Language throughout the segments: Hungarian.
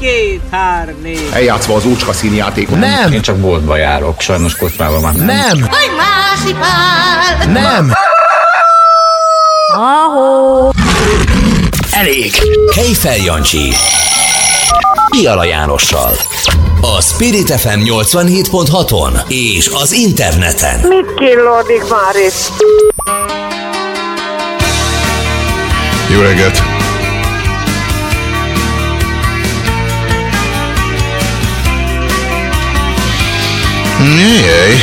két, hár, négy. Eljátszva az úcska színjátékot. Nem! Én csak boltba járok, sajnos kocsmában már nem. Nem! Hogy! Nem! Ahó! Elég! Kejfel Jancsi. Piala Jánossal. A Spirit FM 87.6-on és az interneten. Mit killódik már itt? Jó reggelt! Jaj.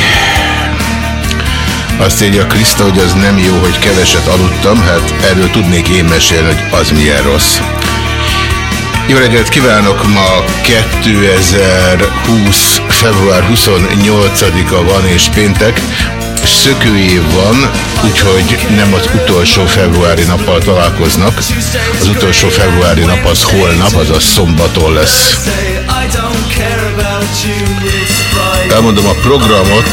Azt írja Kriszta, hogy az nem jó, hogy keveset aludtam, hát erről tudnék én mesélni, hogy az milyen rossz. Jó reggelt kívánok! Ma 2020. február 28-a van és péntek. Szökőév van, úgyhogy nem az utolsó februári nappal találkoznak. Az utolsó februári nap az holnap, azaz szombaton lesz. Elmondom a programot,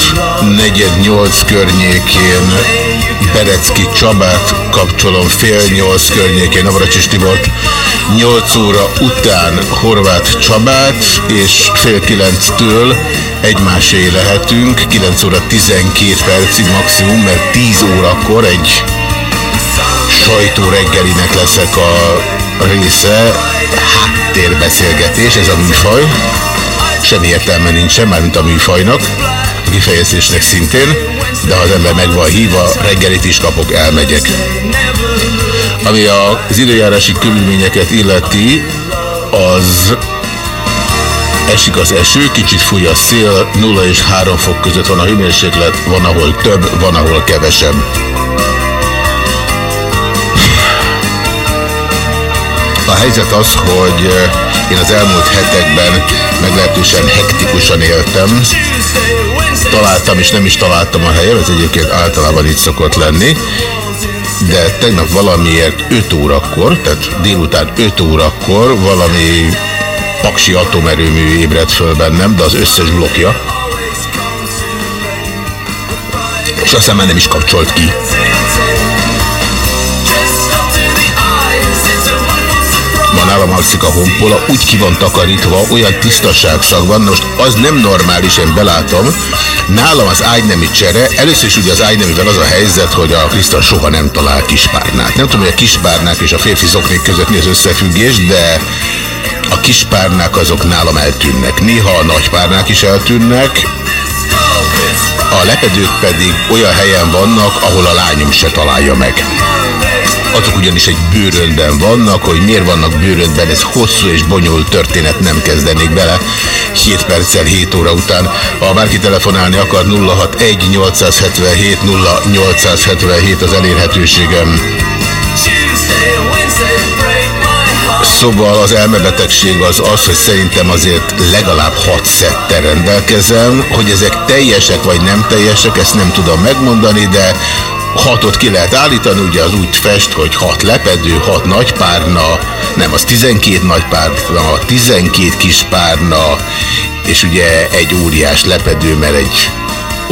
negyed nyolc környékén Berecki Csabát kapcsolom fél nyolc környékén Navracsis Tibort, nyolc óra után Horváth Csabát, és fél kilenctől egymásé lehetünk, 9 óra 12 percig maximum, mert 10 órakor egy sajtó reggelinek leszek a része, háttérbeszélgetés, ez a műfaj. Semmi értelme nincsen, mármint a műfajnak, a kifejezésnek szintén, de ha az ember meg van hívva, reggelit is kapok, elmegyek. Ami az időjárási körülményeket illeti, az esik az eső, kicsit fúj a szél, 0 és 3 fok között van a hőmérséklet, van ahol több, van ahol kevesebb. A helyzet az, hogy én az elmúlt hetekben meglehetősen hektikusan éltem. Találtam és nem is találtam a helyem, ez egyébként általában így szokott lenni. De tegnap valamiért 5 órakor, tehát délután 5 órakor valami paksi atomerőmű ébredt föl bennem, de az összes blokja. És aztán már nem is kapcsolt ki. Nálam alszik a honpola, úgy ki van takarítva, olyan tisztaságszag van, most az nem normális, én belátom. Nálam az ágynemi csere, először is ugye az ágynemivel az a helyzet, hogy a Krisztus soha nem talál kispárnát. Nem tudom, hogy a kispárnák és a férfi zoknék között mi az összefüggés, de a kispárnák azok nálam eltűnnek. Néha a nagypárnák is eltűnnek, a lepedők pedig olyan helyen vannak, ahol a lányom se találja meg. Azok ugyanis egy bőrönben vannak, hogy miért vannak bőrönben, ez hosszú és bonyolult történet, nem kezdenék bele. 7 perccel 7 óra után. Ha bárki telefonálni akar, 061 877 0877 az elérhetőségem. Szóval az elmebetegség az az, hogy szerintem azért legalább 6 szettel rendelkezem, hogy ezek teljesek vagy nem teljesek, ezt nem tudom megmondani, de hatot ki lehet állítani, ugye az úgy fest, hogy hat lepedő, hat nagypárna, nem, az 12 nagypárna, 12 kispárna, és ugye egy óriás lepedő, mert egy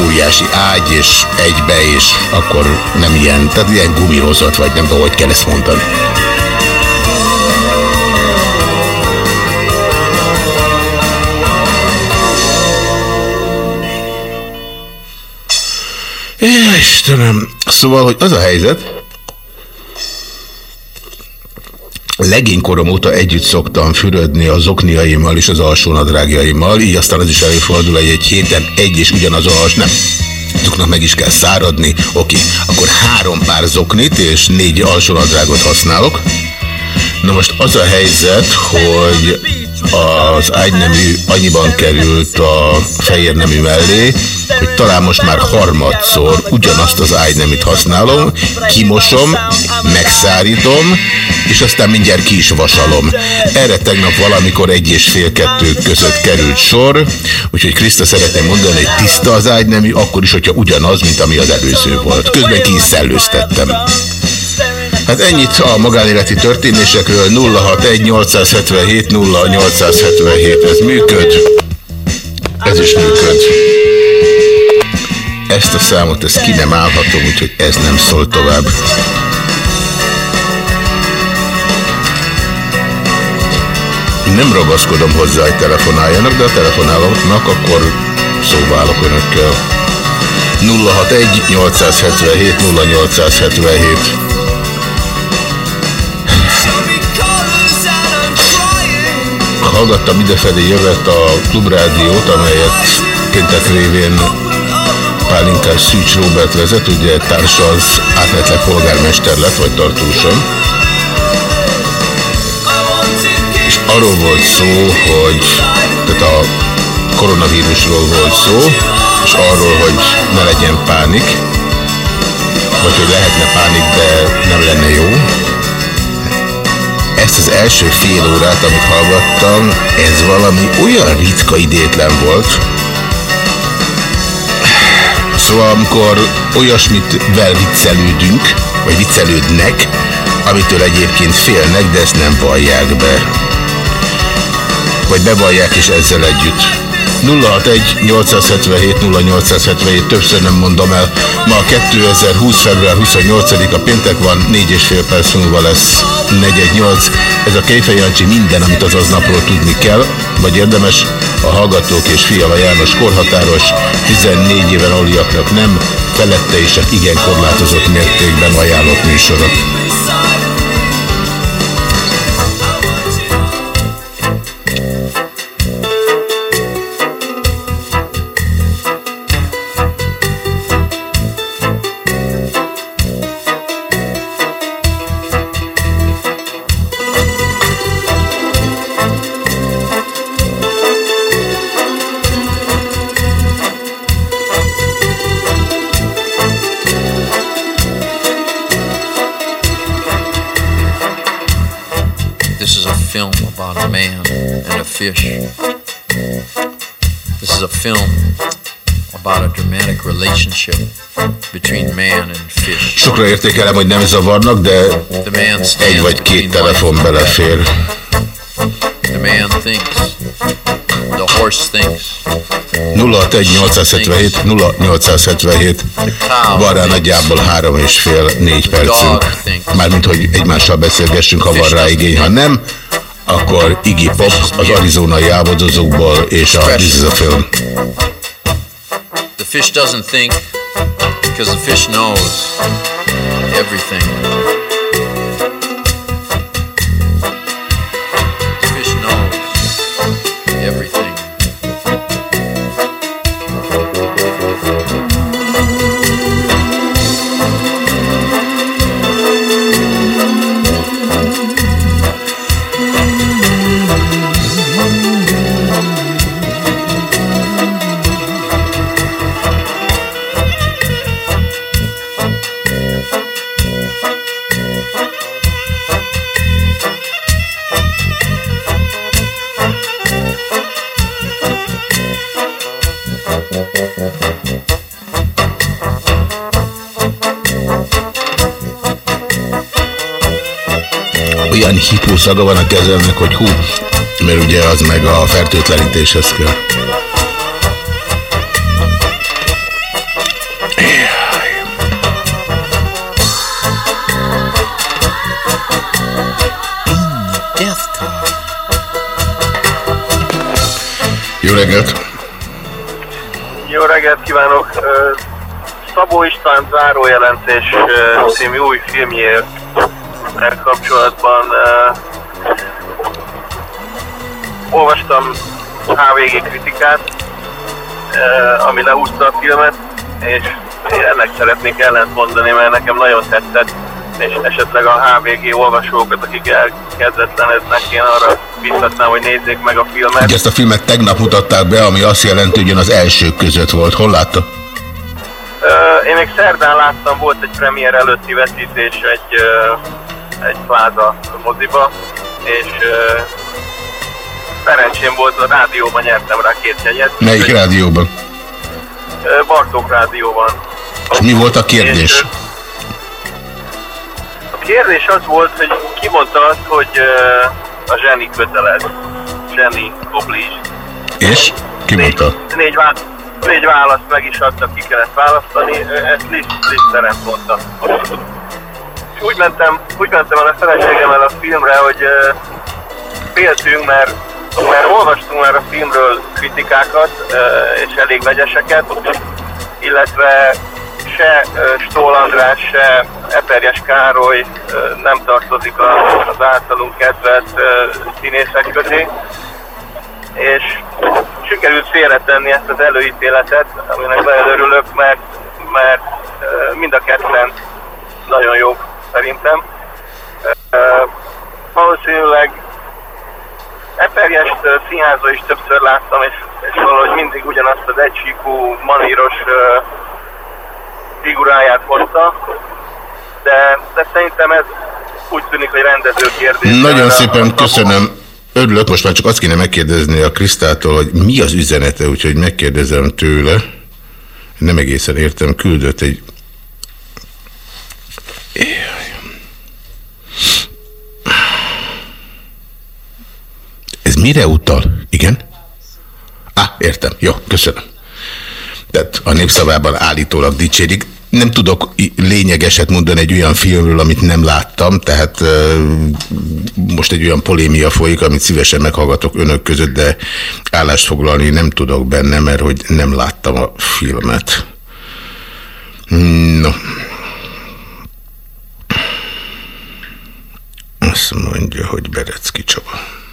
óriási ágy, és egybe, és akkor nem ilyen, tehát ilyen gumírozat, vagy nem tudom, hogy kell ezt mondani. Istenem. Szóval, hogy az a helyzet, legénykorom óta együtt szoktam fürödni az okniaimmal és az alsónadrágjaimmal, így aztán az is előfordul, hogy egy héten egy és ugyanaz a nem. Azoknak meg is kell száradni. Oké, akkor három pár zoknit és négy alsónadrágot használok. Na most az a helyzet, hogy az ágynemű annyiban került a fehér nemű mellé, hogy talán most már harmadszor ugyanazt az ágynemit használom, kimosom, megszárítom, és aztán mindjárt ki is vasalom. Erre tegnap valamikor egy és fél kettő között került sor, úgyhogy Kriszta szeretném mondani, hogy tiszta az ágynemű, akkor is, hogyha ugyanaz, mint ami az előző volt. Közben ki is szellőztettem. Hát ennyit a magánéleti történésekről 061 877 0877 ez működ. Ez is működ. Ezt a számot, ezt ki nem állhatom, úgyhogy ez nem szól tovább. Nem ragaszkodom hozzá, hogy telefonáljanak, de ha telefonálnak, akkor szóba állok önökkel. 061 877 0877 Hallgattam idefelé jövet a klubrádiót, amelyet péntek révén Pálinkás Szűcs Robert vezet, ugye társa az átmenetleg polgármester lett, vagy tartósan. És arról volt szó, hogy tehát a koronavírusról volt szó, és arról, hogy ne legyen pánik, vagy hogy lehetne pánik, de nem lenne jó. Ezt az első fél órát, amit hallgattam, ez valami olyan ritka idétlen volt, Szóval amikor olyasmit vel viccelődünk, vagy viccelődnek, amitől egyébként félnek, de ezt nem vallják be. Vagy bevallják is ezzel együtt. 061 877 0877 többször nem mondom el. Ma 2020. február 28-a péntek van, 4 és fél perc múlva lesz 418. Ez a Kejfej Jancsi minden, amit az aznapról tudni kell, vagy érdemes. A Hallgatók és Fiala János korhatáros, 14 éven aliaknak nem, felette csak igen korlátozott mértékben ajánlott műsorok. Sokra értékelem, hogy nem zavarnak, de egy vagy két telefon belefér. The man thinks. The horse thinks. 061 877 0877 Van rá nagyjából három és fél, négy percünk. Mármint, hogy egymással beszélgessünk, ha van rá igény. Ha nem, akkor Iggy Pop az arizonai álmodozókból és a This is a film. The fish doesn't think because the fish knows everything. Hipószaga van a kezemnek, hogy hú, mert ugye az meg a fertőtlenítéshez kell. Jó reggelt! Jó reggelt kívánok! Szabó István zárójelentés című új filmjéért kapcsolatban olvastam HVG kritikát, ö, ami lehúzta a filmet, és én ennek szeretnék ellent mondani, mert nekem nagyon tetszett, és esetleg a HVG olvasókat, akik elkezdetlenednek, én arra biztatnám, hogy nézzék meg a filmet. Ugye ezt a filmet tegnap mutatták be, ami azt jelenti, hogy az elsők között volt. Hol látta? Ö, én még szerdán láttam, volt egy premier előtti vetítés egy, ö, egy pláza moziba, és szerencsém volt, a rádióban nyertem rá két jegyet. Melyik rádióban? Bartók rádióban. És mi volt a kérdés? És, a kérdés az volt, hogy ki mondta azt, hogy a zseni kötelez. Zseni oblige. És? Ki mondta? Négy, vá négy választ meg is adtak, ki kellett választani, ezt Liszt, Liszt Ferenc mondta. És úgy mentem, úgy mentem el a feleségemmel a filmre, hogy féltünk, mert mert olvastunk már a filmről kritikákat, és elég vegyeseket, illetve se Stól András, se Eperjes Károly nem tartozik az általunk kedvelt színészek közé, és sikerült félretenni ezt az előítéletet, aminek nagyon örülök, mert, mert mind a ketten nagyon jók szerintem. Valószínűleg Eperjest ö, színházba is többször láttam, és, és valahogy mindig ugyanazt az egysíkú, maníros ö, figuráját hozta, de, de szerintem ez úgy tűnik, hogy rendező kérdés. Nagyon szépen köszönöm. Örülök, most már csak azt kéne megkérdezni a Krisztától, hogy mi az üzenete, úgyhogy megkérdezem tőle. Nem egészen értem, küldött egy... Ez mire utal? Igen? Á, értem. Jó, köszönöm. Tehát a népszavában állítólag dicsérik. Nem tudok lényegeset mondani egy olyan filmről, amit nem láttam, tehát most egy olyan polémia folyik, amit szívesen meghallgatok önök között, de állást foglalni nem tudok benne, mert hogy nem láttam a filmet. No. Azt mondja, hogy Berecki Csaba.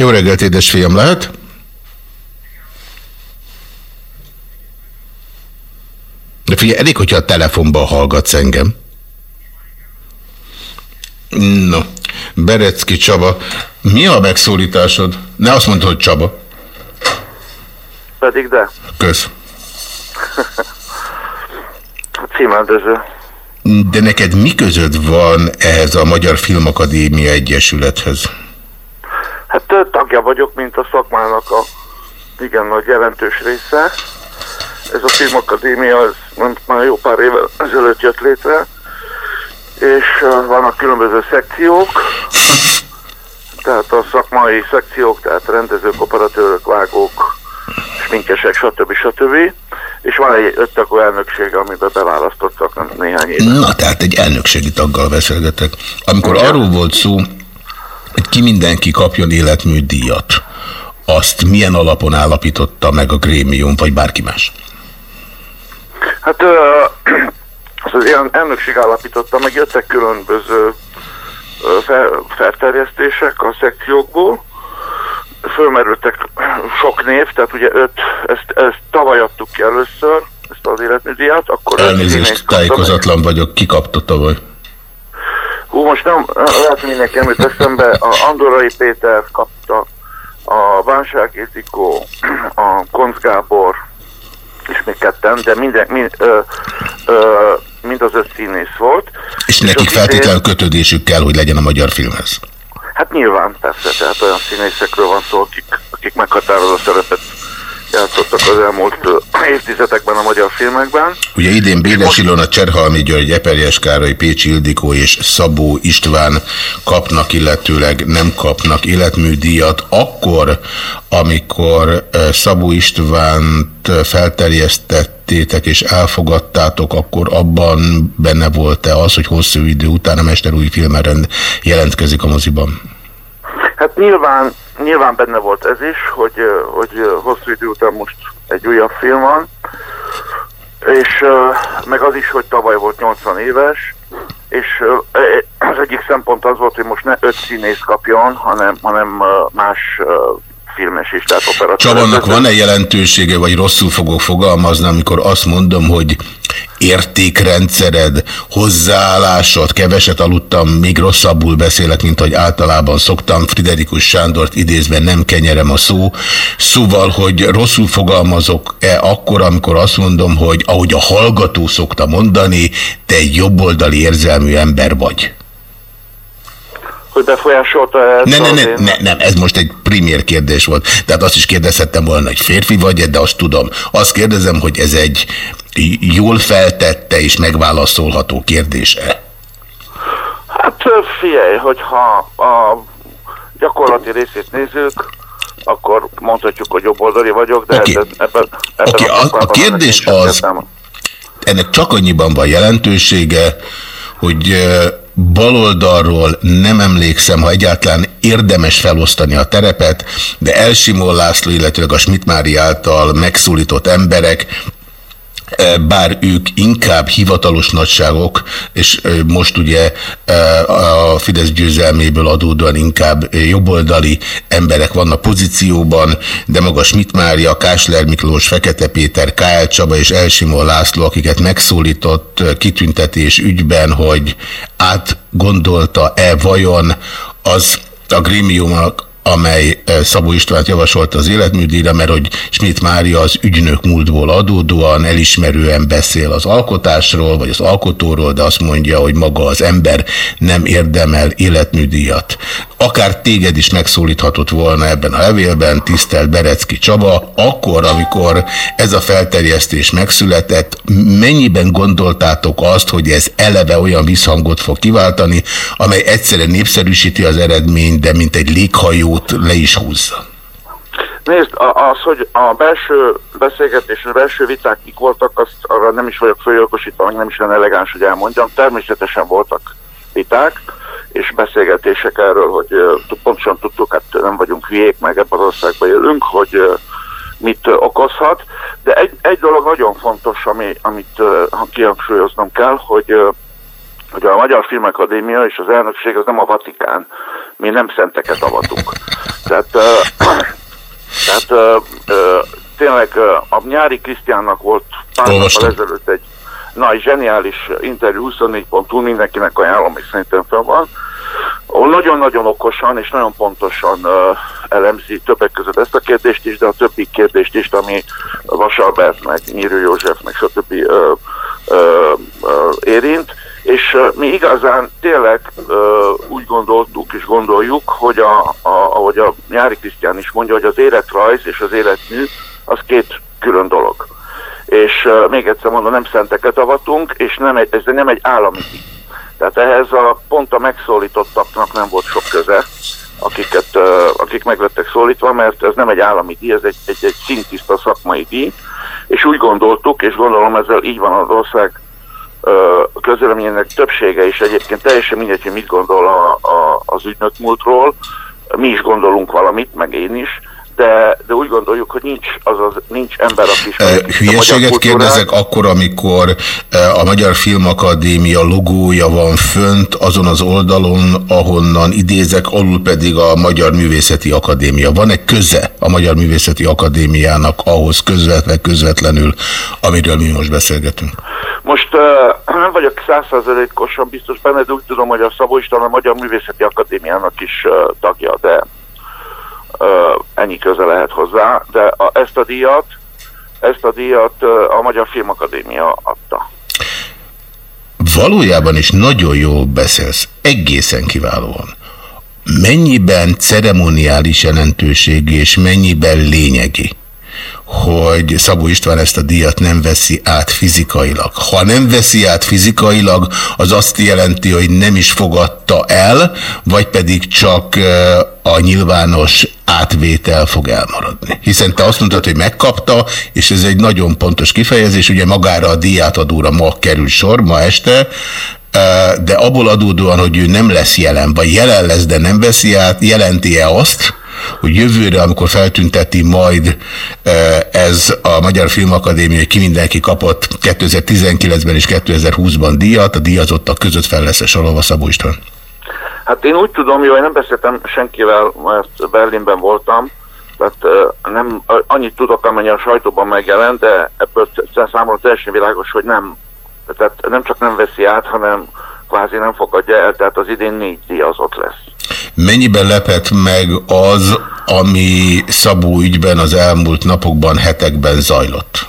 Jó reggelt, édesfiam, lehet? De figyelj, elég, hogyha a telefonban hallgatsz engem. No, Berecki Csaba, mi a megszólításod? Ne azt mondta, hogy Csaba. Pedig de, Kösz. címrendező. De neked mi közöd van ehhez a Magyar Filmakadémia Egyesülethez? Hát ö, tagja vagyok, mint a szakmának a igen nagy jelentős része. Ez a filmakadémia ez nem, már jó pár évvel ezelőtt jött létre, és vannak különböző szekciók, tehát a szakmai szekciók, tehát rendezők, operatőrök, vágók, sminkesek, stb. stb. És van egy öttagú elnökség, amiben beválasztottak néhány éve. Na, tehát egy elnökségi taggal beszélgetek. Amikor arról volt szó, hogy ki mindenki kapjon életműdíjat, azt milyen alapon állapította meg a grémium, vagy bárki más? Hát az az elnökség állapította, meg jöttek különböző felterjesztések a szekciókból, fölmerültek sok név, tehát ugye öt, ezt, ezt tavaly adtuk ki először, ezt az életműdíjat, akkor Elnézést, tájékozatlan vagyok, ki kapta tavaly? Hú, most nem lehet mindenki nem jut eszembe, a Andorai Péter kapta, a Bánság Étikó, a Konc Gábor, és még ketten, de minden, mind, ö, ö, mind az öt színész volt. És nekik az feltétlenül kötődésük kell, hogy legyen a magyar filmhez. Hát nyilván, persze, tehát olyan színészekről van szó, akik, akik meghatározó szerepet játszottak az elmúlt évtizedekben a magyar filmekben. Ugye idén Béles Ilona, Cserhalmi György, Eperjes Károly, Pécsi Ildikó és Szabó István kapnak, illetőleg nem kapnak életműdíjat. Akkor, amikor Szabó Istvánt felterjesztettétek és elfogadtátok, akkor abban benne volt-e az, hogy hosszú idő után a Mester új filmen jelentkezik a moziban? Hát nyilván, nyilván benne volt ez is, hogy, hogy hosszú idő után most egy újabb film van, és meg az is, hogy tavaly volt 80 éves, és ö, az egyik szempont az volt, hogy most ne öt színész kapjon, hanem, hanem más filmes is, tehát operatőr. Csabannak van-e jelentősége, vagy rosszul fogok fogalmazni, amikor azt mondom, hogy értékrendszered, hozzáállásod, keveset aludtam, még rosszabbul beszélek, mint hogy általában szoktam, Friderikus Sándort idézve nem kenyerem a szó, szóval, hogy rosszul fogalmazok-e akkor, amikor azt mondom, hogy ahogy a hallgató szokta mondani, te egy jobboldali érzelmű ember vagy. Hogy befolyásolta ezt Ne, ne, az ne, én- ne, nem, ez most egy primér kérdés volt. Tehát azt is kérdezhettem volna, hogy férfi vagy -e, de azt tudom. Azt kérdezem, hogy ez egy jól feltette és megválaszolható kérdés-e? Hát figyelj, hogyha a gyakorlati részét nézzük, akkor mondhatjuk, hogy jobboldali vagyok, de okay. ebben, ebben Oké, a- a kérdés az- ennek csak annyiban van jelentősége, hogy baloldalról nem emlékszem, ha egyáltalán érdemes felosztani a terepet, de Elsimó László, illetőleg a Schmidt Mári által megszólított emberek bár ők inkább hivatalos nagyságok, és e, most ugye e, a Fidesz győzelméből adódóan inkább jobboldali emberek vannak pozícióban, de maga Schmidt Mária, Kásler Miklós, Fekete Péter, K.L. Csaba és Elsimó László, akiket megszólított e, kitüntetés ügyben, hogy átgondolta-e vajon az a grémiumnak amely eh, Szabó Istvánt javasolta az életműdíjra, mert hogy Schmidt Mária az ügynök múltból adódóan elismerően beszél az alkotásról, vagy az alkotóról, de azt mondja, hogy maga az ember nem érdemel életműdíjat. Akár téged is megszólíthatott volna ebben a levélben, tisztelt Berecki Csaba, akkor, amikor ez a felterjesztés megszületett, mennyiben gondoltátok azt, hogy ez eleve olyan visszhangot fog kiváltani, amely egyszerűen népszerűsíti az eredményt, de mint egy léghajót le is húzza? Nézd, az, hogy a belső beszélgetés, a belső viták kik voltak, azt arra nem is vagyok följogosítva, meg nem is olyan elegáns, hogy elmondjam. Természetesen voltak viták és beszélgetések erről, hogy pontosan tudtuk, hát nem vagyunk hülyék, meg ebben az országban élünk, hogy mit okozhat. De egy, egy dolog nagyon fontos, ami, amit kihangsúlyoznom kell, hogy hogy a Magyar Filmakadémia és az elnökség az nem a Vatikán. Mi nem szenteket avatunk. Tehát, tehát tényleg a nyári Krisztiánnak volt pár nappal ezelőtt egy nagy, zseniális interjú 24.hu, mindenkinek ajánlom, és szerintem fel van, ahol nagyon-nagyon okosan és nagyon pontosan ö, elemzi többek között ezt a kérdést is, de a többi kérdést is, ami Vasalbert, meg Nyírő József, meg stb. Ö, ö, ö, érint, és mi igazán tényleg úgy gondoltuk és gondoljuk, hogy a, a, ahogy a Nyári Krisztián is mondja, hogy az életrajz és az életmű az két külön dolog. És még egyszer mondom, nem szenteket avatunk, és nem egy, ez nem egy állami. Tehát ehhez a pont a megszólítottaknak nem volt sok köze, akiket, akik meg lettek szólítva, mert ez nem egy állami díj, ez egy, egy, egy szintiszta szakmai díj, és úgy gondoltuk, és gondolom ezzel így van az ország ö, közvéleményének többsége is egyébként teljesen mindegy, hogy mit gondol a, a, az ügynök múltról, mi is gondolunk valamit, meg én is, de, de úgy gondoljuk, hogy nincs, azaz, nincs ember, aki a magyar Hülyeséget kérdezek akkor, amikor a Magyar Filmakadémia logója van fönt azon az oldalon, ahonnan idézek, alul pedig a Magyar Művészeti Akadémia. Van-e köze a Magyar Művészeti Akadémiának ahhoz közvetve közvetlenül, amiről mi most beszélgetünk? Most uh, nem vagyok százszerzelékosan biztos benne, de úgy tudom, hogy a Szabó István a Magyar Művészeti Akadémiának is uh, tagja, de uh, ennyi köze lehet hozzá. De a, ezt a díjat, ezt a díjat uh, a Magyar Filmakadémia adta. Valójában is nagyon jól beszélsz, egészen kiválóan. Mennyiben ceremoniális jelentőség és mennyiben lényegi, hogy Szabó István ezt a díjat nem veszi át fizikailag. Ha nem veszi át fizikailag, az azt jelenti, hogy nem is fogadta el, vagy pedig csak a nyilvános átvétel fog elmaradni. Hiszen te azt mondtad, hogy megkapta, és ez egy nagyon pontos kifejezés, ugye magára a díjátadóra ma kerül sor, ma este, de abból adódóan, hogy ő nem lesz jelen, vagy jelen lesz, de nem veszi át, jelenti-e azt, hogy jövőre, amikor feltünteti majd eh, ez a Magyar Filmakadémia, hogy ki mindenki kapott 2019-ben és 2020-ban díjat, a díjazottak között fel lesz-e sorolva Szabó István? Hát én úgy tudom, én nem beszéltem senkivel, mert Berlinben voltam, tehát uh, nem, annyit tudok, amennyi a sajtóban megjelent, de ebből számomra teljesen világos, hogy nem, tehát nem csak nem veszi át, hanem kvázi nem fogadja el, tehát az idén négy díjazott lesz. Mennyiben lepett meg az, ami Szabó ügyben az elmúlt napokban, hetekben zajlott?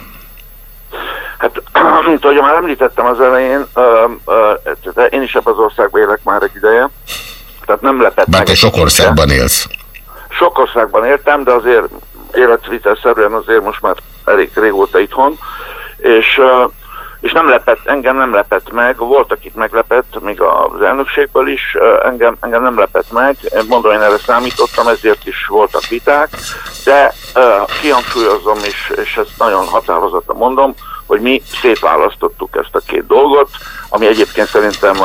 Hát, mint ahogy már említettem az elején, ö, ö, én is ebben az országban élek már egy ideje, tehát nem lepett Bár meg. te sok országban élsz. Sok országban éltem, de azért életvitelszerűen azért most már elég régóta itthon, és, és nem lepett, engem nem lepett meg, volt, akit meglepett, még az elnökségből is, engem, engem nem lepett meg, mondom, én erre számítottam, ezért is voltak viták, de uh, kihangsúlyozom, és, és ezt nagyon határozottan mondom, hogy mi szétválasztottuk ezt a két dolgot, ami egyébként szerintem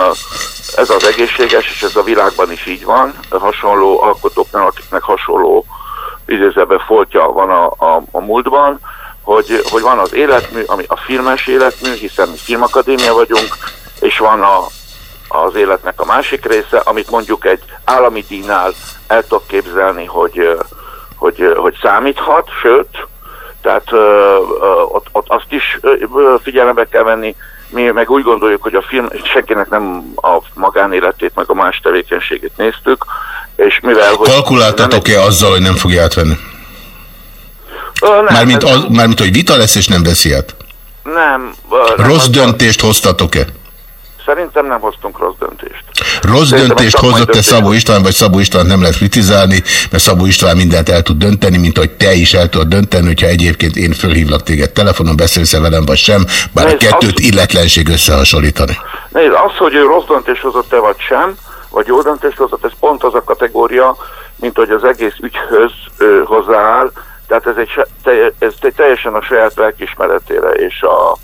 ez az egészséges, és ez a világban is így van, hasonló alkotóknál, akiknek hasonló idézőben foltja van a, a, a múltban, hogy, hogy van az életmű, ami a filmes életmű, hiszen mi filmakadémia vagyunk, és van a, az életnek a másik része, amit mondjuk egy állami díjnál el tudok képzelni, hogy, hogy, hogy számíthat, sőt, tehát ö, ott, ott azt is figyelembe kell venni, mi meg úgy gondoljuk, hogy a film senkinek nem a magánéletét, meg a más tevékenységét néztük, és mivel... Kalkuláltatok-e azzal, hogy nem fogja átvenni? Mármint, az, mármint, hogy vita lesz, és nem veszi át? Nem. nem Rossz döntést hoztatok-e? Szerintem nem hoztunk rossz döntést. Rossz Szerintem döntést hozott-e Szabó István, vagy Szabó István nem lehet kritizálni, mert Szabó István mindent el tud dönteni, mint hogy te is el tudod dönteni, hogyha egyébként én fölhívlak téged telefonon, beszélsz -e velem, vagy sem, bár Nézd, a kettőt az... illetlenség összehasonlítani. Nézd, az, hogy ő rossz döntést hozott-e, vagy sem, vagy jó döntést hozott, ez pont az a kategória, mint hogy az egész ügyhöz ö, hozzááll, tehát ez egy, ez egy teljesen a saját lelkismeretére és, a,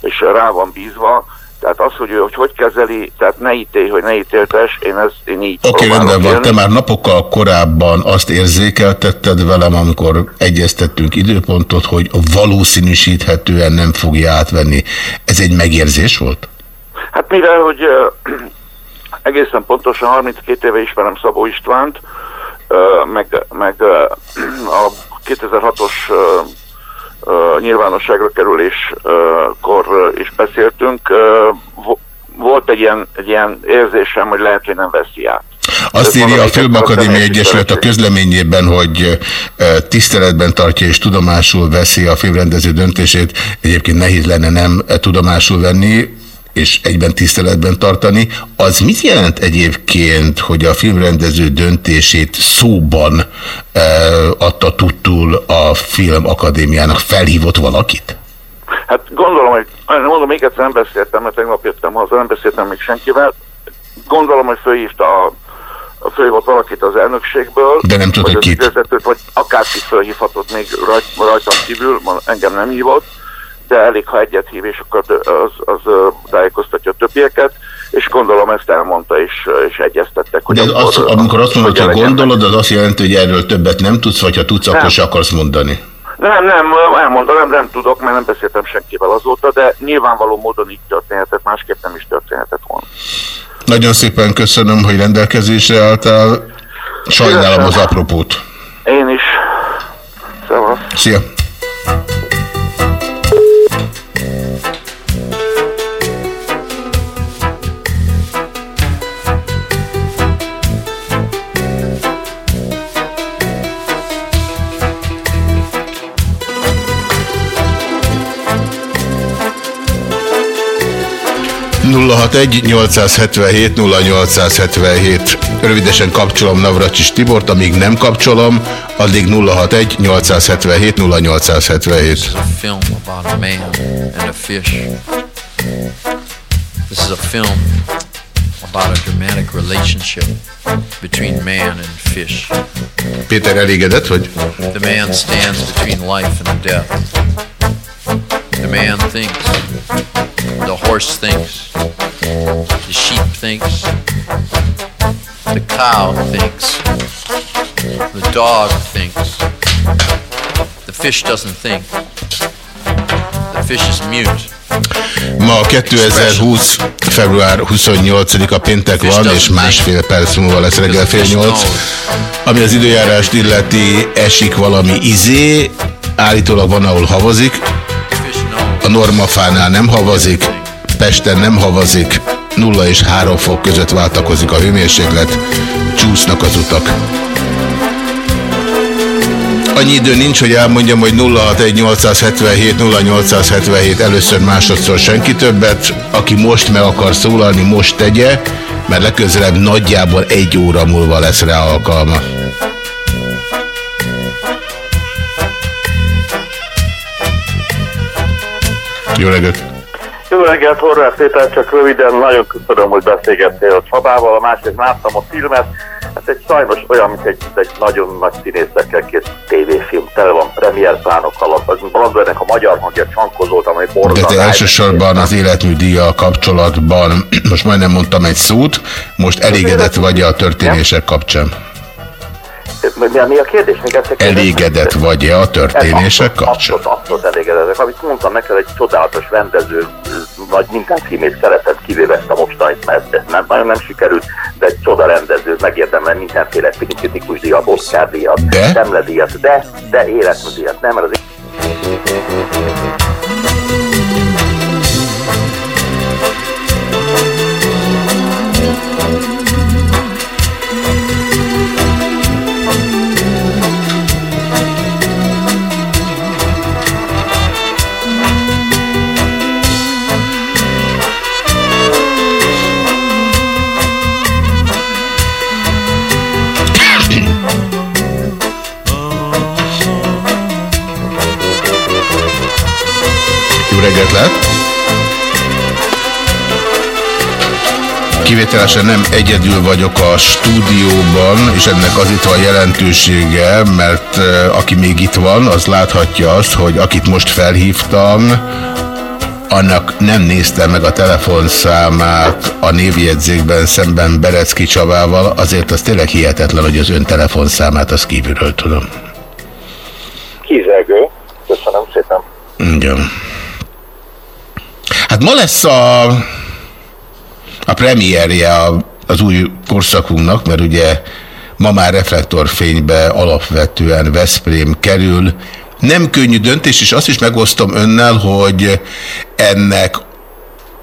és rá van bízva, tehát az, hogy ő hogy, hogy kezeli, tehát ne ítélj, hogy ne ítéltes, én, ez, én így Oké, okay, rendben van. Te már napokkal korábban azt érzékeltetted velem, amikor egyeztettünk időpontot, hogy valószínűsíthetően nem fogja átvenni. Ez egy megérzés volt? Hát mivel, hogy uh, egészen pontosan 32 éve ismerem Szabó Istvánt, uh, meg, meg uh, a 2006-os uh, nyilvánosságra kerüléskor is beszéltünk. Volt egy ilyen, egy ilyen érzésem, hogy lehet, hogy nem veszi át. Azt írja a Filmakadémia Egyesület a közleményében, hogy tiszteletben tartja és tudomásul veszi a filmrendező döntését. Egyébként nehéz lenne nem tudomásul venni és egyben tiszteletben tartani. Az mit jelent egyébként, hogy a filmrendező döntését szóban e, adta tudtul a Filmakadémiának? Felhívott valakit? Hát gondolom, hogy mondom, még egyszer nem beszéltem, mert tegnap jöttem haza, nem beszéltem még senkivel. Gondolom, hogy fölhívta a fölhívott valakit az elnökségből. De nem tudod, hogy kit. Vezetőt, vagy akárkit fölhívhatott még rajt, rajtam kívül, engem nem hívott de elég, ha egyet hív, és akkor az, az tájékoztatja a többieket, és gondolom ezt elmondta, és, és egyeztettek. Hogy de akkor, az, amikor azt mondod, hogy gondolod, az azt jelenti, hogy erről többet nem tudsz, vagy ha tudsz, nem. akkor se akarsz mondani. Nem, nem, elmondom, nem, nem tudok, mert nem beszéltem senkivel azóta, de nyilvánvaló módon így történhetett, másképp nem is történhetett volna. Nagyon szépen köszönöm, hogy rendelkezésre álltál. Sajnálom az apropót. Én is. Szevasz. Szia. 061-877-0877. Rövidesen kapcsolom Navracsis Tibort, amíg nem kapcsolom, addig 061-877-0877. This is a film about a dramatic relationship between man and fish. Péter elégedett, hogy? The man stands between life and death. The man thinks. The horse thinks. The sheep thinks. The cow thinks. The dog thinks. The fish doesn't think. The fish is mute. Ma 2020. február 28-a péntek van, és másfél perc múlva lesz reggel fél nyolc. Ami az időjárást illeti, esik valami izé, állítólag van, ahol havazik, a normafánál nem havazik, Pesten nem havazik, 0 és 3 fok között váltakozik a hőmérséklet, csúsznak az utak. Annyi idő nincs, hogy elmondjam, hogy 061877 0877 először másodszor senki többet. Aki most meg akar szólalni, most tegye, mert legközelebb nagyjából egy óra múlva lesz rá alkalma. Jó reggelt! Jó reggelt, Horváth Péter, csak röviden, nagyon köszönöm, hogy beszélgettél a Csabával, a másik láttam a filmet, hát egy sajnos olyan, mint egy, egy nagyon nagy színészekkel két tévéfilm, tele van premier plánokkal, az Brandonnek a magyar hangja csankozolt, amely De te elsősorban az életműdíjjal kapcsolatban, most majdnem mondtam egy szót, most elégedett vagy a történések kapcsán? Mi, mi a kérdés? Még egyszer Elégedett vagy-e a történések kapcsán? Abszolút, abszolút elégedett. Amit mondtam neked, egy csodálatos rendező, vagy minden filmét szeretett, kivéve ezt a mostanit, mert ez nem, nagyon nem sikerült, de egy csoda rendező, megérdemel mindenféle kritikus díjat, Oscar díjat, De? Szemle díjat, de, de életműdíjat, nem, mert az Kivételesen nem egyedül vagyok a stúdióban, és ennek az itt van jelentősége, mert uh, aki még itt van, az láthatja azt, hogy akit most felhívtam, annak nem nézte meg a telefonszámát a névjegyzékben szemben Berecki Csabával, azért az tényleg hihetetlen, hogy az ön telefonszámát az kívülről tudom. Kízelgő. Köszönöm szépen. Igen. Hát ma lesz a, a premierje az új korszakunknak, mert ugye ma már reflektorfénybe alapvetően Veszprém kerül. Nem könnyű döntés, és azt is megosztom önnel, hogy ennek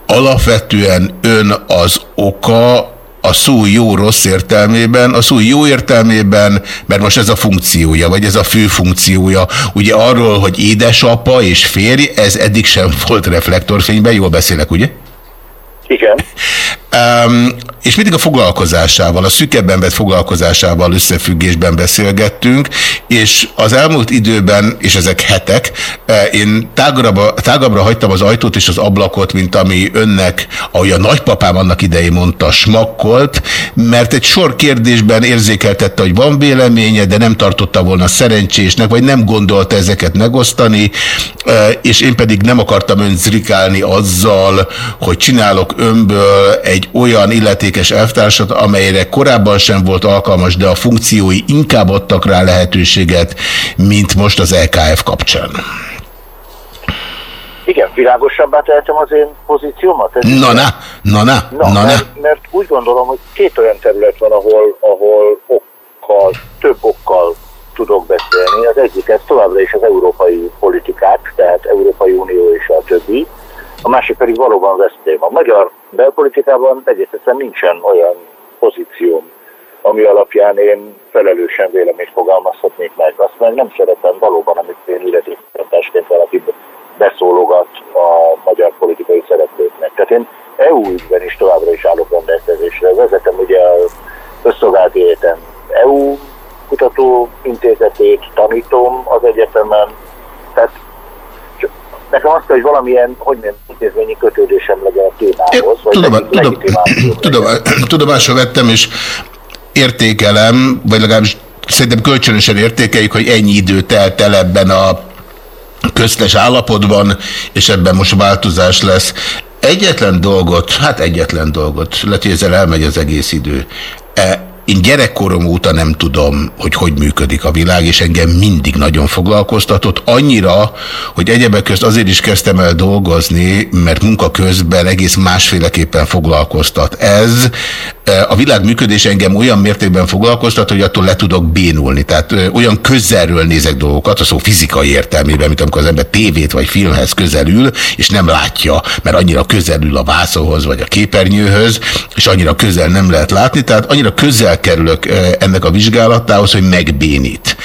alapvetően ön az oka, a szó jó-rossz értelmében, a szó jó értelmében, mert most ez a funkciója, vagy ez a fő funkciója. Ugye arról, hogy édesapa és férj, ez eddig sem volt reflektorfényben, jól beszélek, ugye? Igen. Um, és mindig a foglalkozásával, a szükebben vett foglalkozásával összefüggésben beszélgettünk, és az elmúlt időben, és ezek hetek, eh, én tágabbra, tágabbra hagytam az ajtót és az ablakot, mint ami önnek, ahogy a nagypapám annak idején mondta, smakkolt, mert egy sor kérdésben érzékeltette, hogy van véleménye, de nem tartotta volna szerencsésnek, vagy nem gondolta ezeket megosztani, eh, és én pedig nem akartam önt zrikálni azzal, hogy csinálok önből egy olyan illetékes elvtársat, amelyre korábban sem volt alkalmas, de a funkciói inkább adtak rá lehetőséget, mint most az LKF kapcsán. Igen, világosabbá tehetem az én pozíciómat? Ez Na, na, na, na, Na, na, na. mert, mert úgy gondolom, hogy két olyan terület van, ahol, ahol okkal, több okkal tudok beszélni. Az egyik ez továbbra is az európai politikák, tehát Európai Unió és a többi. A másik pedig valóban Veszprém. A magyar belpolitikában egyébként nincsen olyan pozícióm, ami alapján én felelősen véleményt fogalmazhatnék meg. Azt meg nem szeretem valóban, amit én illetékesításként valaki beszólogat a magyar politikai szereplőknek. Tehát én EU ügyben is továbbra is állok rendelkezésre. Vezetem ugye a Összszolgálati Egyetem EU kutatóintézetét, tanítom az egyetemen, tehát nekem azt kell, hogy valamilyen, hogy nem intézményi kötődésem legyen a témához. vagy Tudom, legit- tudom, legitimációm tudom, legyen. tudomásra vettem, és értékelem, vagy legalábbis szerintem kölcsönösen értékeljük, hogy ennyi idő telt el ebben a köztes állapotban, és ebben most változás lesz. Egyetlen dolgot, hát egyetlen dolgot, lehet, hogy ezzel elmegy az egész idő. E, Én gyerekkorom óta nem tudom, hogy hogy működik a világ, és engem mindig nagyon foglalkoztatott. Annyira, hogy egyebek közt azért is kezdtem el dolgozni, mert munka közben egész másféleképpen foglalkoztat. Ez a világ működés engem olyan mértékben foglalkoztat, hogy attól le tudok bénulni. Tehát olyan közelről nézek dolgokat, a szó fizikai értelmében, mint amikor az ember tévét vagy filmhez közelül, és nem látja, mert annyira közelül a vászonhoz vagy a képernyőhöz, és annyira közel nem lehet látni, tehát annyira közel kerülök ennek a vizsgálatához, hogy megbénít.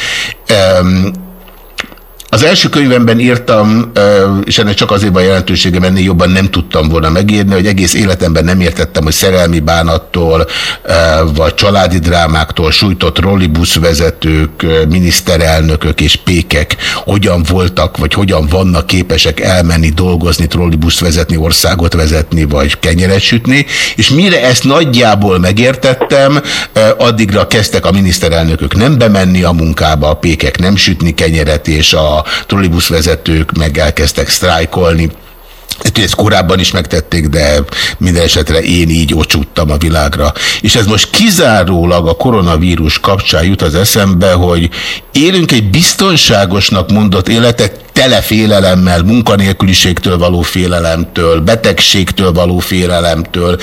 Az első könyvemben írtam, és ennek csak azért van jelentősége, menni jobban nem tudtam volna megírni, hogy egész életemben nem értettem, hogy szerelmi bánattól, vagy családi drámáktól sújtott rollibuszvezetők, miniszterelnökök és pékek hogyan voltak, vagy hogyan vannak képesek elmenni, dolgozni, trollibuszt vezetni, országot vezetni, vagy kenyeret sütni, és mire ezt nagyjából megértettem, addigra kezdtek a miniszterelnökök nem bemenni a munkába, a pékek nem sütni kenyeret, és a trollibuszvezetők meg elkezdtek sztrájkolni. Ezt korábban is megtették, de minden esetre én így ocsúttam a világra. És ez most kizárólag a koronavírus kapcsán jut az eszembe, hogy élünk egy biztonságosnak mondott életet tele félelemmel, munkanélküliségtől való félelemtől, betegségtől való félelemtől,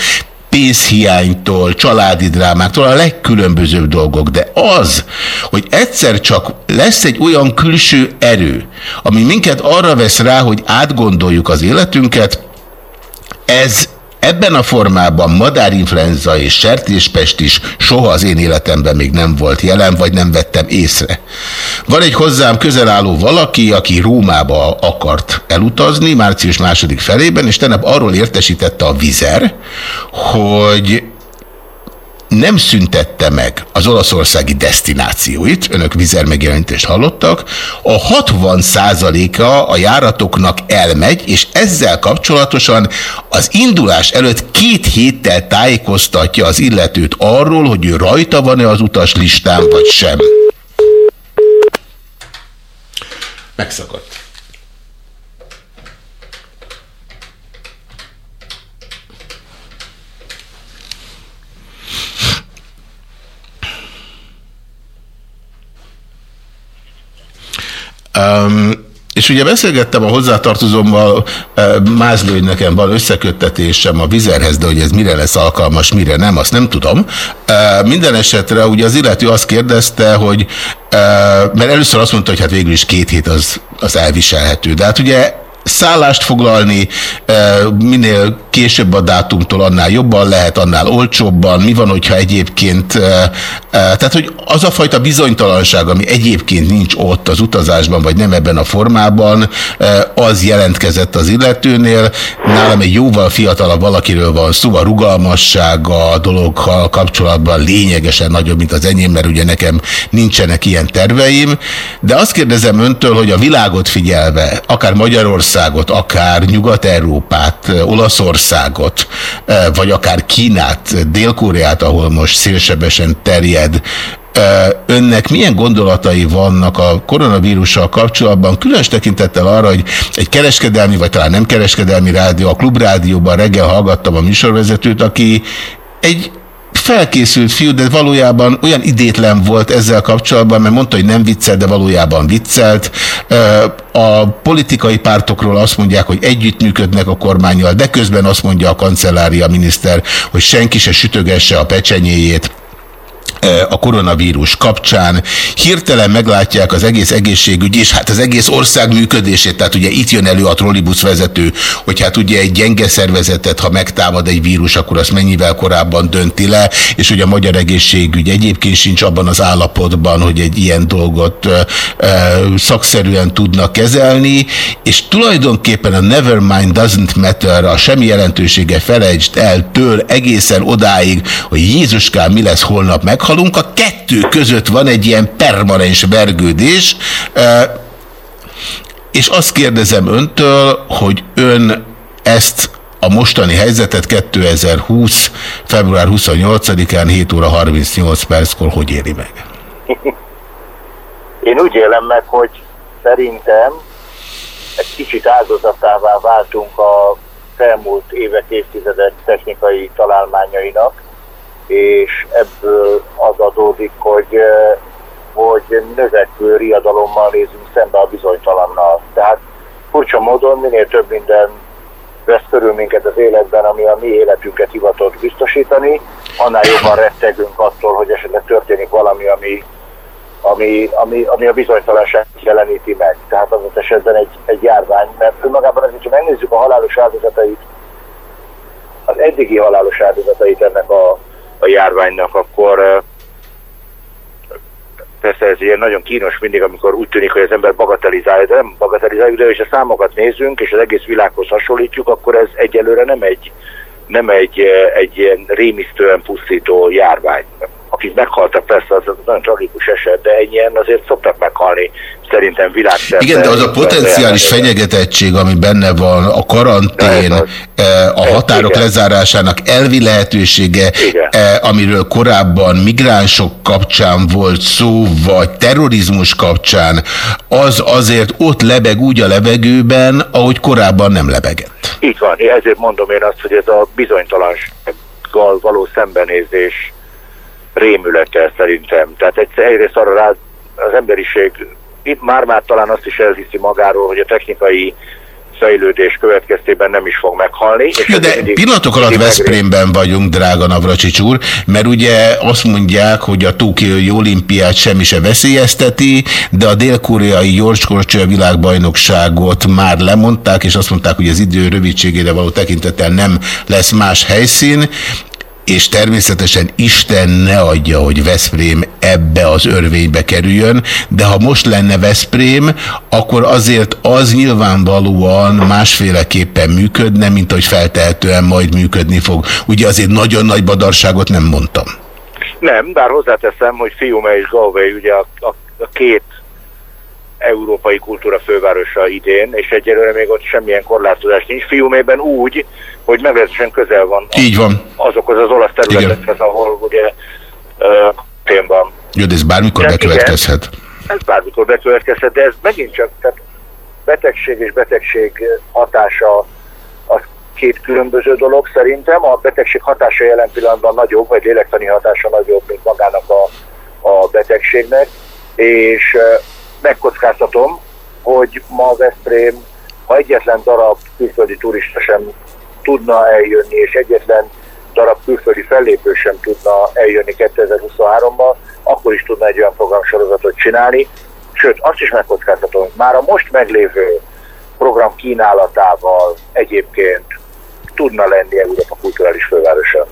pénzhiánytól, családi drámáktól, a legkülönbözőbb dolgok. De az, hogy egyszer csak lesz egy olyan külső erő, ami minket arra vesz rá, hogy átgondoljuk az életünket, ez Ebben a formában madárinfluenza és sertéspest is soha az én életemben még nem volt jelen, vagy nem vettem észre. Van egy hozzám közel álló valaki, aki Rómába akart elutazni március második felében, és tegnap arról értesítette a vizer, hogy nem szüntette meg az olaszországi destinációit, önök vizer hallottak, a 60 a a járatoknak elmegy, és ezzel kapcsolatosan az indulás előtt két héttel tájékoztatja az illetőt arról, hogy ő rajta van-e az utas listán, vagy sem. Megszakadt. Um, és ugye beszélgettem a hozzátartozommal, Mázló, hogy nekem van összeköttetésem a vizerhez, de hogy ez mire lesz alkalmas, mire nem, azt nem tudom. Minden esetre ugye az illető azt kérdezte, hogy mert először azt mondta, hogy hát végül is két hét az, az elviselhető. De hát ugye szállást foglalni, minél később a dátumtól annál jobban lehet, annál olcsóbban, mi van, hogyha egyébként, tehát hogy az a fajta bizonytalanság, ami egyébként nincs ott az utazásban, vagy nem ebben a formában, az jelentkezett az illetőnél. Nálam egy jóval fiatalabb valakiről van szó, a rugalmassága a dologgal kapcsolatban lényegesen nagyobb, mint az enyém, mert ugye nekem nincsenek ilyen terveim, de azt kérdezem öntől, hogy a világot figyelve, akár Magyarországot, akár Nyugat-Európát, Olaszországot, Oroszországot, vagy akár Kínát, Dél-Koreát, ahol most szélsebesen terjed, önnek milyen gondolatai vannak a koronavírussal kapcsolatban, különös tekintettel arra, hogy egy kereskedelmi, vagy talán nem kereskedelmi rádió, a klubrádióban reggel hallgattam a műsorvezetőt, aki egy felkészült fiú, de valójában olyan idétlen volt ezzel kapcsolatban, mert mondta, hogy nem viccel, de valójában viccelt. A politikai pártokról azt mondják, hogy együttműködnek a kormányjal, de közben azt mondja a kancellária miniszter, hogy senki se sütögesse a pecsenyéjét a koronavírus kapcsán. Hirtelen meglátják az egész egészségügy, és hát az egész ország működését, tehát ugye itt jön elő a trollibusz vezető, hogy hát ugye egy gyenge szervezetet, ha megtámad egy vírus, akkor azt mennyivel korábban dönti le, és hogy a magyar egészségügy egyébként sincs abban az állapotban, hogy egy ilyen dolgot szakszerűen tudnak kezelni, és tulajdonképpen a Nevermind doesn't matter, a semmi jelentősége felejtsd el től egészen odáig, hogy Jézuskám mi lesz holnap meg, meghalunk, a kettő között van egy ilyen permanens vergődés, és azt kérdezem öntől, hogy ön ezt a mostani helyzetet 2020. február 28-án 7 óra 38 perckor hogy éri meg? Én úgy élem meg, hogy szerintem egy kicsit áldozatává váltunk a elmúlt évek, évtizedek technikai találmányainak, és ebből az adódik, hogy, eh, hogy növekvő riadalommal nézünk szembe a bizonytalannal. Tehát furcsa módon minél több minden vesz körül minket az életben, ami a mi életünket hivatott biztosítani, annál jobban rettegünk attól, hogy esetleg történik valami, ami, ami, ami, ami a bizonytalanságot jeleníti meg. Tehát az esetben egy, egy járvány, mert önmagában azért, ha megnézzük a halálos áldozatait, az eddigi halálos áldozatait ennek a a járványnak, akkor persze ez ilyen nagyon kínos mindig, amikor úgy tűnik, hogy az ember bagatelizálja, de nem bagatelizáljuk, de ha a számokat nézünk, és az egész világhoz hasonlítjuk, akkor ez egyelőre nem egy, nem egy, egy ilyen rémisztően pusztító járvány akik meghaltak, persze az nagyon tragikus eset, de ennyien azért szoktak meghalni szerintem világszerte. Igen, de az a potenciális fenyegetettség, ami benne van, a karantén, eh, a határok lezárásának elvi lehetősége, eh, amiről korábban migránsok kapcsán volt szó, vagy terrorizmus kapcsán, az azért ott lebeg úgy a levegőben, ahogy korábban nem lebegett. Így van, ezért mondom én azt, hogy ez a bizonytalansággal való szembenézés rémülettel szerintem. Tehát egyrészt arra rá az emberiség itt már-már talán azt is elhiszi magáról, hogy a technikai fejlődés következtében nem is fog meghalni. És ja, de mindig, pillanatok alatt Veszprémben vagyunk, drága Navracsics úr, mert ugye azt mondják, hogy a Tokiói olimpiát semmi se veszélyezteti, de a dél-koreai gyorskorcsolya világbajnokságot már lemondták, és azt mondták, hogy az idő rövidségére való tekintettel nem lesz más helyszín, és természetesen Isten ne adja, hogy Veszprém ebbe az örvénybe kerüljön, de ha most lenne Veszprém, akkor azért az nyilvánvalóan másféleképpen működne, mint hogy feltehetően majd működni fog. Ugye azért nagyon nagy badarságot nem mondtam. Nem, bár hozzáteszem, hogy Fiume és Galway ugye a, a, a két európai kultúra fővárosa idén, és egyelőre még ott semmilyen korlátozás nincs. Fiumében úgy, hogy meglehetősen közel van. Így van. Azokhoz az olasz területekhez, ahol ugye uh, van. Jó, de ez bármikor de bekövetkezhet. Igen, ez bármikor bekövetkezhet, de ez megint csak tehát betegség és betegség hatása az két különböző dolog szerintem. A betegség hatása jelen pillanatban nagyobb, vagy lélektani hatása nagyobb, mint magának a, a betegségnek, és megkockáztatom, hogy ma Veszprém, ha egyetlen darab külföldi turista sem tudna eljönni, és egyetlen darab külföldi fellépő sem tudna eljönni 2023-ban, akkor is tudna egy olyan programsorozatot csinálni. Sőt, azt is megkockáztatom, hogy már a most meglévő program kínálatával egyébként tudna lenni Európa kulturális fővárosa.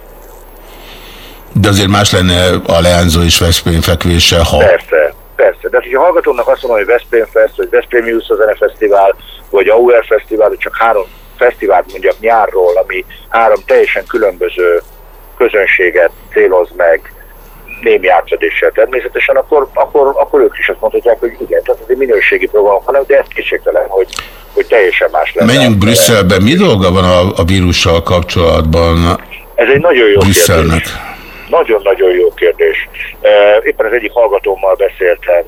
De azért más lenne a Leánzó és Veszprém fekvése, ha... Persze, persze. De ha a hallgatónak azt mondom, hogy Veszprém Fest, vagy Veszprém Youth Fesztivál, vagy Auer Fesztivál, hogy csak három fesztivált mondjak nyárról, ami három teljesen különböző közönséget céloz meg némi átfedéssel természetesen, akkor, akkor, akkor ők is azt mondhatják, hogy igen, tehát ez egy minőségi program, hanem de ez kétségtelen, hogy, hogy teljesen más lesz. Menjünk Brüsszelbe. Mi dolga van a, a vírussal kapcsolatban? Ez egy nagyon jó Brüsszelnek. kérdés. Nagyon-nagyon jó kérdés. Éppen az egyik hallgatómmal beszéltem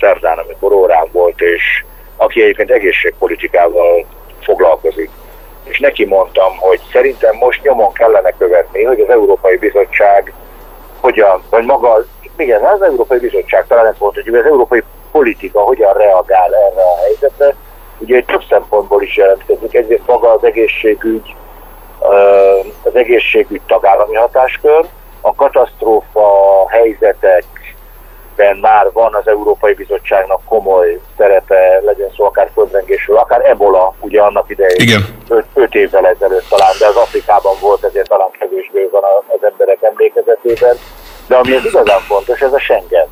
szerdán, amikor órán volt, és aki egyébként egészségpolitikával neki mondtam, hogy szerintem most nyomon kellene követni, hogy az Európai Bizottság hogyan, vagy maga, igen, az Európai Bizottság talán ezt mondta, hogy az európai politika hogyan reagál erre a helyzetre. Ugye több szempontból is jelentkezik, ezért maga az egészségügy, az egészségügy tagállami hatáskör, a katasztrófa helyzetek ben már van az Európai Bizottságnak komoly szerepe, legyen szó akár földrengésről, akár ebola, ugye annak idején, Igen. 5 évvel ezelőtt talán, de az Afrikában volt, ezért talán kevésbé van az emberek emlékezetében. De ami az igazán fontos, ez a Schengen.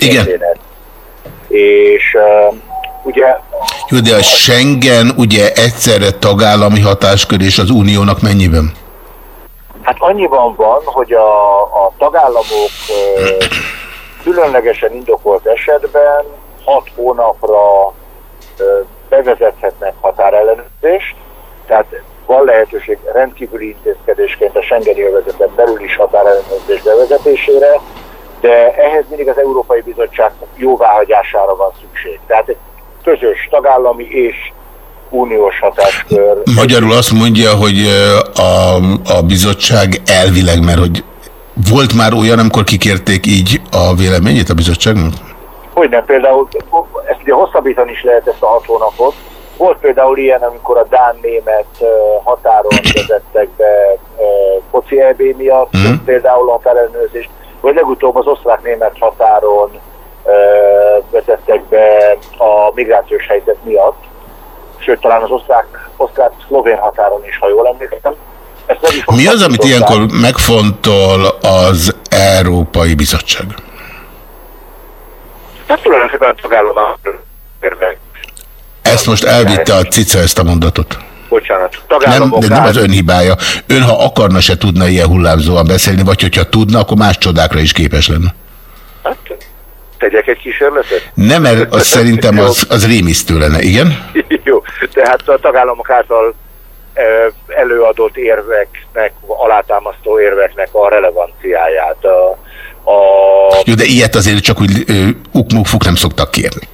Igen. Történet. És uh, ugye... Jó, de a Schengen ugye egyszerre tagállami hatáskör és az uniónak mennyiben? Hát annyiban van, hogy a, a tagállamok uh, különlegesen indokolt esetben 6 hónapra bevezethetnek határellenőrzést, tehát van lehetőség rendkívüli intézkedésként a Schengeni övezeten belül is határellenőrzés bevezetésére, de ehhez mindig az Európai Bizottság jóváhagyására van szükség. Tehát egy közös tagállami és uniós hatáskör. Magyarul azt mondja, hogy a, a bizottság elvileg, mert hogy volt már olyan, amikor kikérték így a véleményét a bizottságnak? Hogy nem, például ezt ugye hosszabbítani is lehet ezt a hat hónapot. Volt például ilyen, amikor a Dán-német határon vezettek be foci EB miatt, mm. például a felelőzést, vagy legutóbb az osztrák-német határon vezettek be a migrációs helyzet miatt, sőt talán az osztrák-szlovén határon is, ha jól emlékszem. Mi az, amit ilyenkor megfontol az Európai Bizottság? Hát tulajdonképpen a tagállamok Ezt most elvitte a cica ezt a mondatot. bocsánat, Nem, de nem az ön hibája. Ön, ha akarna, se tudna ilyen hullámzóan beszélni, vagy hogyha tudna, akkor más csodákra is képes lenne. Hát, tegyek egy kísérletet? Nem, mert az szerintem az, az rémisztő lenne, igen? Jó, tehát a tagállamok által előadott érveknek, alátámasztó érveknek a relevanciáját. A, a, Jó, de ilyet azért csak úgy ukmukfuk nem szoktak kérni.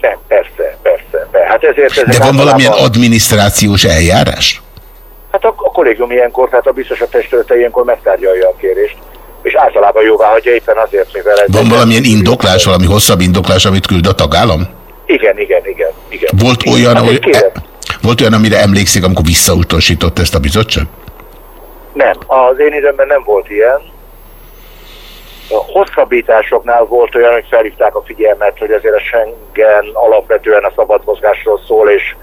nem, persze, persze. persze. Hát ezért De van valamilyen általában- adminisztrációs eljárás? Hát a, a kollégium ilyenkor, tehát a biztos a testülete ilyenkor megtárgyalja a kérést, és általában jóvá hagyja éppen azért, mivel ez... Van valamilyen indoklás, valami hosszabb indoklás, amit küld a tagállam? Igen, igen, igen. igen. Volt olyan, Hát, hogy, kérem. Volt olyan, amire emlékszik, amikor visszautasított ezt a bizottság? Nem, az én időmben nem volt ilyen. A hosszabbításoknál volt olyan, hogy felhívták a figyelmet, hogy azért a Schengen alapvetően a szabad mozgásról szól, és,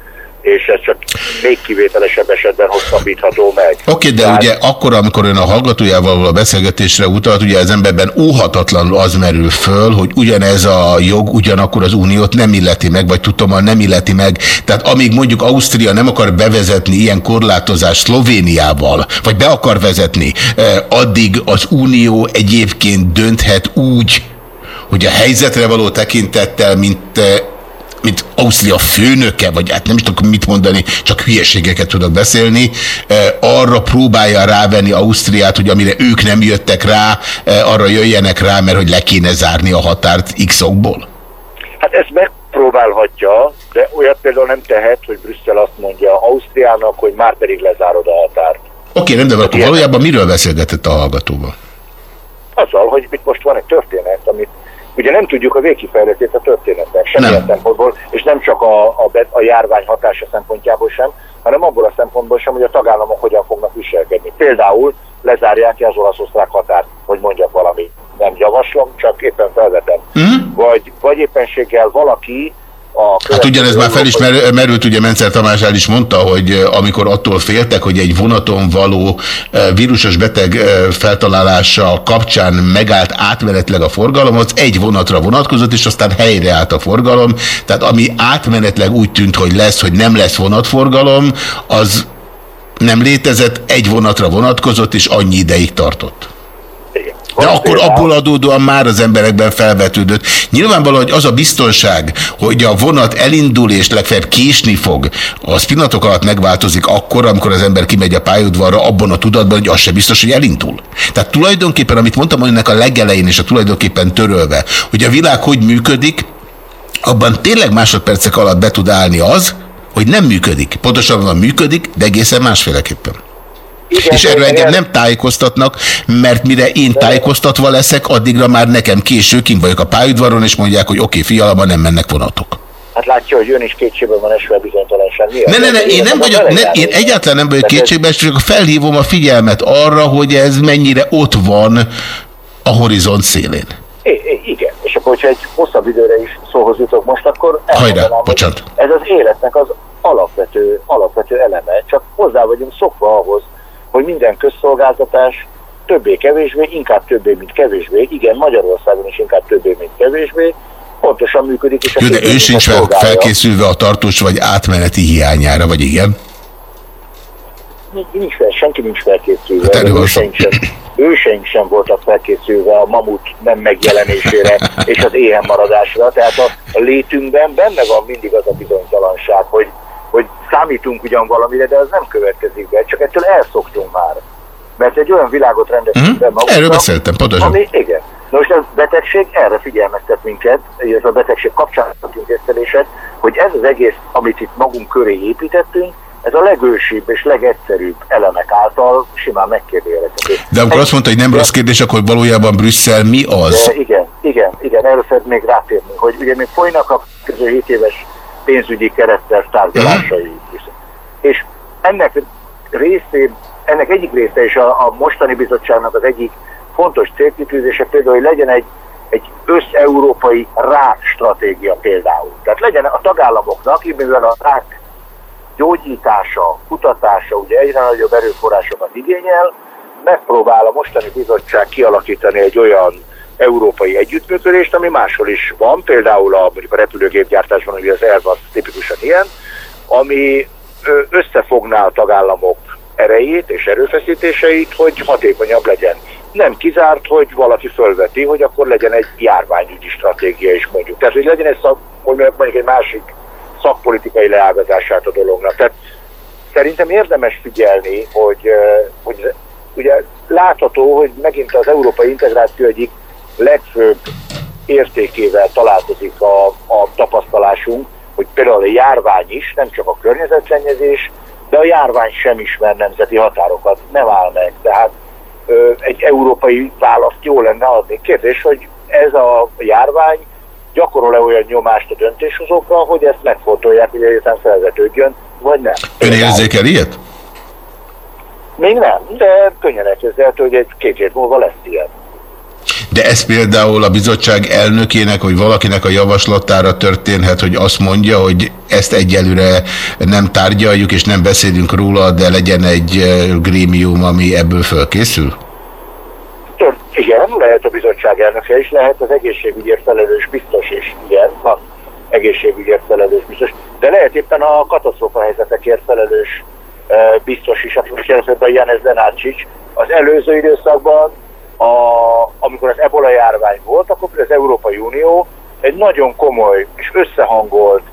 és ez csak még kivételesebb esetben hosszabbítható meg. Oké, de Tehát- ugye akkor, amikor ön a hallgatójával a beszélgetésre utalt, ugye az emberben óhatatlanul az merül föl, hogy ugyanez a jog ugyanakkor az uniót nem illeti meg, vagy tudom, nem illeti meg. Tehát amíg mondjuk Ausztria nem akar bevezetni ilyen korlátozást Szlovéniával, vagy be akar vezetni, eh, addig az unió egyébként dönthet úgy, hogy a helyzetre való tekintettel, mint, eh, mint Ausztria főnöke, vagy hát nem is tudok mit mondani, csak hülyeségeket tudok beszélni, eh, arra próbálja rávenni Ausztriát, hogy amire ők nem jöttek rá, eh, arra jöjjenek rá, mert hogy le kéne zárni a határt x-okból. Hát ezt megpróbálhatja, de olyat például nem tehet, hogy Brüsszel azt mondja Ausztriának, hogy már pedig lezárod a határt. Oké, rendben, van, akkor valójában miről beszélgetett a hallgatóval? Azzal, hogy itt most van egy történet, amit ugye nem tudjuk a végkifejletét a történetnek, semmilyen szempontból, és nem csak a, a, a járvány hatása szempontjából sem, hanem abból a szempontból sem, hogy a tagállamok hogyan fognak viselkedni. Például lezárják-e az olasz-osztrák határt, hogy mondjak valami. Nem javaslom, csak éppen felvetem. Hm? Vagy, vagy éppenséggel valaki a Hát ugyanez már fel is mer- merült, ugye Mencer Tamás el is mondta, hogy amikor attól féltek, hogy egy vonaton való vírusos beteg feltalálása kapcsán megállt átmenetleg a forgalom, az egy vonatra vonatkozott, és aztán helyreállt a forgalom. Tehát ami átmenetleg úgy tűnt, hogy lesz, hogy nem lesz vonatforgalom, az nem létezett, egy vonatra vonatkozott, és annyi ideig tartott. De akkor abból adódóan már az emberekben felvetődött. Nyilvánvaló, hogy az a biztonság, hogy a vonat elindul és legfeljebb késni fog, az pillanatok alatt megváltozik akkor, amikor az ember kimegy a pályaudvarra abban a tudatban, hogy az se biztos, hogy elindul. Tehát tulajdonképpen, amit mondtam önnek a legelején, és a tulajdonképpen törölve, hogy a világ hogy működik, abban tényleg másodpercek alatt be tud állni az, hogy nem működik. Pontosabban működik, de egészen másféleképpen. Igen, És erről engem nem tájékoztatnak, mert mire én tájékoztatva leszek, addigra már nekem késő, kint vagyok a pályaudvaron, és mondják, hogy oké, fialama, nem mennek vonatok. Hát látja, hogy ön is kétségben van esve bizonytalanság. Miért? Ne, ne, ne, én nem vagyok, ne, én egyáltalán nem vagyok kétségben, csak felhívom a figyelmet arra, hogy ez mennyire ott van a horizont szélén. I- I- igen, és akkor, hogyha egy hosszabb időre is szóhoz jutok most, akkor hogy bocsánat. ez az életnek az alapvető, alapvető eleme, csak hozzá vagyunk szokva ahhoz, hogy minden közszolgáltatás többé-kevésbé, inkább többé, mint kevésbé, igen, Magyarországon is inkább többé, mint kevésbé, pontosan működik, és Jó, de ő sincs felkészülve a tartós vagy átmeneti hiányára, vagy igen? Nincs- fel, senki nincs felkészülve. Hát őseink, sem, őseink sem voltak felkészülve a mamut nem megjelenésére és az éhen maradásra. Tehát a létünkben benne van mindig az a bizonytalanság, hogy, hogy számítunk ugyan valamire, de az nem következik be, csak ettől elszoktunk már. Mert egy olyan világot rendeztünk be magunknak, Mhm. Erről beszéltem, pontosan. Ami, igen. Na most a betegség erre figyelmeztet minket, illetve a betegség kapcsán intézkedések, hogy ez az egész, amit itt magunk köré építettünk, ez a legősibb és legegyszerűbb elemek által simán megkérdőjelezhető. De amikor azt mondta, hogy nem rossz kérdés, akkor valójában Brüsszel mi az? De igen, igen, igen, erről szeretnék rátérni, hogy ugye még folynak a közül 7 éves pénzügyi kerettel tárgyalásai. És ennek részé, ennek egyik része és a, a mostani bizottságnak az egyik fontos célkitűzése például, hogy legyen egy, egy összeurópai rák stratégia például. Tehát legyen a tagállamoknak, mivel a rák gyógyítása, kutatása ugye egyre nagyobb erőforrásokat igényel, megpróbál a mostani bizottság kialakítani egy olyan európai együttműködést, ami máshol is van, például a, mondjuk a repülőgépgyártásban, ugye az Airbus tipikusan ilyen, ami összefogná a tagállamok erejét és erőfeszítéseit, hogy hatékonyabb legyen. Nem kizárt, hogy valaki fölveti, hogy akkor legyen egy járványügyi stratégia is mondjuk. Tehát, hogy legyen egy, szak, mondjuk egy másik szakpolitikai leágazását a dolognak. Tehát szerintem érdemes figyelni, hogy, hogy ugye látható, hogy megint az európai integráció egyik legfőbb értékével találkozik a, a tapasztalásunk, hogy például a járvány is, nem csak a környezetszennyezés, de a járvány sem ismer nemzeti határokat, nem áll meg. Tehát ö, egy európai választ jó lenne adni. Kérdés, hogy ez a járvány gyakorol-e olyan nyomást a döntéshozókra, hogy ezt megfontolják, hogy egyetem felvetődjön, vagy nem. Ön érzékel ilyet? Még nem, de könnyen elképzelhető, hogy egy két év múlva lesz ilyen. De ez például a bizottság elnökének, vagy valakinek a javaslatára történhet, hogy azt mondja, hogy ezt egyelőre nem tárgyaljuk, és nem beszélünk róla, de legyen egy grémium, ami ebből fölkészül? Igen, lehet a bizottság elnöke is, lehet az egészségügyért felelős biztos is, igen, van egészségügyért felelős biztos, de lehet éppen a katasztrófa helyzetekért felelős biztos is, aki most jelentett a Janez Denácsics. Az előző időszakban a, amikor az ebola járvány volt, akkor az Európai Unió egy nagyon komoly és összehangolt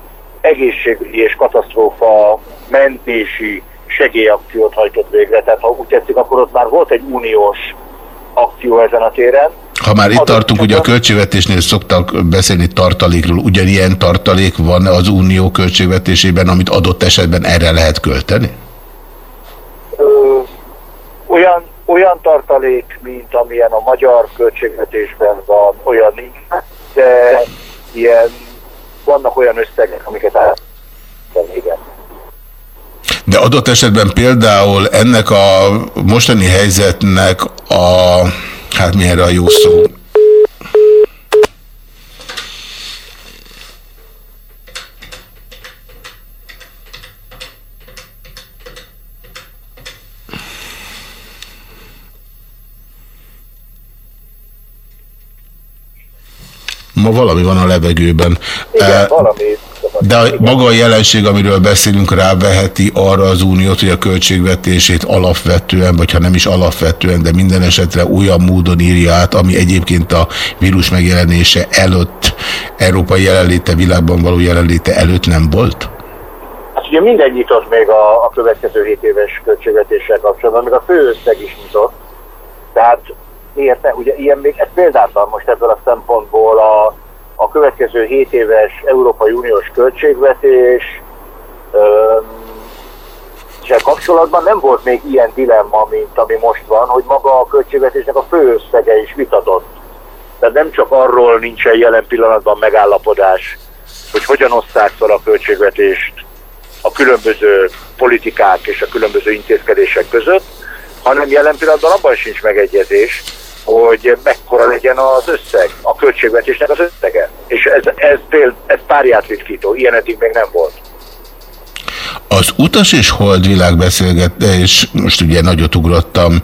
egészségügyi és katasztrófa mentési segélyakciót hajtott végre. Tehát ha úgy tetszik, akkor ott már volt egy uniós akció ezen a téren. Ha már itt tartunk, ugye a költségvetésnél szoktak beszélni tartalékról, ugyanilyen tartalék van az unió költségvetésében, amit adott esetben erre lehet költeni? Ö, olyan olyan tartalék, mint amilyen a magyar költségvetésben van, olyan nincs, de ilyen, vannak olyan összegek, amiket át igen. De adott esetben például ennek a mostani helyzetnek a, hát milyen a jó szó, Ma valami van a levegőben. Igen, uh, valami. De a maga a jelenség, amiről beszélünk, ráveheti arra az uniót, hogy a költségvetését alapvetően, vagy ha nem is alapvetően, de minden esetre olyan módon írja át, ami egyébként a vírus megjelenése előtt, európai jelenléte, világban való jelenléte előtt nem volt? Hát ugye minden nyitott még a, a következő 7 éves költségvetéssel kapcsolatban, még a főösszeg is nyitott. Tehát miért ne? Ugye ilyen még, ez példátlan most ebből a szempontból a, a következő 7 éves Európai Uniós költségvetés és kapcsolatban nem volt még ilyen dilemma, mint ami most van, hogy maga a költségvetésnek a főösszege is vitatott. Tehát nem csak arról nincsen jelen pillanatban megállapodás, hogy hogyan oszták fel a költségvetést a különböző politikák és a különböző intézkedések között, hanem jelen pillanatban abban sincs megegyezés, hogy mekkora legyen az összeg, a költségvetésnek az összege. És ez, ez, péld, ez párját ritkító, ilyen eddig még nem volt. Az utas és holdvilág beszélgetés, most ugye nagyot ugrottam,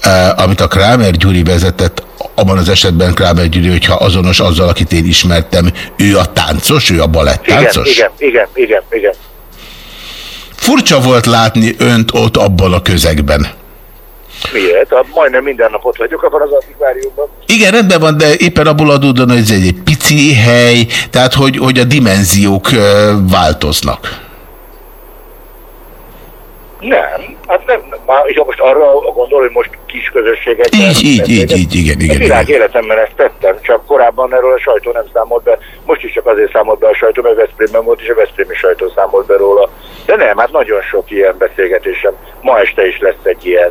eh, amit a Krámer Gyuri vezetett, abban az esetben Krámer Gyuri, hogyha azonos azzal, akit én ismertem, ő a táncos, ő a balettáncos? Igen, igen, igen, igen, igen. Furcsa volt látni önt ott abban a közegben. Miért? A, majdnem minden nap ott vagyok abban az antikváriumban. Igen, rendben van, de éppen abból adódóan, hogy ez egy pici hely, tehát hogy, hogy a dimenziók változnak. Nem, hát nem, már, és most arra gondol, hogy most kis közösségek. Így, így, így, így, igen, igen. A világ életemben ezt tettem, csak korábban erről a sajtó nem számolt be. Most is csak azért számolt be a sajtó, mert Veszprémben volt, és a Veszprémi sajtó számolt be róla. De nem, hát nagyon sok ilyen beszélgetésem. Ma este is lesz egy ilyen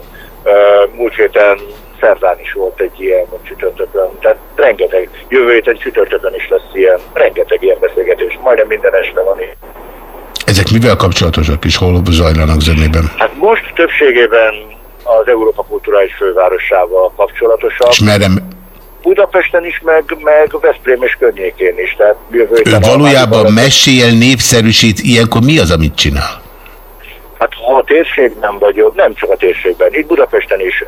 múlt héten szerdán is volt egy ilyen, vagy csütörtökön, tehát rengeteg, jövő héten csütörtökön is lesz ilyen, rengeteg ilyen beszélgetés, majdnem minden este van ilyen. Ezek mivel kapcsolatosak és hol zajlanak zenében? Hát most többségében az Európa Kulturális Fővárosával kapcsolatosak. És merre, Budapesten is, meg, meg Veszprém és környékén is. Tehát jövő ő valójában mesél, népszerűsít, ilyenkor mi az, amit csinál? Hát ha a térségben vagyok, nem csak a térségben, itt Budapesten is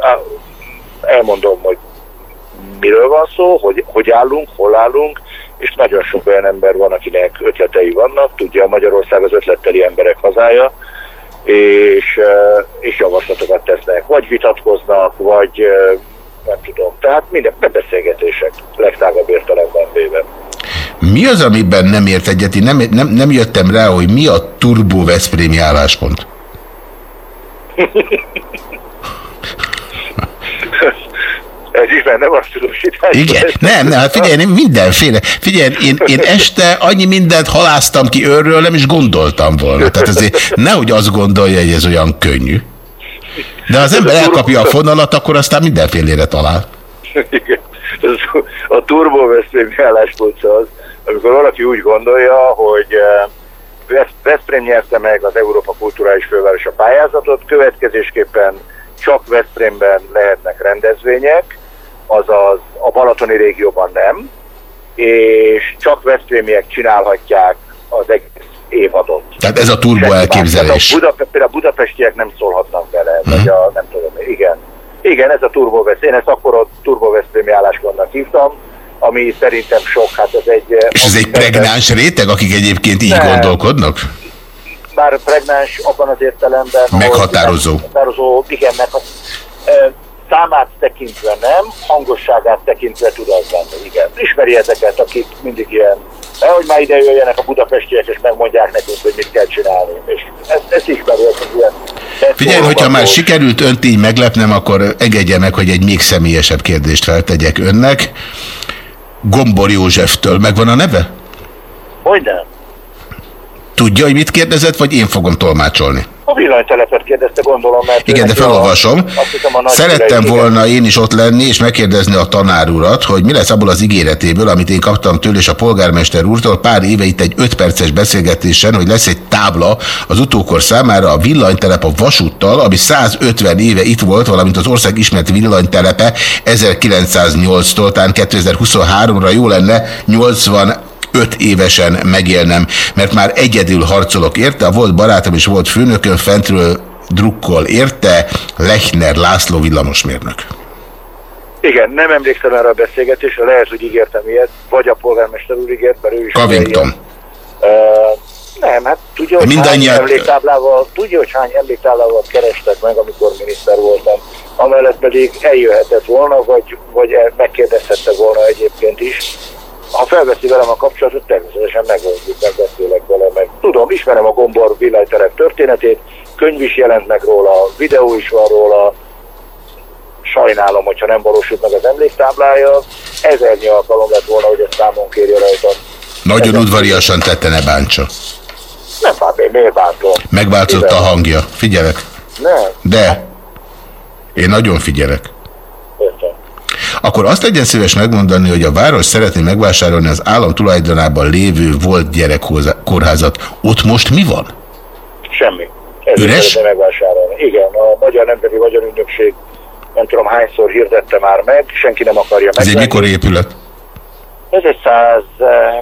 elmondom, hogy miről van szó, hogy, hogy állunk, hol állunk, és nagyon sok olyan ember van, akinek ötletei vannak, tudja, Magyarország az ötletteli emberek hazája, és, és javaslatokat tesznek, vagy vitatkoznak, vagy nem tudom. Tehát minden beszélgetések legtágabb értelemben véve. Mi az, amiben nem ért egyet? Én nem, nem, nem jöttem rá, hogy mi a Turbo Veszprémi álláspont. Ez is benne van tudósítás. Igen, nem, nem, hát figyelj, én mindenféle. Figyelj, én, én este annyi mindent haláztam ki őről, nem is gondoltam volna. Tehát azért nehogy azt gondolja, hogy ez olyan könnyű. De az ember elkapja a fonalat, akkor aztán mindenfélére talál. Igen. A turboveszprém álláspont az, amikor valaki úgy gondolja, hogy eh, Veszprém nyerte meg az Európa Kulturális Fővárosa pályázatot, következésképpen csak Veszprémben lehetnek rendezvények, azaz a Balatoni régióban nem, és csak Veszprémiek csinálhatják az egész évadot. Tehát ez a turbo elképzelés. A Buda, például a budapestiek nem szólhatnak bele, hmm. vagy a, nem tudom, igen. Igen, ez a turbovesz. Én ezt akkor a turboveszprémi álláspontnak hívtam, ami szerintem sok, hát ez egy... És ez egy pregnáns réteg, akik egyébként így nem. gondolkodnak? Már pregnáns abban az értelemben, Meghatározó. Hogy meghatározó, igen, meghatározó számát tekintve nem, hangosságát tekintve tud az lenni, igen. Ismeri ezeket, akik mindig ilyen, hogy már ide jöjjenek a budapestiek, és megmondják nekünk, hogy mit kell csinálni. És ezt, ezt ismeri, ez ilyen. Figyelj, hogyha már sikerült önt így meglepnem, akkor engedje meg, hogy egy még személyesebb kérdést feltegyek önnek. Gombor Józseftől megvan a neve? Hogy nem. Tudja, hogy mit kérdezett, vagy én fogom tolmácsolni? A villanytelepet kérdezte, gondolom, mert... Igen, de felolvasom. A, Szerettem volna én is ott lenni, és megkérdezni a tanár urat, hogy mi lesz abból az ígéretéből, amit én kaptam tőle és a polgármester úrtól pár éve itt egy 5 perces beszélgetésen, hogy lesz egy tábla az utókor számára a villanytelep a vasúttal, ami 150 éve itt volt, valamint az ország ismert villanytelepe 1908-tól, talán 2023-ra jó lenne 80 öt évesen megélnem, mert már egyedül harcolok érte, a volt barátom és volt főnökön fentről drukkol érte, Lechner László villamosmérnök. Igen, nem emlékszem erre a beszélgetésre, lehet, hogy ígértem ilyet, vagy a polgármester úr ígért, mert ő is... Covington. Uh, nem, hát tudja, hogy hány emléktáblával, tudja, hogy hány emléktáblával kerestek meg, amikor miniszter voltam. Amellett pedig eljöhetett volna, vagy, vagy megkérdezhette volna egyébként is ha felveszi velem a kapcsolatot, természetesen megoldjuk, megbeszélek vele, meg tudom, ismerem a Gombor villanyterep történetét, könyv is jelent meg róla, videó is van róla, sajnálom, hogyha nem valósult meg az emléktáblája, ezernyi alkalom lett volna, hogy ezt számon kérje rajta. Nagyon Ezen udvariasan tette, ne bántsa. Nem bánt, én miért bántom? Megváltozott a hangja, figyelek. Nem. De. Én nagyon figyelek. Akkor azt legyen szíves megmondani, hogy a város szeretné megvásárolni az állam tulajdonában lévő volt gyerekkórházat. Ott most mi van? Semmi. Ez Üres? megvásárolni. Igen, a Magyar Nemzeti Ügynökség nem tudom hányszor hirdette már meg, senki nem akarja meg. Ez egy mikor épület? Ez egy 100,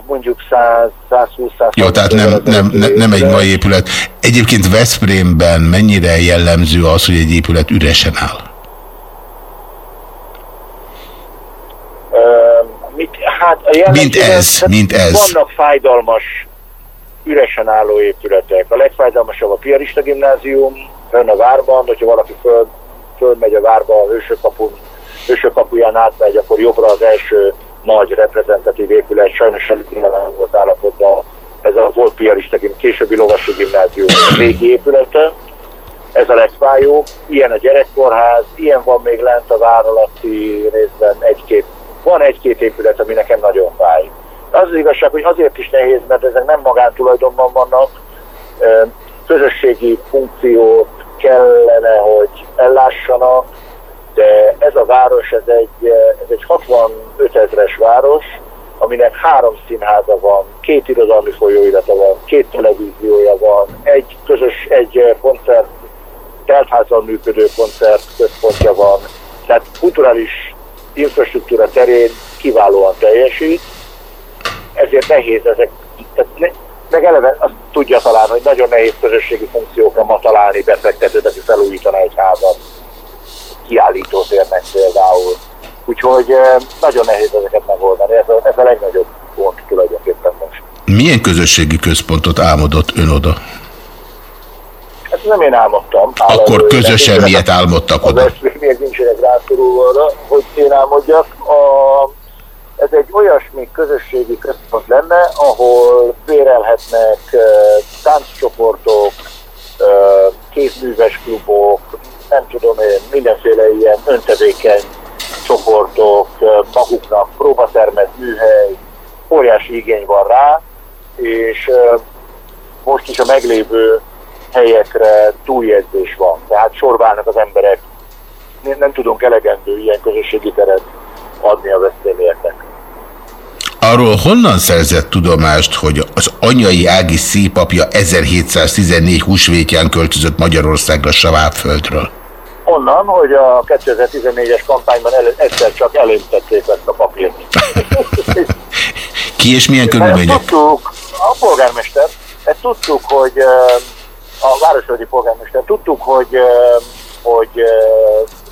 mondjuk 100, 120, 100. Jó, tehát nem, nem, nem, nem egy mai épület. Egyébként Veszprémben mennyire jellemző az, hogy egy épület üresen áll? mit, hát a mint ez, mint ez. Vannak fájdalmas, üresen álló épületek. A legfájdalmasabb a Piarista gimnázium, fönn a várban, hogyha valaki föl, fölmegy a várba a hősökapun, hősökapuján átmegy, akkor jobbra az első nagy reprezentatív épület, sajnos előtt volt állapotban ez a volt Piarista gimnázium, későbbi lovasi gimnázium régi épülete, ez a legfájóbb, ilyen a gyerekkorház, ilyen van még lent a vár alatti részben egy-két van egy-két épület, ami nekem nagyon fáj. Az az igazság, hogy azért is nehéz, mert ezek nem magántulajdonban vannak, közösségi funkciót kellene, hogy ellássanak, de ez a város, ez egy, ez egy 65 ezres város, aminek három színháza van, két irodalmi folyóirata van, két televíziója van, egy közös, egy koncert, teltházal működő koncert központja van, tehát kulturális infrastruktúra terén kiválóan teljesít, ezért nehéz ezek, tehát ne, meg eleve azt tudja talán, hogy nagyon nehéz közösségi funkciókra ma találni befektetőt, aki felújítana egy házat, kiállítótérnek például. Úgyhogy nagyon nehéz ezeket megoldani. Ez a, ez a legnagyobb gond tulajdonképpen most. Milyen közösségi központot álmodott ön oda? Ezt nem én álmodtam. Akkor közösen miért álmodtak oda? Az még nincsenek rászorulva hogy én álmodjak. A, ez egy olyasmi közösségi központ lenne, ahol férelhetnek uh, tánccsoportok, uh, kézműves klubok, nem tudom én, mindenféle ilyen öntevékeny csoportok, uh, maguknak próbatermet, műhely, óriási igény van rá, és uh, most is a meglévő helyekre túljegyzés van. Tehát sorválnak az emberek, nem tudunk elegendő ilyen közösségi teret adni a veszélyeknek. Arról honnan szerzett tudomást, hogy az anyai ági szépapja 1714 húsvétján költözött Magyarországra Savábföldről? Onnan, hogy a 2014-es kampányban el, egyszer csak elémtették ezt a papírt. Ki és milyen körülmények? Tudtuk, a polgármester, ezt tudtuk, hogy a városvölgyi polgármester, tudtuk, hogy, hogy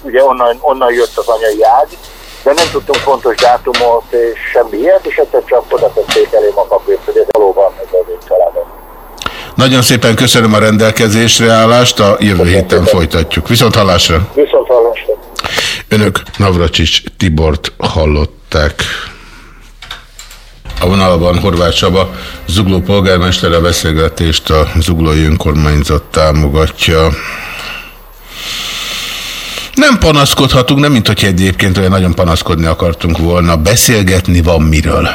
ugye onnan, onnan jött az anyai ág, de nem tudtunk pontos dátumot és semmi ilyet, és egyszer csak oda tették elém a papírt, hogy ez valóban ez az én családom. Nagyon szépen köszönöm a rendelkezésre állást, a jövő héten folytatjuk. Viszont hallásra! Viszont hallásra! Önök Navracsics Tibort hallották. A vonalban Horváth Csaba, Zugló polgármester a beszélgetést a Zuglói önkormányzat támogatja. Nem panaszkodhatunk, nem mint hogy egyébként olyan nagyon panaszkodni akartunk volna. Beszélgetni van miről.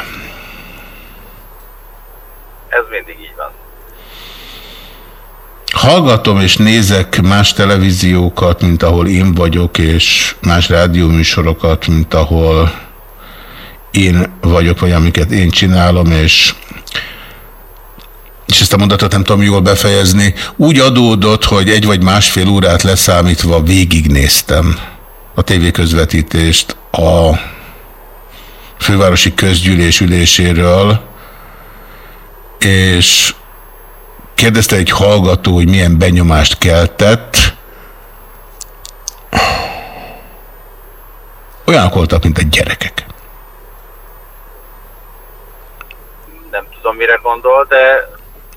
Ez mindig így van. Hallgatom és nézek más televíziókat, mint ahol én vagyok, és más rádióműsorokat, mint ahol én vagyok, vagy amiket én csinálom, és és ezt a mondatot nem tudom jól befejezni, úgy adódott, hogy egy vagy másfél órát leszámítva végignéztem a tévéközvetítést a fővárosi közgyűlés üléséről, és kérdezte egy hallgató, hogy milyen benyomást keltett. Olyanok voltak, mint a gyerekek. Nem tudom, mire gondol, de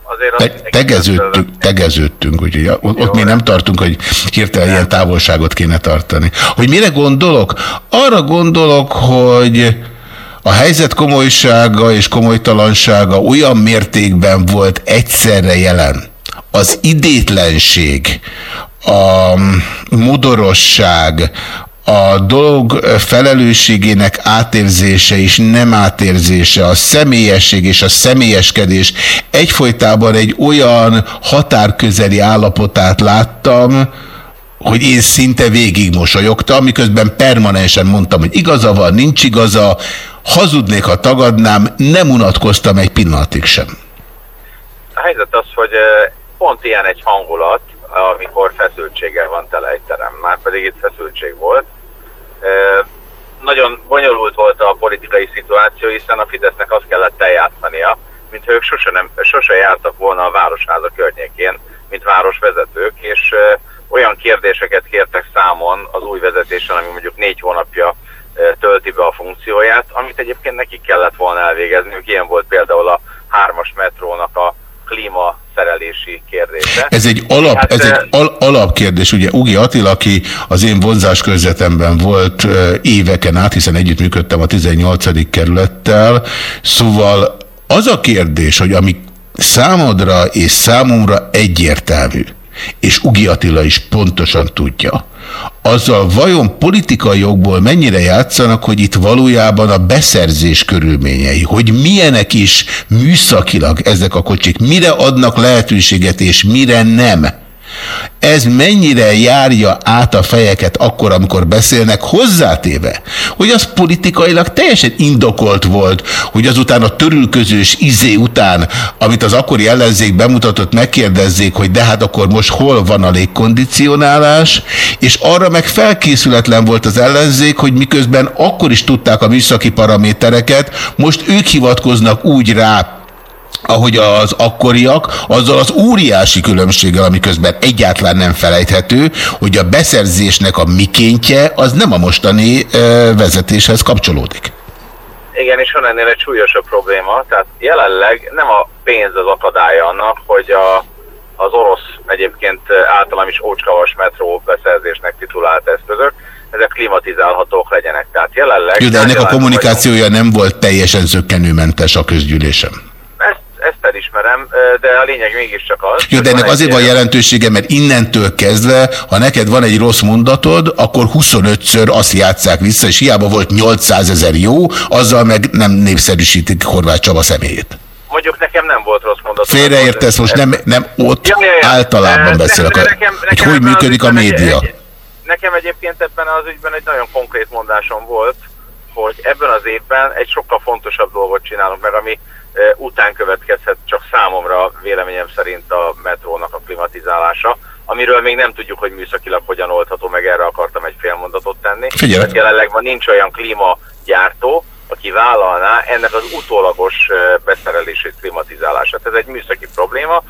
azért... Te, tegeződtünk, tegeződtünk, úgyhogy ott, ott még nem tartunk, hogy hirtelen ilyen távolságot kéne tartani. Hogy mire gondolok? Arra gondolok, hogy a helyzet komolysága és komolytalansága olyan mértékben volt egyszerre jelen. Az idétlenség, a modorosság, a dolog felelősségének átérzése és nem átérzése, a személyesség és a személyeskedés. Egyfolytában egy olyan határközeli állapotát láttam, hogy én szinte végig mosolyogtam, miközben permanensen mondtam, hogy igaza van, nincs igaza, hazudnék, ha tagadnám, nem unatkoztam egy pillanatig sem. A helyzet az, hogy pont ilyen egy hangulat, amikor feszültséggel van tele egy terem. Már pedig itt feszültség volt. Nagyon bonyolult volt a politikai szituáció, hiszen a Fidesznek azt kellett eljátszania, mint ők sose, nem, sose jártak volna a Városháza környékén, mint városvezetők, és olyan kérdéseket kértek számon az új vezetésen, ami mondjuk négy hónapja tölti be a funkcióját, amit egyébként nekik kellett volna elvégezni. Ilyen volt például a hármas metrónak a klíma szerelési kérdése. Ez egy, alap, hát, ez egy al alapkérdés. Ugye Ugi Attila, aki az én vonzás körzetemben volt éveken át, hiszen együttműködtem a 18. kerülettel, szóval az a kérdés, hogy ami számodra és számomra egyértelmű, és Ugi Attila is pontosan tudja, azzal vajon politikai jogból mennyire játszanak, hogy itt valójában a beszerzés körülményei, hogy milyenek is műszakilag ezek a kocsik, mire adnak lehetőséget és mire nem. Ez mennyire járja át a fejeket akkor, amikor beszélnek, hozzátéve, hogy az politikailag teljesen indokolt volt, hogy azután a törülközős izé után, amit az akkori ellenzék bemutatott, megkérdezzék, hogy de hát akkor most hol van a légkondicionálás, és arra meg felkészületlen volt az ellenzék, hogy miközben akkor is tudták a műszaki paramétereket, most ők hivatkoznak úgy rá, ahogy az akkoriak, azzal az óriási különbséggel, ami közben egyáltalán nem felejthető, hogy a beszerzésnek a mikéntje az nem a mostani vezetéshez kapcsolódik. Igen, és van ennél egy súlyosabb probléma, tehát jelenleg nem a pénz az akadálya annak, hogy a, az orosz egyébként általam is ócskavas metró beszerzésnek titulált eszközök, ezek klimatizálhatók legyenek. Tehát jelenleg... Jó, de ennek a kommunikációja nem volt teljesen zöggenőmentes a közgyűlésem. Ezt, elismerem, de a lényeg mégiscsak az... Jó, de ennek azért van jelentősége, mert innentől kezdve, ha neked van egy rossz mondatod, akkor 25-ször azt játszák vissza, és hiába volt 800 ezer jó, azzal meg nem népszerűsítik Horváth Csaba személyét. Mondjuk nekem nem volt rossz mondat. Félreértesz, most nem, nem ott ja, ja, ja. általában beszélek, nekem, nekem, hogy hogy működik a média. Egy, egy, nekem egyébként ebben az ügyben egy nagyon konkrét mondásom volt, hogy ebben az évben egy sokkal fontosabb dolgot csinálunk meg, ami után következhet csak számomra véleményem szerint a metrónak a klimatizálása, amiről még nem tudjuk, hogy műszakilag hogyan oldható, meg erre akartam egy fél mondatot tenni. Figyelj. Jelenleg van nincs olyan klímagyártó, aki vállalná ennek az utólagos beszerelését, klimatizálását. Ez egy műszaki probléma.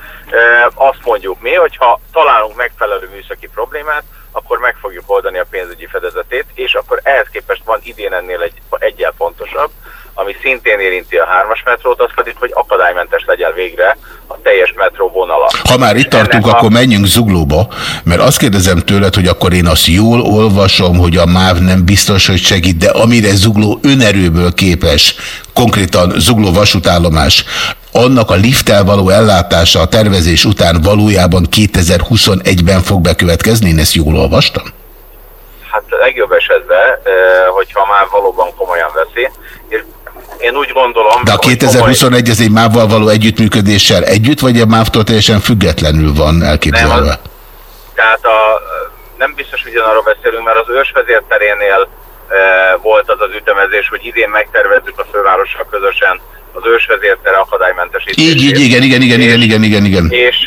Azt mondjuk mi, hogy ha találunk megfelelő műszaki problémát, akkor meg fogjuk oldani a pénzügyi fedezetét, és akkor ehhez képest van idén ennél egy egyel fontosabb, ami szintén érinti a hármas metrót, az pedig, hogy akadálymentes legyen végre a teljes metró vonala. Ha már itt tartunk, a... akkor menjünk zuglóba, mert azt kérdezem tőled, hogy akkor én azt jól olvasom, hogy a MÁV nem biztos, hogy segít, de amire zugló önerőből képes, konkrétan zugló vasútállomás, annak a lifttel való ellátása a tervezés után valójában 2021-ben fog bekövetkezni, én ezt jól olvastam? Hát legjobb esetben, hogyha már valóban komolyan veszi, és én úgy gondolom... De a 2021 ez egy MÁV-val való együttműködéssel együtt, vagy a MÁV-tól teljesen függetlenül van elképzelve? Nem, az, tehát a, nem biztos, hogy ugyanarról beszélünk, mert az ősvezérterénél e, volt az az ütemezés, hogy idén megtervezzük a fővárossal közösen az ősvezértere akadálymentesítését. Így, így, igen, igen, igen, igen, igen, igen, igen. És,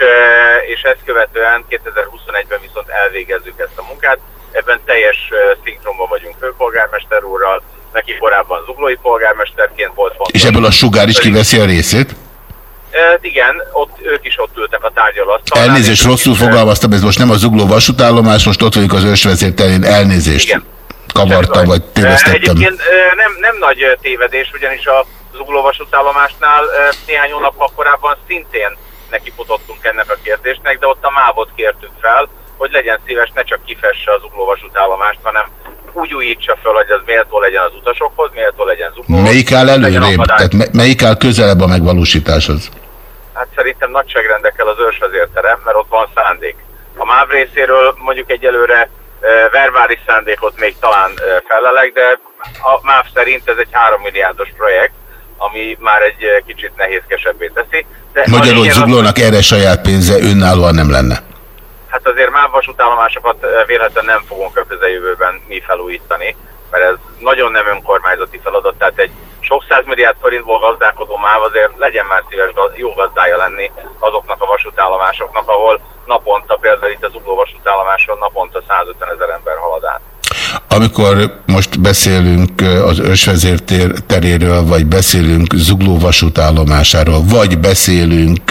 és ezt követően 2021-ben viszont elvégezzük ezt a munkát. Ebben teljes szinkronban vagyunk főpolgármester úrral, neki korábban zuglói polgármesterként volt fontos. És ebből a sugár is kiveszi a részét? E, igen, ott, ők is ott ültek a tárgyalasztalnál. Elnézést, rosszul fogalmaztam, ez most nem a zugló vasútállomás, most ott vagyunk az ősvezérterén, elnézést. Igen. Kavartam, vagy tévesztettem. Egyébként nem, nem nagy tévedés, ugyanis a zugló vasútállomásnál néhány hónappal korábban szintén nekifutottunk ennek a kérdésnek, de ott a mávot kértük fel, hogy legyen szíves, ne csak kifesse az zugló vasútállomást, hanem úgy újítsa fel, hogy az méltó legyen az utasokhoz, méltó legyen zugló. Melyik áll előrébb? Tehát melyik áll közelebb a megvalósításhoz? Hát szerintem nagyságrendekkel az ősvezérterem, mert ott van szándék. A MÁV részéről mondjuk egyelőre e, verbális szándékot még talán e, felelek, de a MÁV szerint ez egy 3 milliárdos projekt, ami már egy kicsit nehézkesebbé teszi. De Magyarul zuglónak erre saját pénze önállóan nem lenne hát azért már vasútállomásokat véletlenül nem fogunk a közeljövőben mi felújítani, mert ez nagyon nem önkormányzati feladat, tehát egy sok milliárd forintból gazdálkodó MÁV azért legyen már szíves jó gazdája lenni azoknak a vasútállomásoknak, ahol naponta, például itt az Ugló vasútállomáson naponta 150 ezer ember halad át. Amikor most beszélünk az ősvezér teréről, vagy beszélünk Zugló vasútállomásáról, vagy beszélünk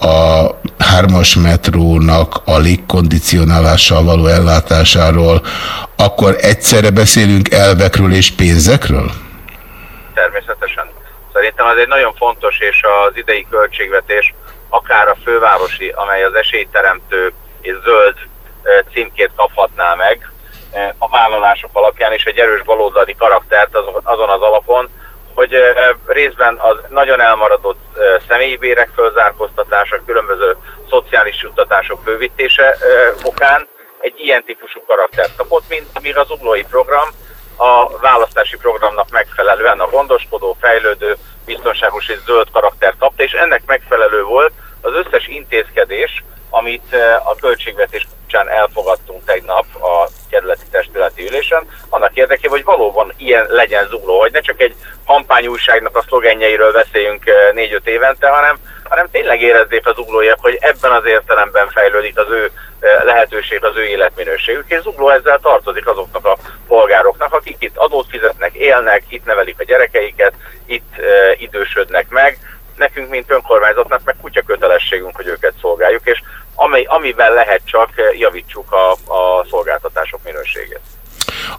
a hármas metrónak a légkondicionálással való ellátásáról, akkor egyszerre beszélünk elvekről és pénzekről? Természetesen. Szerintem az egy nagyon fontos, és az idei költségvetés akár a fővárosi, amely az esélyteremtő és zöld címkét kaphatná meg a vállalások alapján, és egy erős baloldali karaktert azon az alapon, hogy részben az nagyon elmaradott személyi bérek fölzárkóztatása, különböző szociális juttatások bővítése okán egy ilyen típusú karaktert kapott, mint míg az uglói program a választási programnak megfelelően a gondoskodó, fejlődő, biztonságos és zöld karakter kapta, és ennek megfelelő volt az összes intézkedés, amit a költségvetés kapcsán elfogadtunk tegnap a kerületi testületi ülésen, annak érdekében, hogy ilyen legyen zugló, hogy ne csak egy kampány újságnak a szlogenjeiről beszéljünk négy-öt évente, hanem, hanem tényleg érezzék az zuglóiak, hogy ebben az értelemben fejlődik az ő lehetőség, az ő életminőségük, és zugló ezzel tartozik azoknak a polgároknak, akik itt adót fizetnek, élnek, itt nevelik a gyerekeiket, itt idősödnek meg, nekünk, mint önkormányzatnak, meg kutya kötelességünk, hogy őket szolgáljuk, és amely, amiben lehet csak javítsuk a, a szolgáltatások minőségét.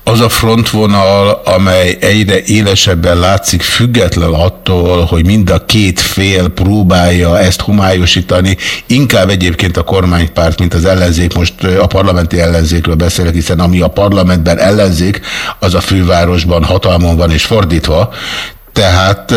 Az a frontvonal, amely egyre élesebben látszik, független attól, hogy mind a két fél próbálja ezt homályosítani, inkább egyébként a kormánypárt, mint az ellenzék, most a parlamenti ellenzékről beszélek, hiszen ami a parlamentben ellenzék, az a fővárosban hatalmon van és fordítva, tehát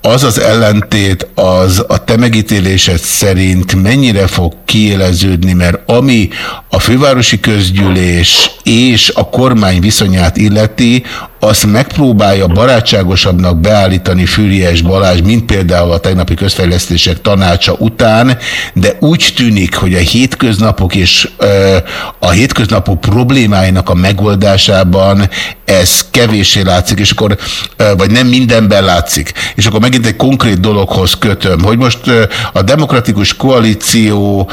az az ellentét, az a te megítélésed szerint mennyire fog kiéleződni, mert ami a fővárosi közgyűlés és a kormány viszonyát illeti, azt megpróbálja barátságosabbnak beállítani Fűries Balázs, mint például a tegnapi közfejlesztések tanácsa után, de úgy tűnik, hogy a hétköznapok és ö, a hétköznapok problémáinak a megoldásában ez kevéssé látszik, és akkor, ö, vagy nem mindenben látszik. És akkor megint egy konkrét dologhoz kötöm, hogy most a demokratikus koalíció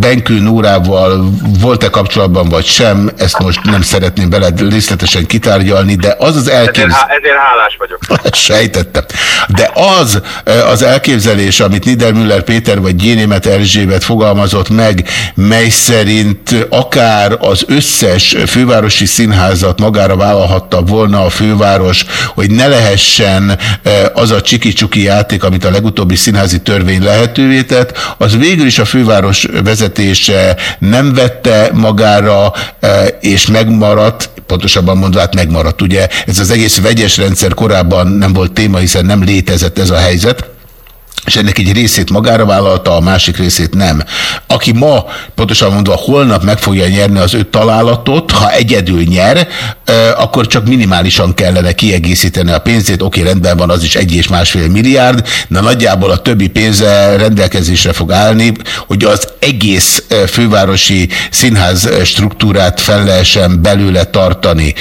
Benkő Núrával volt-e kapcsolatban, vagy sem, ezt most nem szeretném veled részletesen kitárgyalni, de az az elképzelés... Ezért, ezért hálás vagyok. Sejtettem. De az az elképzelés, amit Niedermüller Péter vagy Gyénémet Erzsébet fogalmazott meg, mely szerint akár az összes fővárosi színházat magára vállalhatta volna a főváros, hogy ne lehessen az a csiki-csuki játék, amit a legutóbbi színházi törvény lehetővé tett, az végül is a főváros vezetése nem vette magára, és megmaradt, pontosabban mondva, hát megmaradt ugye? Ez az egész vegyes rendszer korábban nem volt téma, hiszen nem létezett ez a helyzet és ennek egy részét magára vállalta, a másik részét nem. Aki ma, pontosan mondva, holnap meg fogja nyerni az ő találatot, ha egyedül nyer, akkor csak minimálisan kellene kiegészíteni a pénzét. Oké, rendben van, az is egy és másfél milliárd, de nagyjából a többi pénze rendelkezésre fog állni, hogy az egész fővárosi színház struktúrát fel lehessen belőle tartani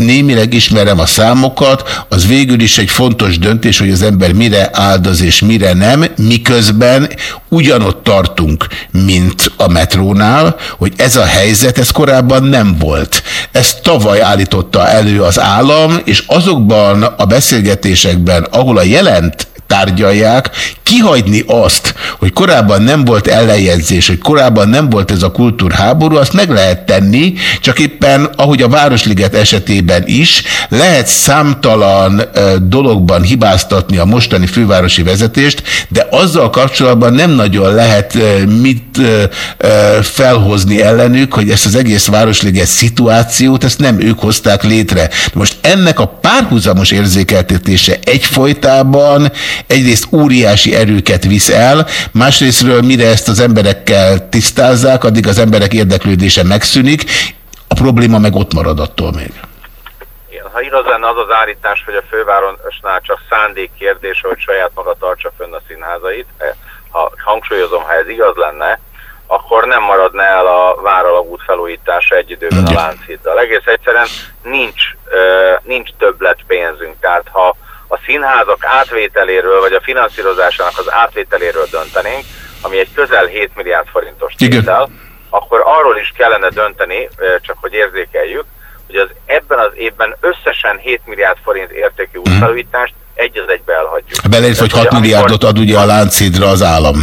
némileg ismerem a számokat, az végül is egy fontos döntés, hogy az ember mire áldoz és mire nem, miközben ugyanott tartunk, mint a metrónál, hogy ez a helyzet, ez korábban nem volt. Ezt tavaly állította elő az állam, és azokban a beszélgetésekben, ahol a jelent tárgyalják, kihagyni azt, hogy korábban nem volt ellenjegyzés, hogy korábban nem volt ez a kultúrháború, azt meg lehet tenni, csak éppen, ahogy a Városliget esetében is, lehet számtalan dologban hibáztatni a mostani fővárosi vezetést, de azzal kapcsolatban nem nagyon lehet mit felhozni ellenük, hogy ezt az egész Városliget szituációt, ezt nem ők hozták létre. Most ennek a párhuzamos érzékeltetése egyfolytában egyrészt óriási erőket visz el, másrésztről mire ezt az emberekkel tisztázzák, addig az emberek érdeklődése megszűnik, a probléma meg ott marad attól még. Igen, ha igaz lenne az az állítás, hogy a fővárosnál csak szándék kérdése, hogy saját maga tartsa fönn a színházait, e, ha hangsúlyozom, ha ez igaz lenne, akkor nem maradna el a Váralagút felújítása egy időben a Lánchíddal. Egész egyszerűen nincs, nincs többlet pénzünk, tehát ha a színházak átvételéről, vagy a finanszírozásának az átvételéről döntenénk, ami egy közel 7 milliárd forintos tétel, akkor arról is kellene dönteni, csak hogy érzékeljük, hogy az ebben az évben összesen 7 milliárd forint értékű mhm. útfelújítást egy az egybe elhagyjuk. Beleértve, hogy 6 milliárdot ad ugye a Láncidra az állam.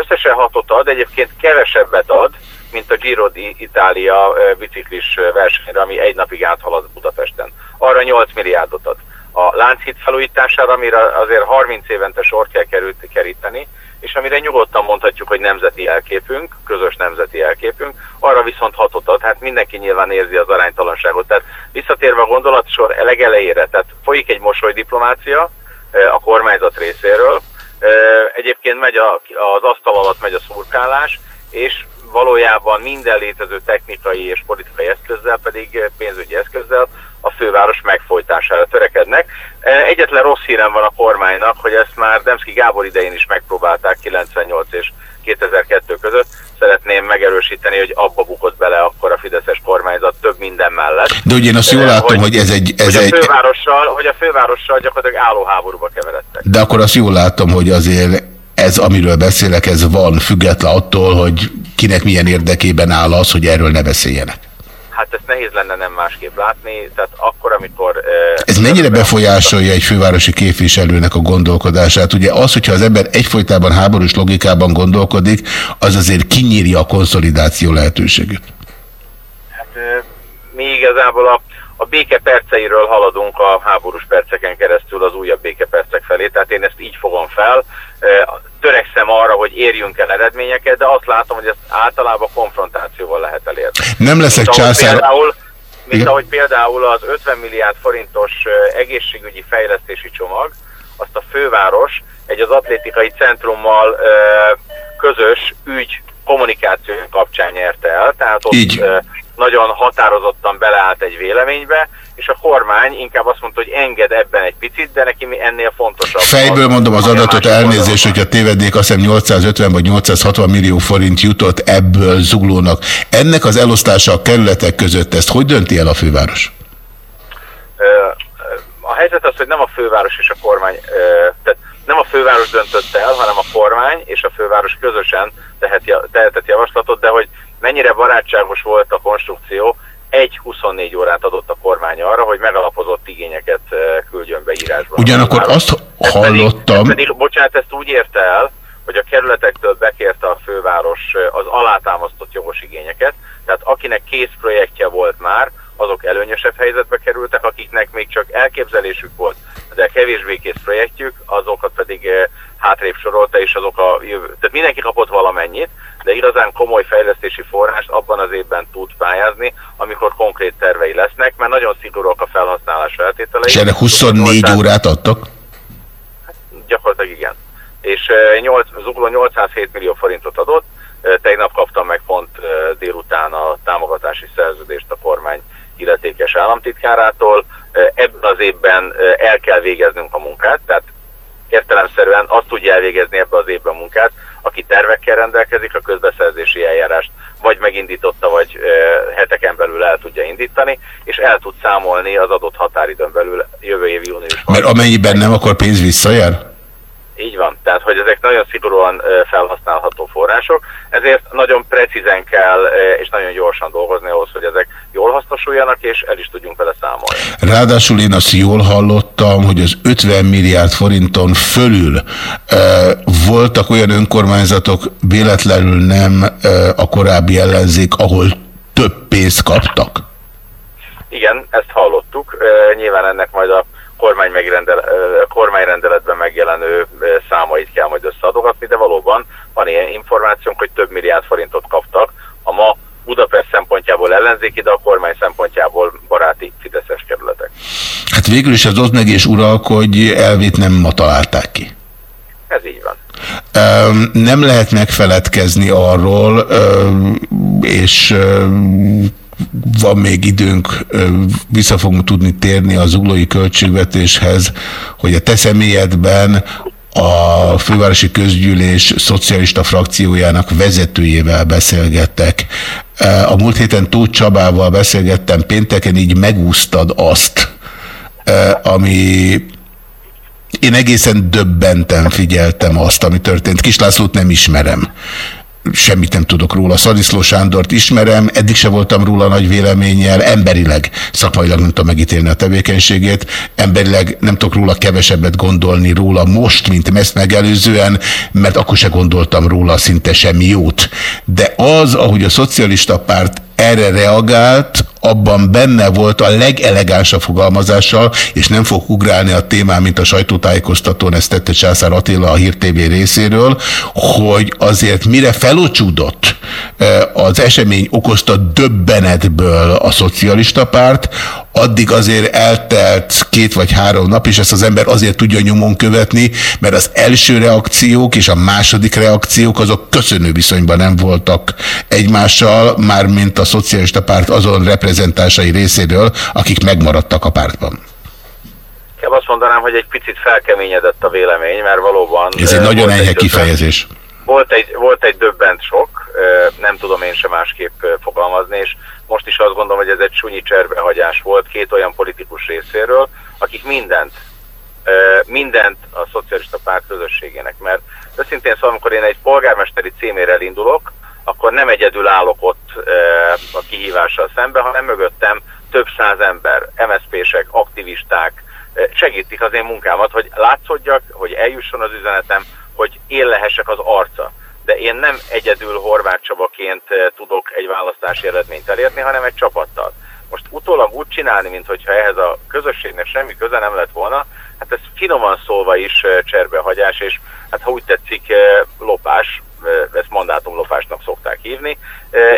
Összesen 6 ad, egyébként kevesebbet ad, mint a Giro d'Italia biciklis versenyre, ami egy napig áthalad Budapesten. Arra 8 milliárdot ad a Lánchíd felújítására, amire azért 30 évente sort kell került, keríteni, és amire nyugodtan mondhatjuk, hogy nemzeti elképünk, közös nemzeti elképünk, arra viszont hatott ad, hát mindenki nyilván érzi az aránytalanságot. Tehát visszatérve a gondolatsor legelejére, tehát folyik egy mosolydiplomácia a kormányzat részéről, egyébként megy a, az asztal alatt megy a szurkálás, és valójában minden létező technikai és politikai eszközzel, pedig pénzügyi eszközzel a főváros megfojtására törekednek. E, egyetlen rossz hírem van a kormánynak, hogy ezt már Demszki Gábor idején is megpróbálták 98 és 2002 között. Szeretném megerősíteni, hogy abba bukott bele akkor a Fideszes kormányzat több minden mellett. De ugye én azt jól e, látom, hogy, hogy ez egy... Ez hogy, a fővárossal, hogy a fővárossal gyakorlatilag állóháborúba keveredtek. De akkor azt jól látom, hogy azért ez, amiről beszélek, ez van független attól, hogy kinek milyen érdekében áll az, hogy erről ne beszéljenek. Hát ezt nehéz lenne nem másképp látni, tehát akkor, amikor... Ez mennyire befolyásolja egy fővárosi képviselőnek a gondolkodását? Ugye az, hogyha az ember egyfolytában háborús logikában gondolkodik, az azért kinyírja a konszolidáció lehetőségét. Hát mi igazából a, a béke perceiről haladunk a háborús perceken keresztül az újabb békepercek felé, tehát én ezt így fogom fel törekszem arra, hogy érjünk el eredményeket, de azt látom, hogy ezt általában konfrontációval lehet elérni. Nem leszek mint császár... Például, mint Igen. ahogy például az 50 milliárd forintos egészségügyi fejlesztési csomag, azt a főváros egy az atlétikai centrummal közös ügy kommunikáció kapcsán nyerte el, tehát ott Így. Nagyon határozottan beleállt egy véleménybe, és a kormány inkább azt mondta, hogy enged ebben egy picit, de neki ennél fontosabb. Fejből mondom az adatot, elnézést, hogyha tévednék, azt hiszem 850 vagy 860 millió forint jutott ebből zuglónak. Ennek az elosztása a kerületek között, ezt hogy dönti el a főváros? A helyzet az, hogy nem a főváros és a kormány, tehát nem a főváros döntött el, hanem a kormány és a főváros közösen tehetett javaslatot, de hogy mennyire barátságos volt a konstrukció, egy 24 órát adott a kormány arra, hogy megalapozott igényeket eh, küldjön be írásban. Ugyanakkor azt hallottam... Ez pedig, bocsánat, ezt úgy érte el, hogy a kerületektől bekérte a főváros eh, az alátámasztott jogos igényeket, tehát akinek kész projektje volt már, azok előnyösebb helyzetbe kerültek, akiknek még csak elképzelésük volt, de kevésbé kész projektjük, azokat pedig eh, hátrébb sorolta, és azok a jövő. Tehát mindenki kapott valamennyit, de igazán komoly fejlesztési forrást abban az évben tud pályázni, amikor konkrét tervei lesznek, mert nagyon szigorúak a felhasználás feltételei. És erre 24 800... órát adtak? Hát, gyakorlatilag igen. És 8, Zugló 807 millió forintot adott, tegnap kaptam meg pont délután a támogatási szerződést a kormány illetékes államtitkárától. Ebben az évben el kell végeznünk a munkát, tehát értelemszerűen azt tudja elvégezni ebbe az évben a munkát, aki tervekkel rendelkezik, a közbeszerzési eljárást vagy megindította, vagy heteken belül el tudja indítani, és el tud számolni az adott határidőn belül jövő év június. Mert amennyiben nem, akkor pénz visszajár? Így van, tehát hogy ezek nagyon szigorúan felhasználható források, ezért nagyon precízen kell és nagyon gyorsan dolgozni ahhoz, hogy ezek jól hasznosuljanak, és el is tudjunk vele számolni. Ráadásul én azt jól hallottam, hogy az 50 milliárd forinton fölül e, voltak olyan önkormányzatok, véletlenül nem e, a korábbi ellenzék, ahol több pénzt kaptak. Igen, ezt hallottuk. E, nyilván ennek majd a kormány megrendel, kormányrendeletben megjelenő számait kell majd összeadogatni, de valóban van ilyen információnk, hogy több milliárd forintot kaptak a ma Budapest szempontjából ellenzéki, de a kormány szempontjából baráti fideszes kerületek. Hát végül is az meg és uralkodj elvét nem ma találták ki. Ez így van. Nem lehet megfeledkezni arról, és van még időnk, vissza fogunk tudni térni az zuglói költségvetéshez, hogy a te személyedben a fővárosi közgyűlés szocialista frakciójának vezetőjével beszélgettek. A múlt héten Tóth Csabával beszélgettem pénteken, így megúsztad azt, ami én egészen döbbenten figyeltem azt, ami történt. Kislászlót nem ismerem semmit nem tudok róla. Szadiszló Sándort ismerem, eddig se voltam róla nagy véleménnyel, emberileg, szakmailag nem tudom megítélni a tevékenységét, emberileg nem tudok róla kevesebbet gondolni róla most, mint ezt megelőzően, mert akkor se gondoltam róla szinte semmi jót. De az, ahogy a szocialista párt erre reagált, abban benne volt a legelegánsabb fogalmazással, és nem fog ugrálni a témán, mint a sajtótájékoztatón, ezt tette Császár Attila a Hír TV részéről, hogy azért mire felocsúdott az esemény okozta döbbenetből a szocialista párt, addig azért eltelt két vagy három nap, és ezt az ember azért tudja nyomon követni, mert az első reakciók és a második reakciók azok köszönő viszonyban nem voltak egymással, már mint a szocialista párt azon reprezentásai részéről, akik megmaradtak a pártban. Én azt mondanám, hogy egy picit felkeményedett a vélemény, mert valóban... Ez egy nagyon enyhe kifejezés. Volt egy, volt egy döbbent sok, nem tudom én sem másképp fogalmazni, és most is azt gondolom, hogy ez egy sunyi cserbehagyás volt két olyan politikus részéről, akik mindent, mindent a szocialista párt közösségének, mert őszintén szóval, amikor én egy polgármesteri címére indulok, akkor nem egyedül állok ott a kihívással szembe, hanem mögöttem több száz ember, MSZP-sek, aktivisták segítik az én munkámat, hogy látszódjak, hogy eljusson az üzenetem, hogy én lehessek az arca. De én nem egyedül Horváth Csabaként tudok egy választási eredményt elérni, hanem egy csapattal. Most utólag úgy csinálni, mintha ehhez a közösségnek semmi köze nem lett volna, hát ez finoman szólva is cserbehagyás, és hát ha úgy tetszik, lopás, ezt mandátumlopásnak szokták hívni,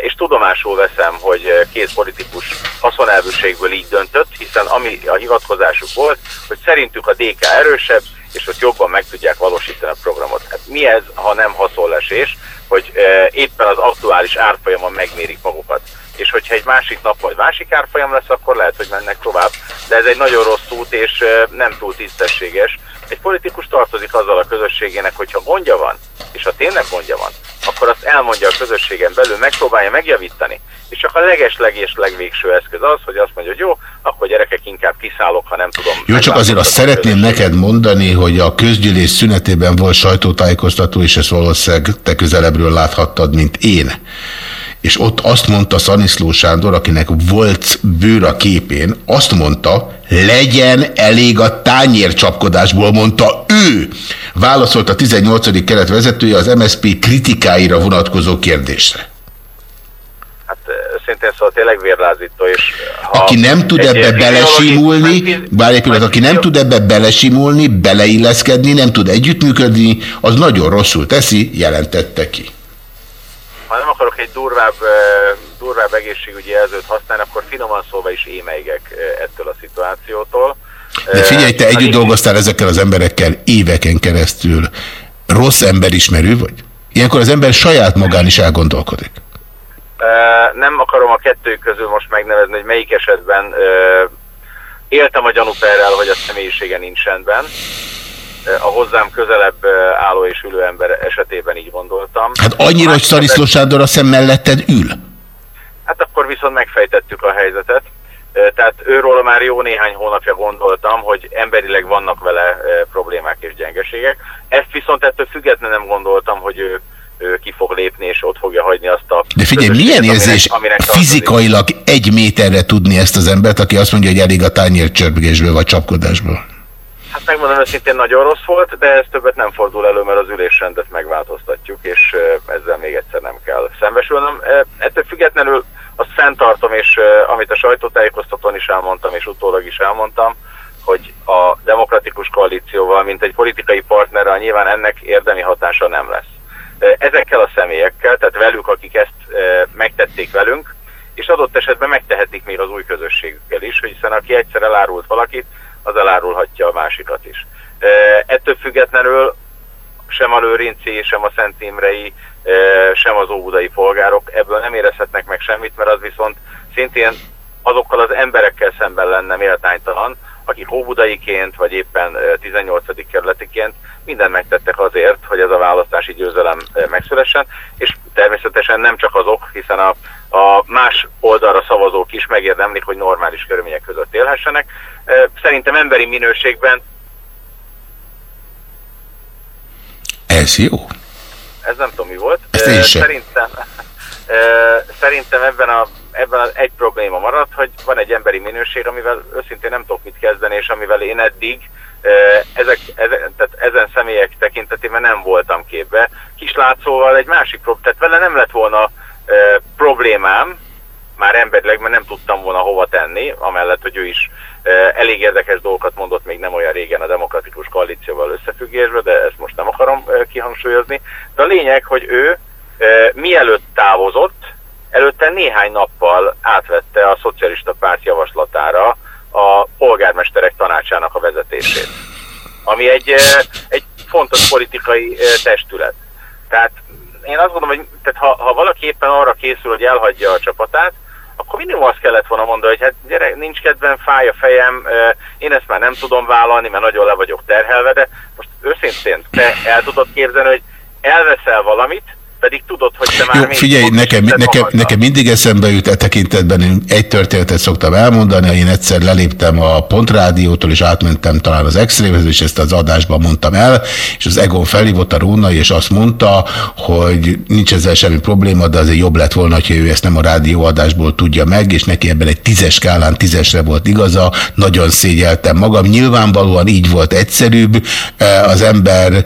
és tudomásul veszem, hogy két politikus haszonelvűségből így döntött, hiszen ami a hivatkozásuk volt, hogy szerintük a DK erősebb, és hogy jobban meg tudják valósítani a programot. Hát mi ez, ha nem haszonlesés, hogy éppen az aktuális árfolyamon megmérik magukat és hogyha egy másik nap vagy másik árfolyam lesz, akkor lehet, hogy mennek tovább. De ez egy nagyon rossz út, és nem túl tisztességes. Egy politikus tartozik azzal a közösségének, hogyha gondja van, és tényleg gondja van, akkor azt elmondja a közösségen belül, megpróbálja megjavítani. És csak a leges-legés legvégső eszköz az, hogy azt mondja, hogy jó, akkor gyerekek inkább kiszállok, ha nem tudom. Jó, csak azért azt szeretném neked mondani, hogy a közgyűlés szünetében volt sajtótájékoztató, és ezt valószínűleg te közelebbről láthattad, mint én és ott azt mondta Szaniszló Sándor, akinek volt bőr a képén, azt mondta, legyen elég a tányércsapkodásból, mondta ő. Válaszolt a 18. kelet vezetője az MSZP kritikáira vonatkozó kérdésre. Hát szintén szóval tényleg vérlázító, és aki nem tud ebbe belesimulni, bár egy pillanat, aki nem tud ebbe belesimulni, beleilleszkedni, nem tud együttműködni, az nagyon rosszul teszi, jelentette ki ha nem akarok egy durvább, durvább egészségügyi jelzőt használni, akkor finoman szólva is émeigek ettől a szituációtól. De figyelj, te együtt dolgoztál ezekkel az emberekkel éveken keresztül. Rossz emberismerő vagy? Ilyenkor az ember saját magán is elgondolkodik. Nem akarom a kettő közül most megnevezni, hogy melyik esetben éltem a gyanúperrel, hogy a személyisége nincs rendben a hozzám közelebb álló és ülő ember esetében így gondoltam. Hát annyira, hogy Szariszló Sándor a szem melletted ül? Hát akkor viszont megfejtettük a helyzetet. Tehát őról már jó néhány hónapja gondoltam, hogy emberileg vannak vele problémák és gyengeségek. Ezt viszont ettől függetlenül nem gondoltam, hogy ő, ő ki fog lépni, és ott fogja hagyni azt a... De figyelj, milyen érzés aminek, aminek fizikailag egy méterre tudni ezt az embert, aki azt mondja, hogy elég a tányércsörgésből vagy csapkodásból? Hát megmondom őszintén nagyon rossz volt, de ez többet nem fordul elő, mert az ülésrendet megváltoztatjuk, és ezzel még egyszer nem kell szembesülnöm. Ettől függetlenül azt fenntartom, és amit a sajtótájékoztatón is elmondtam, és utólag is elmondtam, hogy a demokratikus koalícióval, mint egy politikai partnerrel nyilván ennek érdemi hatása nem lesz. Ezekkel a személyekkel, tehát velük, akik ezt megtették velünk, és adott esetben megtehetik még az új közösségükkel is, hogy hiszen aki egyszer elárult valakit, az elárulhatja a másikat is. Ettől függetlenül sem a Lőrinci, sem a Szent Imrei, sem az óbudai polgárok ebből nem érezhetnek meg semmit, mert az viszont szintén azokkal az emberekkel szemben lenne méltánytalan, akik óbudaiként, vagy éppen 18. kerületiként mindent megtettek azért, hogy ez a választási győzelem megszülessen, és természetesen nem csak azok, hiszen a, a más oldalra szavazók is megérdemlik, hogy normális körülmények között élhessenek. Szerintem emberi minőségben ez jó. Ez nem tudom mi volt. Ezt én Szerintem, szerintem ebben, a, ebben az egy probléma maradt, hogy van egy emberi minőség, amivel őszintén nem tudok mit kezdeni, és amivel én eddig ezek, ezek, tehát ezen személyek tekintetében nem voltam képbe. Kislátszóval egy másik probléma, tehát vele nem lett volna e, problémám, már emberileg, mert nem tudtam volna hova tenni, amellett, hogy ő is elég érdekes dolgokat mondott még nem olyan régen a demokratikus koalícióval összefüggésben, de ezt most nem akarom kihangsúlyozni. De a lényeg, hogy ő mielőtt távozott, előtte néhány nappal átvette a szocialista párt javaslatára a polgármesterek tanácsának a vezetését, ami egy, egy fontos politikai testület. Tehát én azt gondolom, hogy tehát ha, ha valaki éppen arra készül, hogy elhagyja a csapatát, akkor minimum azt kellett volna mondani, hogy hát gyere, nincs kedvem, fáj a fejem, én ezt már nem tudom vállalni, mert nagyon le vagyok terhelve, de most őszintén te el tudod képzelni, hogy elveszel valamit, pedig tudod, hogy te már Jó, figyelj, nekem, nekem, nekem mindig eszembe jut e tekintetben, én egy történetet szoktam elmondani, én egyszer leléptem a Pontrádiótól, és átmentem talán az x és ezt az adásban mondtam el, és az Egon felhívott a Róna, és azt mondta, hogy nincs ezzel semmi probléma, de azért jobb lett volna, hogy ő ezt nem a rádióadásból tudja meg, és neki ebben egy tízes skálán tízesre volt igaza, nagyon szégyeltem magam. Nyilvánvalóan így volt egyszerűbb, az ember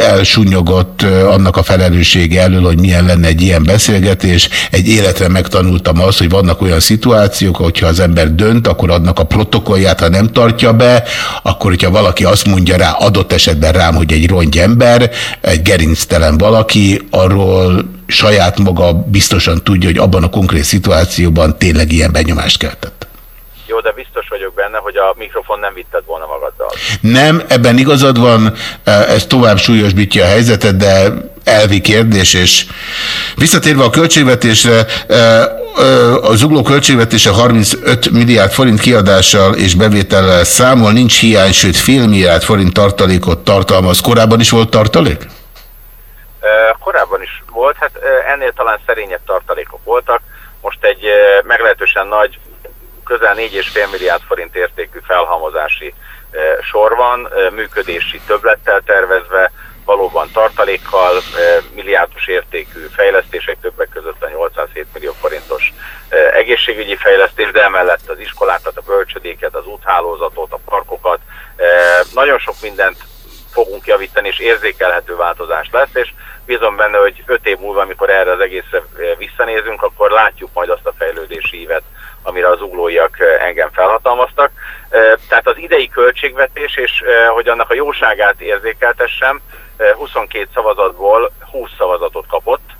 elsunyogott annak a felelőssége elől, hogy milyen lenne egy ilyen beszélgetés. Egy életre megtanultam azt, hogy vannak olyan szituációk, hogyha az ember dönt, akkor adnak a protokollját, ha nem tartja be, akkor hogyha valaki azt mondja rá, adott esetben rám, hogy egy rongy ember, egy gerinctelen valaki, arról saját maga biztosan tudja, hogy abban a konkrét szituációban tényleg ilyen benyomást keltett. Jó, de biztos vagyok benne, hogy a mikrofon nem vitted volna magaddal. Nem, ebben igazad van, ez tovább súlyosbítja a helyzetet, de elvi kérdés, és visszatérve a költségvetésre, a zugló költségvetése 35 milliárd forint kiadással és bevétellel számol, nincs hiány, sőt fél milliárd forint tartalékot tartalmaz. Korábban is volt tartalék? Korábban is volt, hát ennél talán szerényebb tartalékok voltak. Most egy meglehetősen nagy közel 4,5 milliárd forint értékű felhalmozási e, sor van, e, működési többlettel tervezve, valóban tartalékkal, e, milliárdos értékű fejlesztések, többek között a 807 millió forintos egészségügyi fejlesztés, de emellett az iskolákat, a bölcsödéket, az úthálózatot, a parkokat. Nagyon sok mindent fogunk javítani, és érzékelhető változás lesz, és bízom benne, hogy öt év múlva, amikor erre az egészre visszanézünk, akkor látjuk majd azt a fejlődési ívet, amire az uglóiak engem felhatalmaztak. Tehát az idei költségvetés, és hogy annak a jóságát érzékeltessem, 22 szavazatból 20 szavazatot kapott,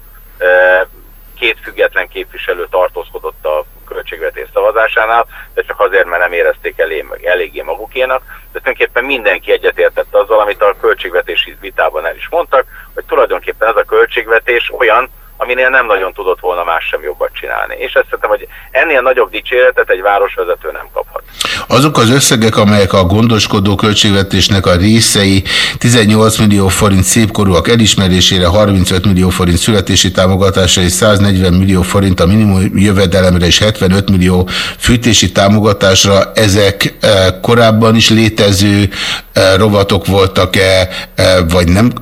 két független képviselő tartózkodott a költségvetés szavazásánál, de csak azért, mert nem érezték elé, eléggé magukénak. De tulajdonképpen mindenki egyetértett azzal, amit a költségvetési vitában el is mondtak, hogy tulajdonképpen ez a költségvetés olyan, aminél nem nagyon tudott volna más sem jobbat csinálni. És ezt szerintem, hogy ennél nagyobb dicséretet egy városvezető nem kaphat. Azok az összegek, amelyek a gondoskodó költségvetésnek a részei 18 millió forint szépkorúak elismerésére, 35 millió forint születési támogatásra és 140 millió forint a minimum jövedelemre és 75 millió fűtési támogatásra, ezek eh, korábban is létező eh, rovatok voltak-e, eh, vagy nem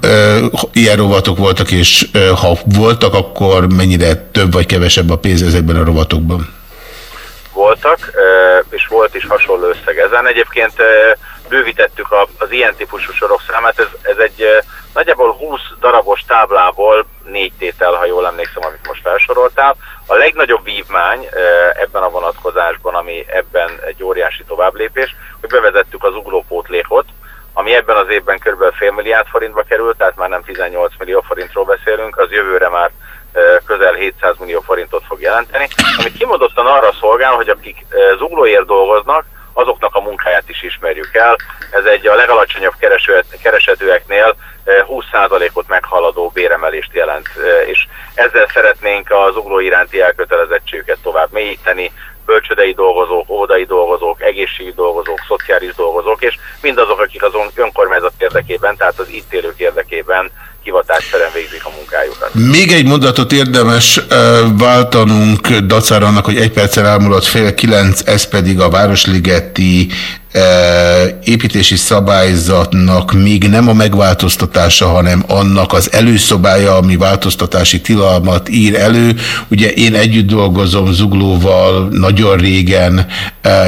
ilyen rovatok voltak, és ha voltak, akkor mennyire több vagy kevesebb a pénz ezekben a rovatokban? Voltak, és volt is hasonló összeg ezen. Egyébként bővítettük az ilyen típusú sorok számát, ez, ez egy nagyjából 20 darabos táblából négy tétel, ha jól emlékszem, amit most felsoroltál. A legnagyobb vívmány ebben a vonatkozásban, ami ebben egy óriási továbblépés, hogy bevezettük az uglópótlékot, ami ebben az évben kb. fél milliárd forintba került, tehát már nem 18 millió forintról beszélünk, az jövőre már közel 700 millió forintot fog jelenteni, ami kimondottan arra szolgál, hogy akik zuglóért dolgoznak, azoknak a munkáját is ismerjük el. Ez egy a legalacsonyabb keresetőeknél 20%-ot meghaladó béremelést jelent, és ezzel szeretnénk az ugló iránti elkötelezettségüket tovább mélyíteni, bölcsödei dolgozók, óvodai dolgozók, egészségügyi dolgozók, szociális dolgozók, és mindazok, akik az önkormányzat érdekében, tehát az itt élők érdekében hivatásszerűen végzik a munkájukat. Még egy mondatot érdemes váltanunk dacára annak, hogy egy perccel elmúlott fél kilenc, ez pedig a Városligeti építési szabályzatnak még nem a megváltoztatása, hanem annak az előszobája, ami változtatási tilalmat ír elő. Ugye én együtt dolgozom Zuglóval nagyon régen,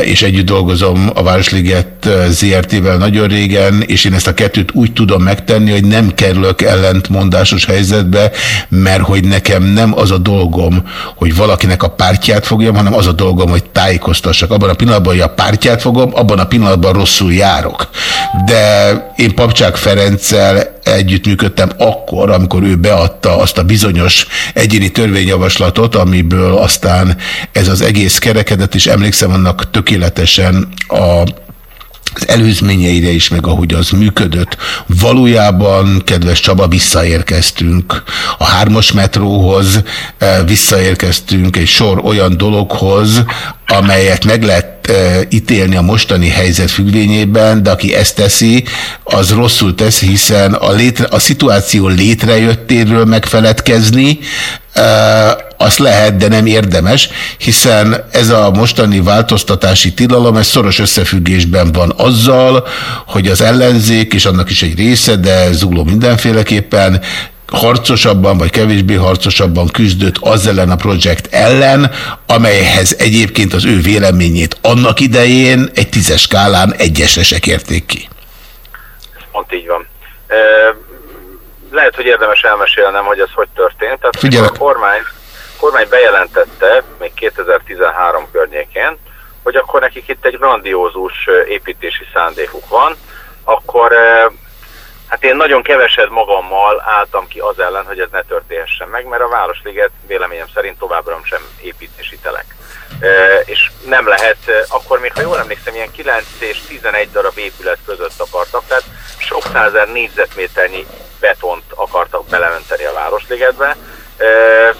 és együtt dolgozom a Városliget ZRT-vel nagyon régen, és én ezt a kettőt úgy tudom megtenni, hogy nem kerülök ellentmondásos helyzetbe, mert hogy nekem nem az a dolgom, hogy valakinek a pártját fogjam, hanem az a dolgom, hogy tájékoztassak. Abban a pillanatban, hogy a pártját fogom, abban a pillanatban rosszul járok. De én Papcsák Ferenccel együttműködtem akkor, amikor ő beadta azt a bizonyos egyéni törvényjavaslatot, amiből aztán ez az egész kerekedett, és emlékszem annak tökéletesen a az előzményeire is, meg ahogy az működött. Valójában, kedves Csaba, visszaérkeztünk a hármas metróhoz, visszaérkeztünk egy sor olyan dologhoz, amelyet meg lehet ítélni a mostani helyzet függvényében, de aki ezt teszi, az rosszul teszi, hiszen a, létre, a szituáció létrejöttéről megfeledkezni, e, azt lehet, de nem érdemes, hiszen ez a mostani változtatási tilalom, ez szoros összefüggésben van azzal, hogy az ellenzék, és annak is egy része, de zugló mindenféleképpen harcosabban vagy kevésbé harcosabban küzdött az ellen a projekt ellen, amelyhez egyébként az ő véleményét annak idején egy tízes skálán egyesre se kérték ki. Pont így van. E, lehet, hogy érdemes elmesélnem, hogy ez hogy történt. Tehát Figyelek. a kormány, a kormány bejelentette még 2013 környékén, hogy akkor nekik itt egy grandiózus építési szándékuk van, akkor Hát én nagyon keveset magammal álltam ki az ellen, hogy ez ne történhessen meg, mert a Városliget véleményem szerint továbbra sem építési telek. E, és nem lehet, akkor még, ha jól emlékszem, ilyen 9 és 11 darab épület között akartak, tehát sok százer négyzetméternyi betont akartak beleönteni a Városligetbe, e,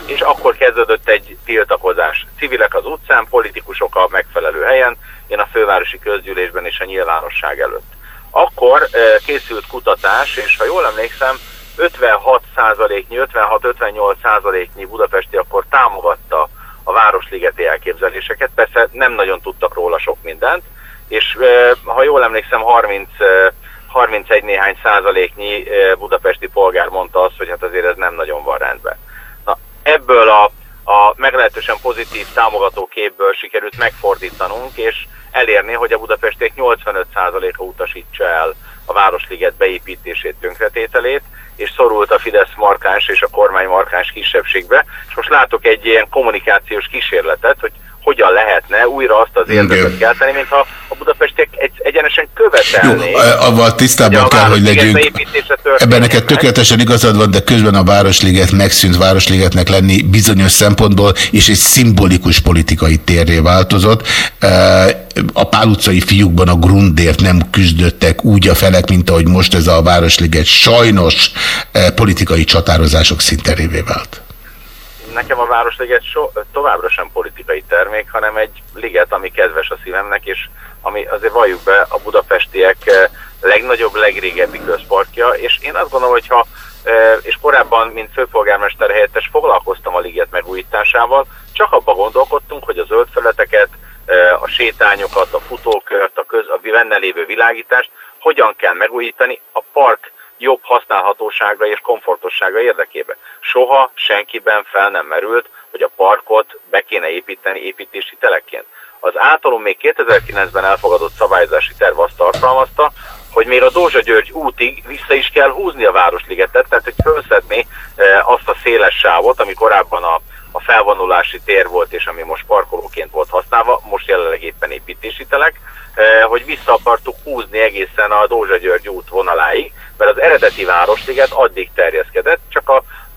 és akkor kezdődött egy tiltakozás. Civilek az utcán, politikusok a megfelelő helyen, én a fővárosi közgyűlésben és a nyilvánosság előtt akkor készült kutatás, és ha jól emlékszem, 56 százaléknyi, 56-58 százaléknyi budapesti akkor támogatta a városligeti elképzeléseket, persze nem nagyon tudtak róla sok mindent, és ha jól emlékszem, 30, 31 néhány százaléknyi budapesti polgár mondta azt, hogy hát azért ez nem nagyon van rendben. Na, ebből a, a meglehetősen pozitív támogató képből sikerült megfordítanunk, és elérni, hogy a budapestiek 85%-a utasítsa el a Városliget beépítését, tönkretételét, és szorult a Fidesz markáns és a kormány markáns kisebbségbe. És most látok egy ilyen kommunikációs kísérletet, hogy hogyan lehetne újra azt az érdetet kelteni, mintha a budapestiek egy, egyenesen követelnék. Jó, avval tisztában kell, hogy legyünk. Ebben neked tökéletesen igazad van, de közben a Városliget megszűnt Városligetnek lenni bizonyos szempontból, és egy szimbolikus politikai térré változott. A Pál utcai fiúkban a Grundért nem küzdöttek úgy a felek, mint ahogy most ez a Városliget sajnos politikai csatározások szinterévé vált nekem a Városliget so, továbbra sem politikai termék, hanem egy liget, ami kedves a szívemnek, és ami azért valljuk be a budapestiek eh, legnagyobb, legrégebbi közparkja, és én azt gondolom, hogy ha eh, és korábban, mint főpolgármester helyettes foglalkoztam a liget megújításával, csak abba gondolkodtunk, hogy a zöld felületeket, eh, a sétányokat, a futókört, a, köz, a benne lévő világítást hogyan kell megújítani a park jobb használhatósága és komfortossága érdekében. Soha senkiben fel nem merült, hogy a parkot be kéne építeni építési telekként. Az általunk még 2009-ben elfogadott szabályozási terv azt tartalmazta, hogy még a Dózsa György útig vissza is kell húzni a Városligetet, tehát hogy felszedni eh, azt a széles sávot, ami korábban a, a felvonulási tér volt, és ami most parkolóként volt használva, most jelenleg éppen építési telek, eh, hogy vissza akartuk húzni egészen a Dózsa György út vonaláig, mert az eredeti Városliget addig terjeszkedett,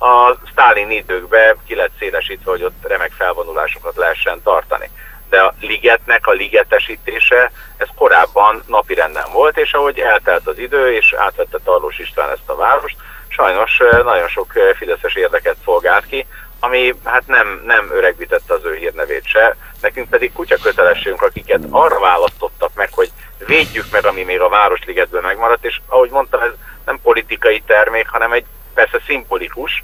a, Stalin időkben ki lett szélesítve, hogy ott remek felvonulásokat lehessen tartani. De a ligetnek a ligetesítése, ez korábban napirenden volt, és ahogy eltelt az idő, és átvette Tarlós István ezt a várost, sajnos nagyon sok fideszes érdeket szolgált ki, ami hát nem, nem öregbítette az ő hírnevét se. Nekünk pedig kutya kötelességünk, akiket arra választottak meg, hogy védjük meg, ami még a Városligetben megmaradt, és ahogy mondtam, ez nem politikai termék, hanem egy persze szimbolikus,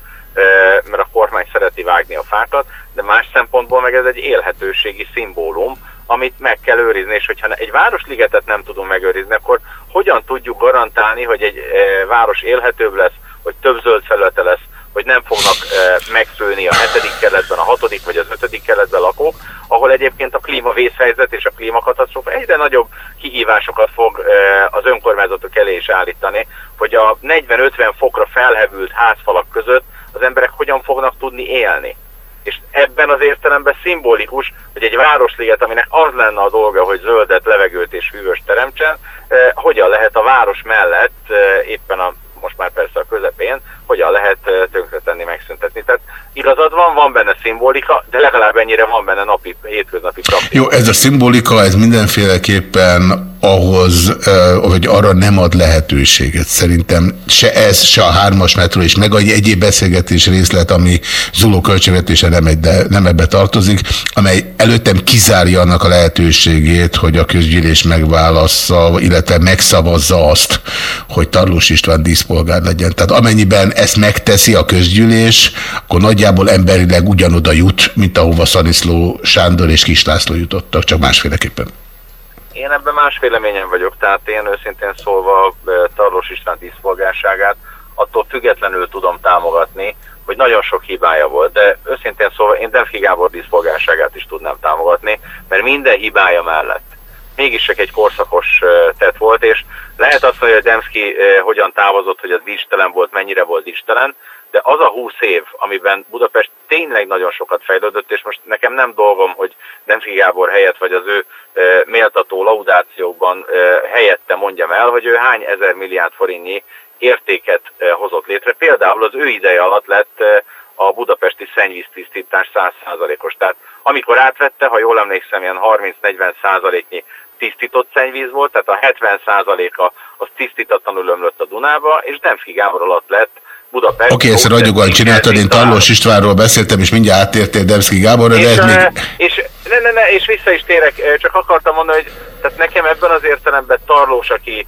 mert a kormány szereti vágni a fákat, de más szempontból meg ez egy élhetőségi szimbólum, amit meg kell őrizni, és hogyha egy városligetet nem tudunk megőrizni, akkor hogyan tudjuk garantálni, hogy egy város élhetőbb lesz, hogy több zöld felülete lesz, hogy nem fognak megszülni a hetedik keletben, a hatodik vagy az ötödik keletben lakók, ahol egyébként a klímavészhelyzet és a klímakatasztrófa egyre nagyobb kihívásokat fog az önkormányzatok elé is állítani, hogy a 40-50 fokra felhevült házfalak között az emberek hogyan fognak tudni élni. És ebben az értelemben szimbolikus, hogy egy városliget, aminek az lenne a dolga, hogy zöldet, levegőt és hűvös teremtsen, eh, hogyan lehet a város mellett eh, éppen a most már persze a közepén, hogyan lehet tönkretenni, megszüntetni. Tehát igazad van, van benne szimbolika, de legalább ennyire van benne napi, hétköznapi praktika. Jó, ez a szimbolika, ez mindenféleképpen ahhoz, vagy arra nem ad lehetőséget. Szerintem se ez, se a hármas metró, és meg egy egyéb beszélgetés részlet, ami Zuló költségvetése nem, egy, de nem ebbe tartozik, amely előttem kizárja annak a lehetőségét, hogy a közgyűlés megválassza, illetve megszavazza azt, hogy Tarlós István díszpolgár legyen. Tehát amennyiben ezt megteszi a közgyűlés, akkor nagyjából emberileg ugyanoda jut, mint ahova Szaniszló Sándor és Kis László jutottak, csak másféleképpen. Én ebben más véleményen vagyok, tehát én őszintén szólva Tarlós István díszpolgárságát attól függetlenül tudom támogatni, hogy nagyon sok hibája volt, de őszintén szólva én Demszki Gábor díszpolgárságát is tudnám támogatni, mert minden hibája mellett mégis csak egy korszakos tett volt, és lehet azt mondani, hogy Demszki hogyan távozott, hogy az istelen volt, mennyire volt istelen, de az a húsz év, amiben Budapest tényleg nagyon sokat fejlődött, és most nekem nem dolgom, hogy Demszki Gábor helyett, vagy az ő e, méltató laudációkban e, helyette mondjam el, hogy ő hány ezer milliárd forintnyi értéket e, hozott létre. Például az ő ideje alatt lett e, a budapesti szennyvíztisztítás 100%-os. Tehát amikor átvette, ha jól emlékszem, ilyen 30-40 százaléknyi tisztított szennyvíz volt, tehát a 70 százaléka az tisztítatlanul ömlött a Dunába, és Demszki Gábor alatt lett Budapest. Oké, okay, ezt ragyogóan csináltad, én Tallós Istvánról beszéltem, és mindjárt áttértél Demszki Gáborra, de és, ez még... És, ne, ne, ne, és vissza is térek, csak akartam mondani, hogy tehát nekem ebben az értelemben Tarlós, aki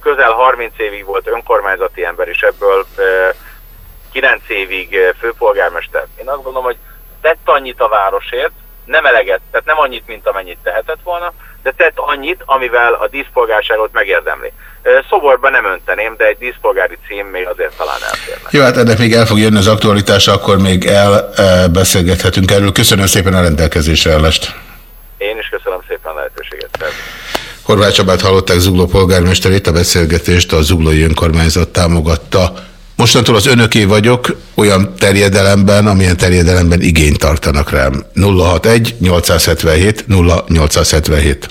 közel 30 évig volt önkormányzati ember, és ebből 9 évig főpolgármester. Én azt gondolom, hogy tett annyit a városért, nem eleget, tehát nem annyit, mint amennyit tehetett volna, de tett annyit, amivel a díszpolgárságot megérdemli. Szoborban nem önteném, de egy díszpolgári cím még azért talán elférne. Jó, hát ennek még el fog jönni az aktualitása, akkor még elbeszélgethetünk erről. Köszönöm szépen a rendelkezésre állást. Én is köszönöm szépen a lehetőséget. Horváth Csabát hallották Zugló polgármesterét, a beszélgetést a Zuglói Önkormányzat támogatta. Mostantól az önöké vagyok olyan terjedelemben, amilyen terjedelemben igényt tartanak rám. 061 877 0877.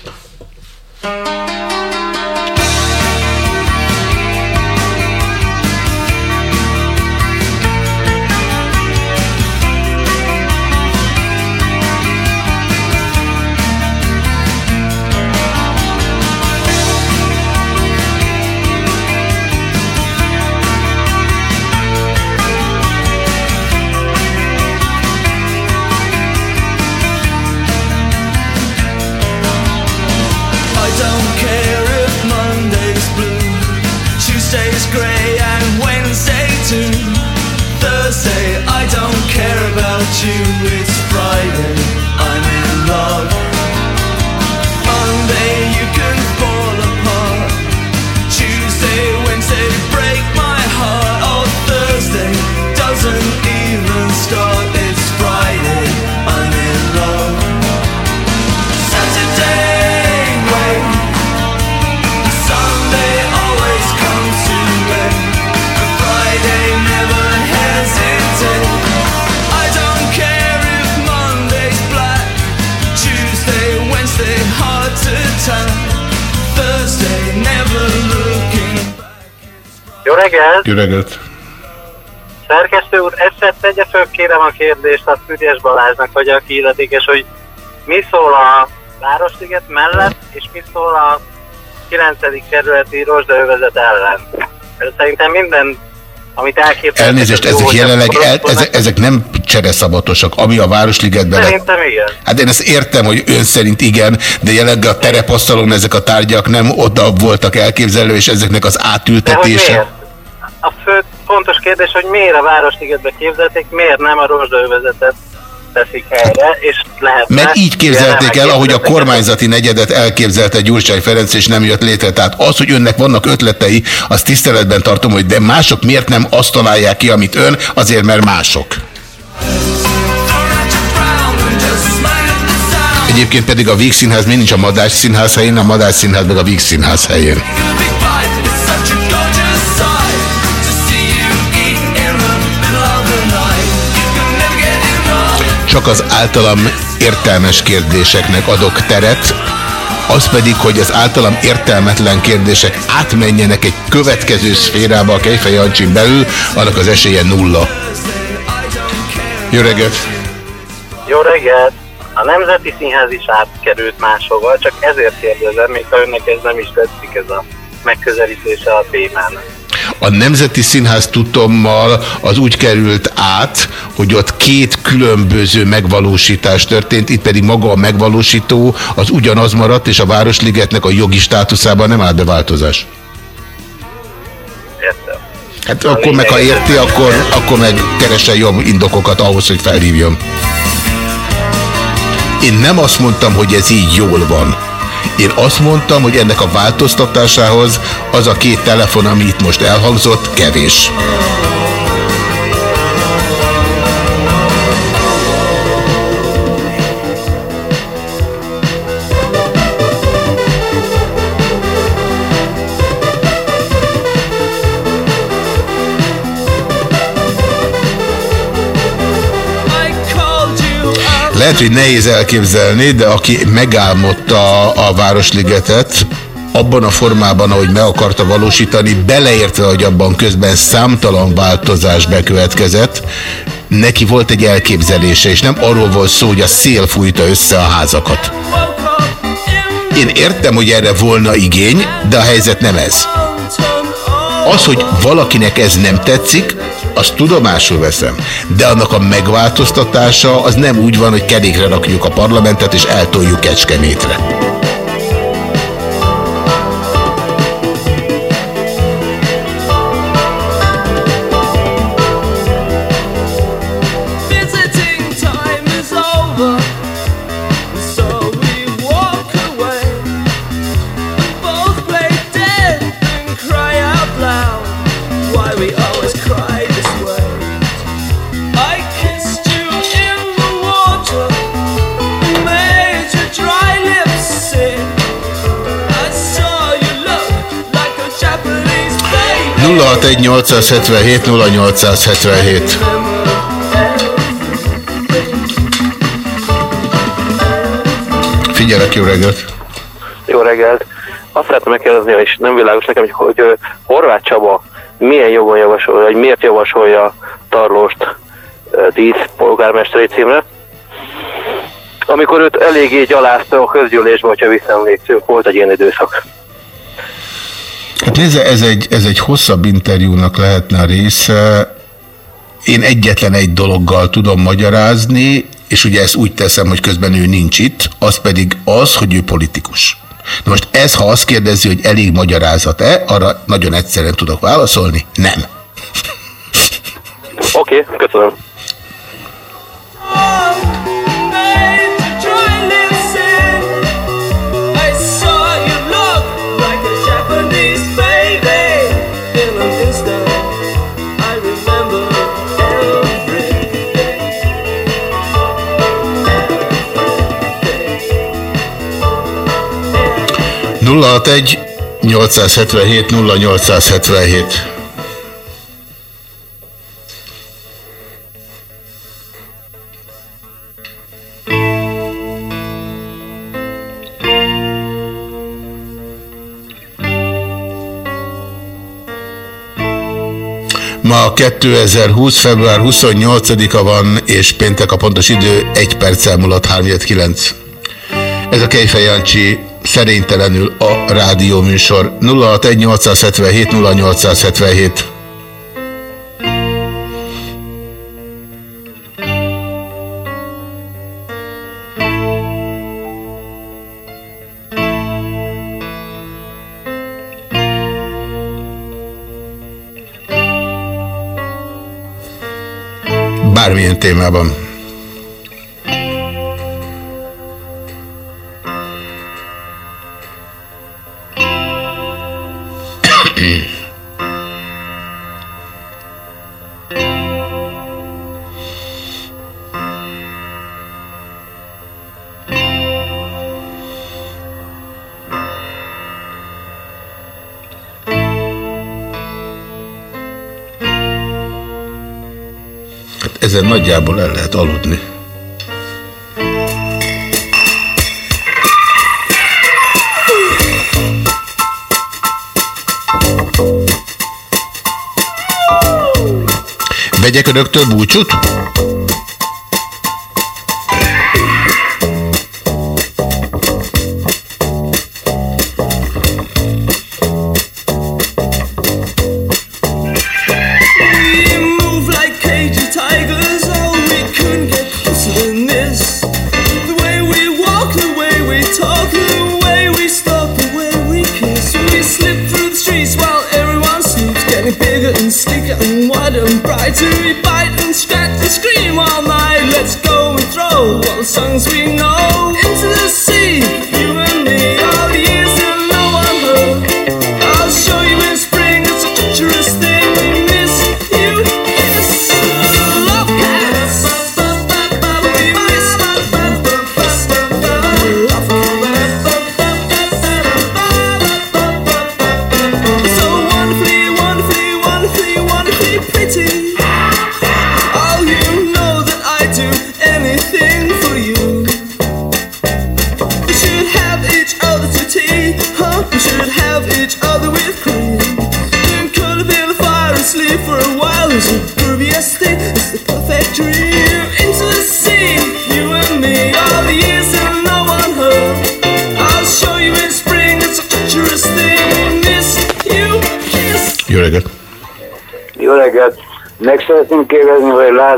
Jó reggelt! Szerkesztő úr, egyszer tegye föl kérem a kérdést a Fügyes Balázsnak, hogy aki illetékes, hogy mi szól a Városliget mellett, és mi szól a 9. kerületi rozsdaövezet ellen. Szerintem minden amit elképzelhető. Elnézést, ezek jelenleg, el, ezek, ezek nem csereszabatosak, ami a Városligetben... Szerintem igen. Hát én ezt értem, hogy ön szerint igen, de jelenleg a terepasztalon ezek a tárgyak nem oda voltak elképzelő, és ezeknek az átültetése a fő fontos kérdés, hogy miért a Városligetbe képzelték, miért nem a rozsdaövezetet teszik helyre, és lehet. Mert így képzelték el, ahogy a kormányzati negyedet elképzelte Gyurcsány Ferenc, és nem jött létre. Tehát az, hogy önnek vannak ötletei, azt tiszteletben tartom, hogy de mások miért nem azt találják ki, amit ön, azért mert mások. Egyébként pedig a Víg Színház még nincs a Madás Színház helyén, a Madás Színház meg a Víg Színház helyén. Csak az általam értelmes kérdéseknek adok teret, az pedig, hogy az általam értelmetlen kérdések átmenjenek egy következő szférába a Kejfej Jancsin belül, annak az esélye nulla. Jó reggelt! Jó reggelt! A Nemzeti Színház is átkerült máshova, csak ezért kérdezem, még ha önnek ez nem is tetszik ez a megközelítése a témának. A Nemzeti Színház tudtommal az úgy került át, hogy ott két különböző megvalósítás történt, itt pedig maga a megvalósító az ugyanaz maradt, és a Városligetnek a jogi státuszában nem áll be változás. Értem. Hát akkor meg, ha érti, akkor, akkor meg keresse jobb indokokat ahhoz, hogy felhívjon. Én nem azt mondtam, hogy ez így jól van. Én azt mondtam, hogy ennek a változtatásához az a két telefon, ami itt most elhangzott, kevés. Lehet, hogy nehéz elképzelni, de aki megálmodta a Városligetet, abban a formában, ahogy meg akarta valósítani, beleértve, hogy abban közben számtalan változás bekövetkezett, neki volt egy elképzelése, és nem arról volt szó, hogy a szél fújta össze a házakat. Én értem, hogy erre volna igény, de a helyzet nem ez. Az, hogy valakinek ez nem tetszik, azt tudomásul veszem, de annak a megváltoztatása az nem úgy van, hogy kerékre rakjuk a parlamentet és eltoljuk Kecskemétre. 061 877 0877 Figyelek, jó reggelt! Jó reggelt! Azt szeretném megkérdezni, és nem világos nekem, hogy, hogy Horváth Csaba milyen jogon javasolja, vagy miért javasolja Tarlóst 10 polgármesteri címre, amikor őt eléggé gyalázta a közgyűlésbe, hogyha visszaemlékszünk, volt egy ilyen időszak. Hát nézze, ez egy, ez egy hosszabb interjúnak lehetne a része. Én egyetlen egy dologgal tudom magyarázni, és ugye ezt úgy teszem, hogy közben ő nincs itt, az pedig az, hogy ő politikus. Na most ez, ha azt kérdezi, hogy elég magyarázat-e, arra nagyon egyszerűen tudok válaszolni, nem. Oké, okay, köszönöm. 061 877 0877 Ma 2020. február 28-a van, és péntek a pontos idő 1 perccel múlott 3 Ez a Kejfej Jancsi szerénytelenül a rádió műsor 061 877 0877 Bármilyen témában. Nagyjából el lehet aludni. Vegyek önöktől búcsút?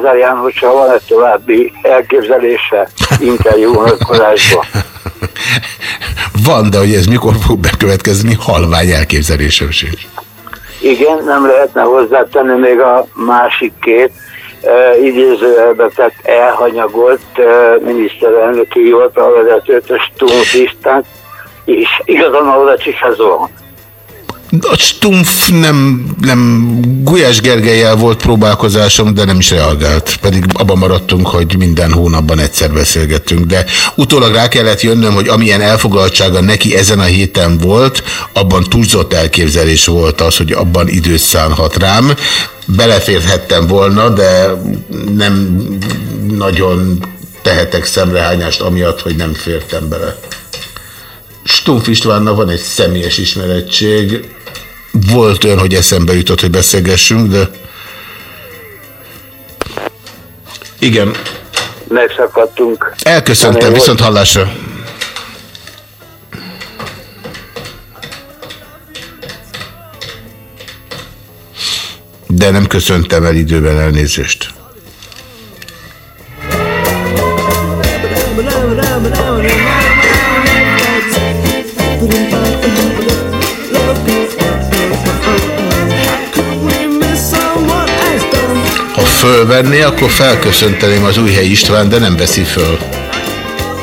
Lázár János van-e további elképzelése interjú vonatkozásban. Van, de hogy ez mikor fog bekövetkezni, halvány elképzelésem sincs. Igen, nem lehetne hozzátenni még a másik két uh, idézőjelbe tett elhanyagolt uh, miniszterelnöki hivatalvezetőt, a Stumpf István, és igazán a Csihazon. A Stumpf nem, nem Gulyás Gergelyel volt próbálkozásom, de nem is reagált. Pedig abban maradtunk, hogy minden hónapban egyszer beszélgettünk. De utólag rá kellett jönnöm, hogy amilyen elfoglaltsága neki ezen a héten volt, abban túlzott elképzelés volt az, hogy abban időt szánhat rám. Beleférhettem volna, de nem nagyon tehetek szemrehányást amiatt, hogy nem fértem bele. Stumpf Istvánnal van egy személyes ismerettség. Volt olyan, hogy eszembe jutott, hogy beszélgessünk, de... Igen. Megszakadtunk. Elköszöntem, viszont hallásra. De nem köszöntem el időben elnézést. Fölvenné, akkor felköszönteném az újhelyi István, de nem veszi föl.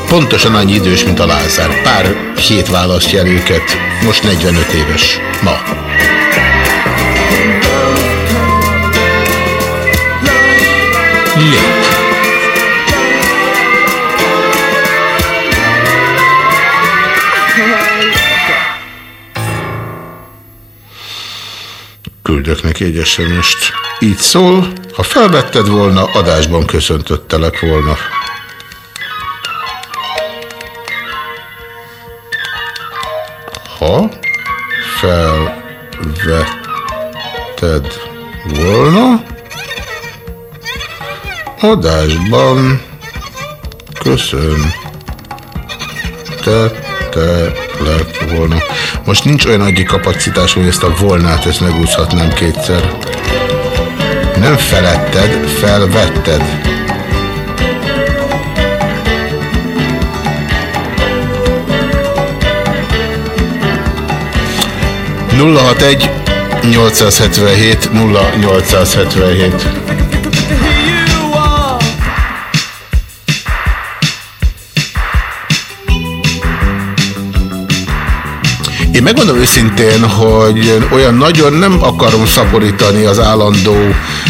Pontosan annyi idős, mint a Lázár. Pár hét választja el őket. Most 45 éves. Ma. Jó. Küldök neki egy SMS-t. Így szól, ha felvetted volna, adásban köszöntöttelek volna. Ha felvetted volna, adásban köszöntettelek volna. Most nincs olyan agyi kapacitás, hogy ezt a volnát, ezt megúszhatnám kétszer. Nem feletted, felvetted. Nulla hat egy 877 0877 Én megmondom őszintén, hogy olyan nagyon nem akarom szaporítani az állandó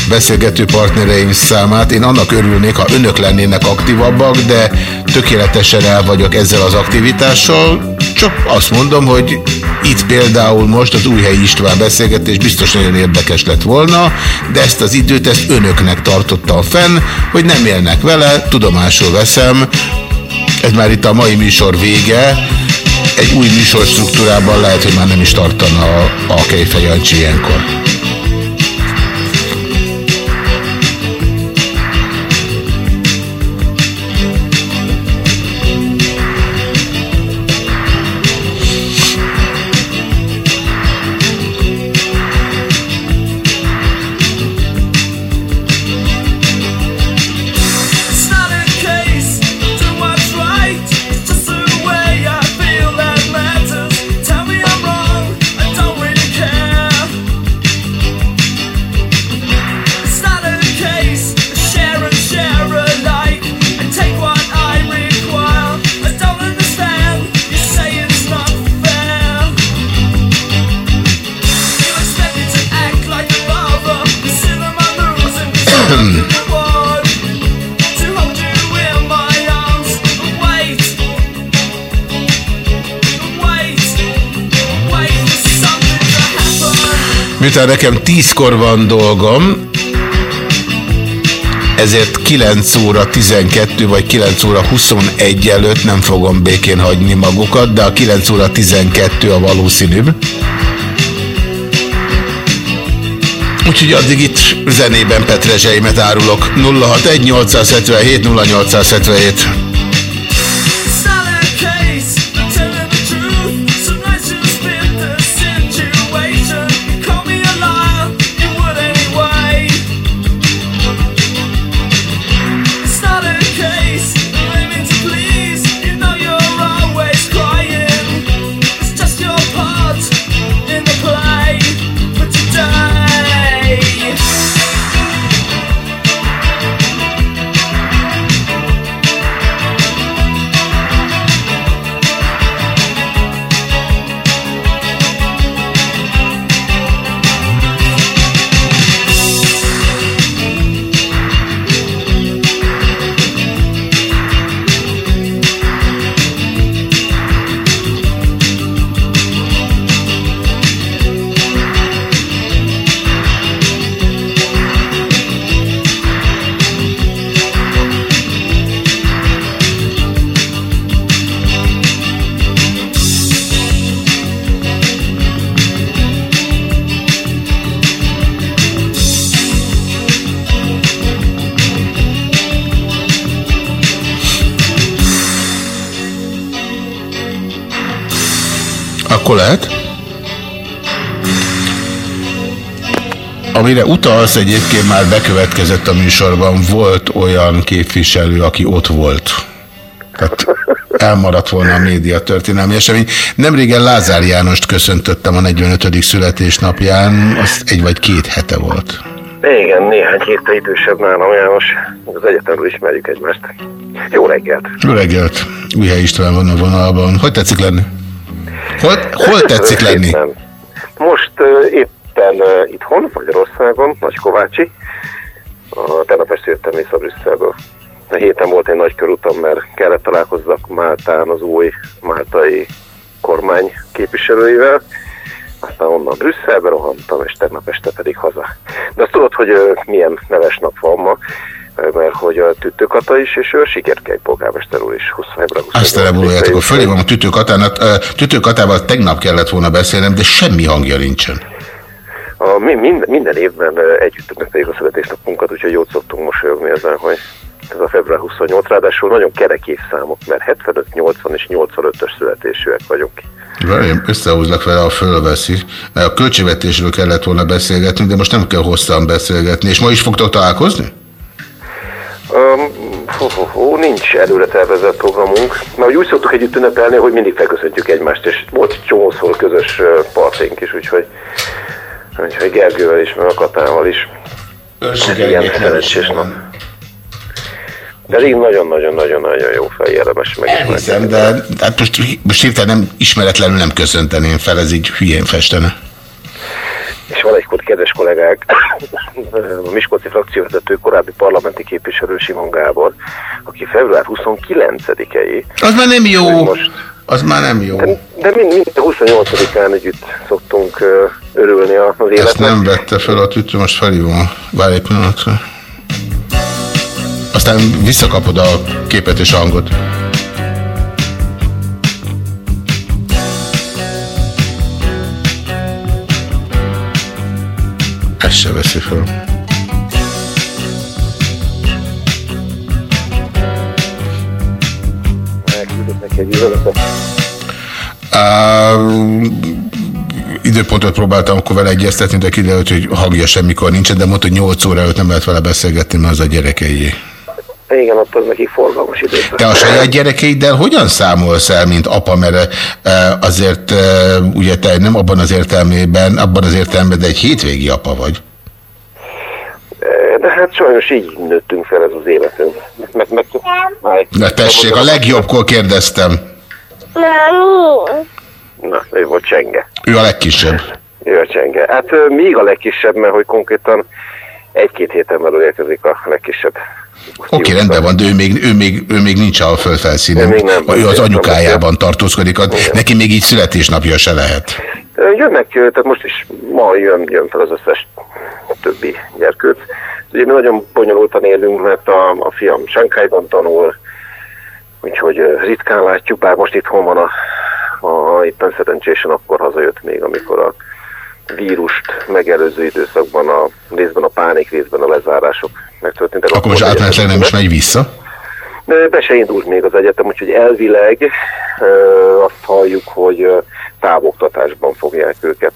beszélgető partnereim számát. Én annak örülnék, ha önök lennének aktívabbak, de tökéletesen el vagyok ezzel az aktivitással. Csak azt mondom, hogy itt például most az Újhelyi István beszélgetés biztos nagyon érdekes lett volna, de ezt az időt ezt önöknek tartottam fenn, hogy nem élnek vele, tudomásul veszem. Ez már itt a mai műsor vége. Egy új műsor struktúrában lehet, hogy már nem is tartana a, a Kejfej Jancsi ilyenkor. Miután nekem 10-kor van dolgom, ezért 9 óra 12 vagy 9 óra 21 előtt nem fogom békén hagyni magukat, de a 9 óra 12 a valószínűbb. Úgyhogy addig itt zenében petrezseimet árulok. 061 877 0877 Amire utalsz egyébként már bekövetkezett a műsorban, volt olyan képviselő, aki ott volt. Tehát elmaradt volna a média történelmi esemény. Nemrégen Lázár Jánost köszöntöttem a 45. születésnapján, az egy vagy két hete volt. Igen, néhány héttel idősebb nálam János. Az egyetemről ismerjük egymást. Jó reggelt! Jó reggelt! Újhely István van a vonalban. Hogy tetszik lenni? Hol, hol tetszik lenni? Éppen. Itthon, Magyarországon, Nagykovácsi. A tegnap este jöttem vissza Brüsszelből. A héten volt egy nagy körutam, mert kellett találkozzak Máltán az új máltai kormány képviselőivel. Aztán onnan Brüsszelbe rohantam, és tegnap este pedig haza. De azt tudod, hogy uh, milyen neves nap van ma, mert hogy a Tüttőkata is, és ő a Sikerkely polgármester úr is 20 február 20 Azt elebuloljátok, akkor fölhívom a tütőkatának. Tütőkatával tegnap kellett volna beszélnem, de semmi hangja nincsen. A, mi, minden, minden évben együtt ünnepeljük a születésnapunkat, úgyhogy jót szoktunk mosolyogni ezen, hogy ez a február 28, ráadásul nagyon kerek évszámok, mert 75, 80 és 85-ös születésűek vagyunk. Várjam, összehúzlak vele, a fölveszi. A költségvetésről kellett volna beszélgetni, de most nem kell hosszan beszélgetni. És ma is fogtok találkozni? Um, hú, hú, hú, nincs előre tervezett programunk, mert úgy szoktuk együtt ünnepelni, hogy mindig felköszöntjük egymást, és volt csomószor közös ö, parténk is, úgyhogy, úgyhogy Gergővel is, meg a Katával is. Igen, szerencsés nap. Így nagyon-nagyon-nagyon-nagyon jó érdemes megismerni. Elhiszem, de hát most, most hirtelen nem, ismeretlenül nem köszönteném fel, ez így hülyén festene. És van egy kedves kollégák, a Miskolci frakcióvezető korábbi parlamenti képviselő Simon Gábor, aki február 29-ei. Az már nem jó. Most, az már nem jó. De, mind, mind 28-án együtt szoktunk örülni az életnek. Ezt nem vette fel a tütő, most felhívom. Várj egy pillanatra. Aztán visszakapod a képet és a hangot. Ezt se veszi fel. Elküldök neki egy üzenetet. Időpontot próbáltam akkor vele egyeztetni, de kiderült, hogy hangja semmikor nincsen, de mondta, hogy 8 óra előtt nem lehet vele beszélgetni, mert az a gyerekei. Igen, ott az nekik forgalmas időszak. Te a saját gyerekeiddel hogyan számolsz el, mint apa, mert azért ugye te nem abban az értelmében, abban az értelemben, de egy hétvégi apa vagy. De hát sajnos így nőttünk fel ez az életünk. Meg, meg, meg, Na tessék, a legjobbkor kérdeztem. Na, ő volt Csenge. Ő a legkisebb. Ő a Csenge. Hát még a legkisebb, mert hogy konkrétan egy-két héten belül érkezik a legkisebb. Oké, okay, rendben van, de ő még, ő még, ő még nincs a földfelszínen. Ő még nem. Ő az anyukájában tartózkodik, neki még így születésnapja se lehet. Jönnek, tehát most is ma jön, jön fel az összes többi gyerkőt. Ugye mi nagyon bonyolultan élünk, mert a, a fiam Sánkhájban tanul, úgyhogy ritkán látjuk, bár most itthon van a, a éppen szerencsésen akkor hazajött még, amikor a vírust megelőző időszakban a részben a pánik, részben a lezárások megtörténtek. Akkor most átmenetleg nem is megy vissza? Be se indult még az egyetem, úgyhogy elvileg azt halljuk, hogy távoktatásban fogják őket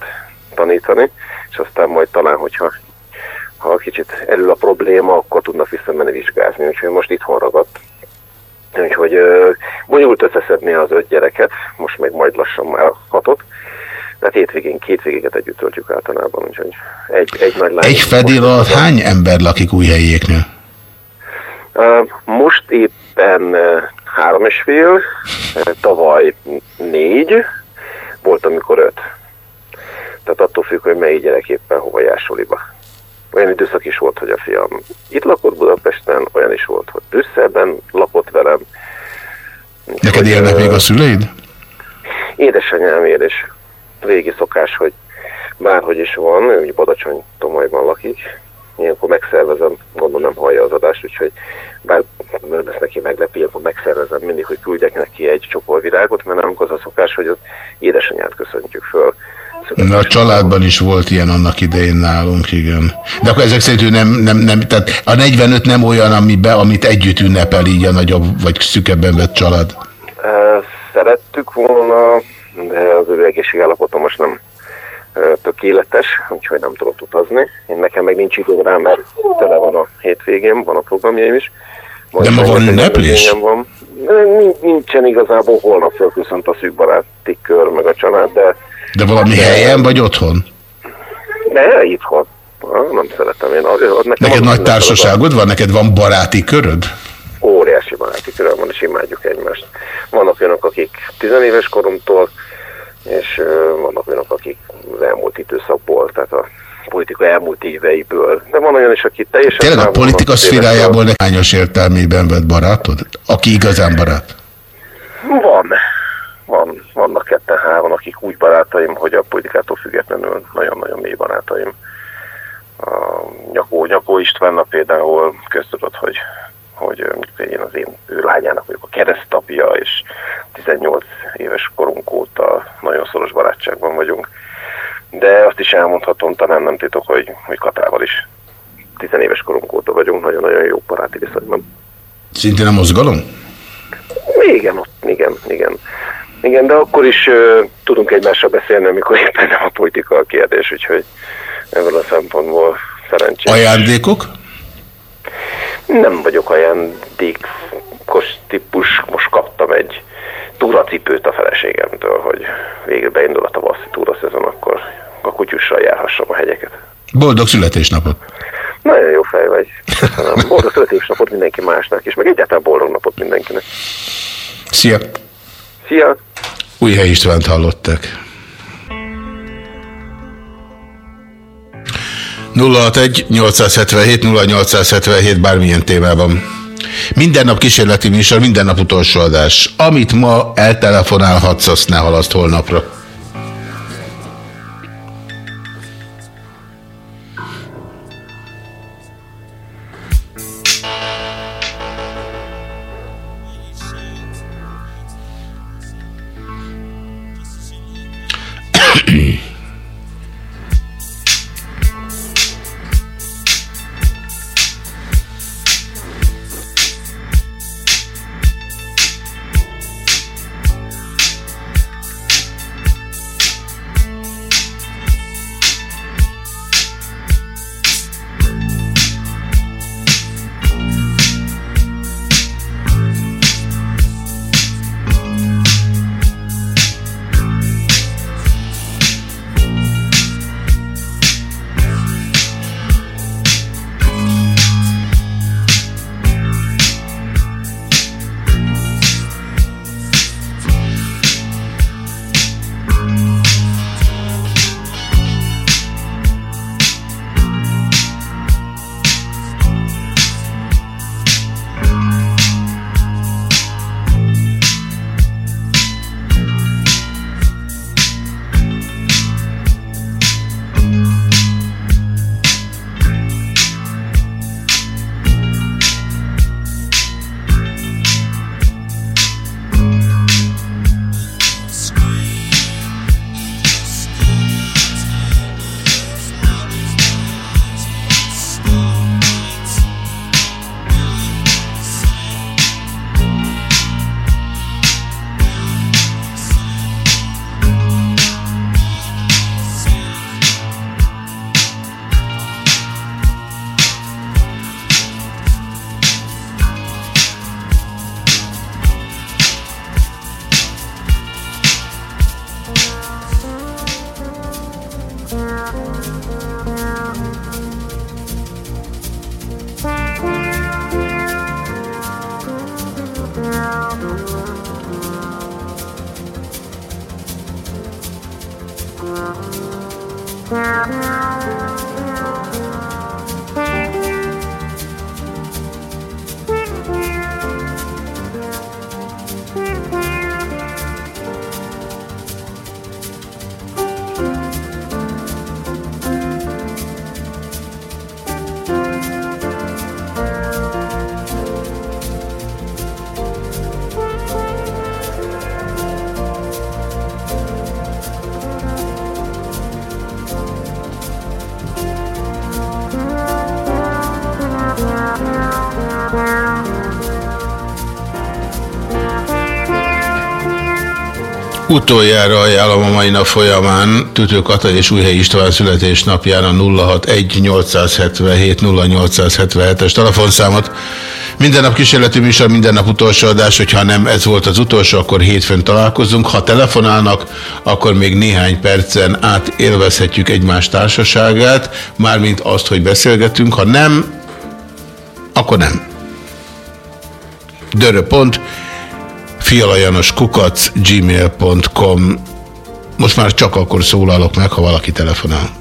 tanítani, és aztán majd talán, hogyha ha kicsit elül a probléma, akkor tudnak visszamenni vizsgázni, úgyhogy most itthon ragadt. Úgyhogy ö, bonyolult összeszedni az öt gyereket, most meg majd lassan már hatot. Tehát hétvégén két végéget együtt töltjük általában, úgyhogy egy, egy nagy lány. Egy fedél alatt hány ember lakik új helyieknél? Ö, Most éppen három és fél, tavaly négy, volt amikor öt. Tehát attól függ, hogy melyik gyerek éppen hova jár suliba. Olyan időszak is volt, hogy a fiam itt lakott Budapesten, olyan is volt, hogy Brüsszelben lakott velem. Neked élnek még a szüleid? Édesanyámért és régi szokás, hogy bárhogy is van, ő ugye Badacsony Tomolyban lakik, ilyenkor megszervezem, gondolom nem hallja az adást, úgyhogy bár nem lesz neki meglepő, ilyenkor megszervezem mindig, hogy küldjek neki egy csokor virágot, mert nálunk az a szokás, hogy az édesanyát köszöntjük föl. Na, a családban is volt ilyen annak idején nálunk, igen. De akkor ezek szerint ő nem, nem, nem, tehát a 45 nem olyan, amibe, amit együtt ünnepel így a nagyobb vagy szükebben vett család. Szerettük volna, de az ő egészségállapota most nem tökéletes, úgyhogy nem tudok utazni. Én nekem meg nincs időm rá, mert tele van a hétvégén, van a programjaim is. De ma van ünneplés? Van. De nin- Nincsen igazából holnap fölköszönt a szűk baráti kör, meg a család, de, De valami helyen vagy otthon? de itthon. Nem szeretem én. Nekem Neked nagy társaságod van? Neked van baráti köröd? óriási baráti köröm van, és imádjuk egymást. Vannak olyanok, akik tizenéves koromtól, és vannak olyanok, akik az elmúlt időszakból, tehát a politika elmúlt éveiből. De van olyan is, aki teljesen... Tényleg a politika szférájából nekányos értelmében vett barátod? Aki igazán barát? Van. Van. Vannak ketten-hárman, akik úgy barátaim, hogy a politikától függetlenül nagyon-nagyon mély barátaim. A Nyakó, Nyakó Istvánnal például köztudott, hogy hogy én az én ő lányának vagyok a keresztapja, és 18 éves korunk óta nagyon szoros barátságban vagyunk. De azt is elmondhatom, talán nem titok, hogy, hogy Katával is 10 éves korunk óta vagyunk, nagyon-nagyon jó baráti viszonyban. Szintén a mozgalom? Igen, ott, igen, igen. Igen, de akkor is uh, tudunk egymással beszélni, amikor éppen nem a politika a kérdés, úgyhogy ebből a szempontból szerencsés. Ajándékok? Nem vagyok ajándékos típus, most kaptam egy túracipőt a feleségemtől, hogy végül beindul a tavaszi túraszezon, akkor a kutyussal járhassam a hegyeket. Boldog születésnapot! Nagyon jó fej vagy. Köszönöm. Boldog születésnapot mindenki másnak, és meg egyáltalán boldog napot mindenkinek. Szia! Szia! Újhely Istvánt hallották. 061 877 0877 bármilyen témában. Minden nap kísérleti műsor, minden nap utolsó adás. Amit ma eltelefonálhatsz, azt ne halaszt holnapra. Utoljára ajánlom a mai nap folyamán Tütő Kata és Újhely István születésnapján a 061 877 0877-es telefonszámot. Minden nap kísérleti műsor, minden nap utolsó adás, hogyha nem ez volt az utolsó, akkor hétfőn találkozunk. Ha telefonálnak, akkor még néhány percen át élvezhetjük egymás társaságát, mármint azt, hogy beszélgetünk. Ha nem, akkor nem. Dörö.pont fialajanos kukac gmail.com Most már csak akkor szólalok meg, ha valaki telefonál.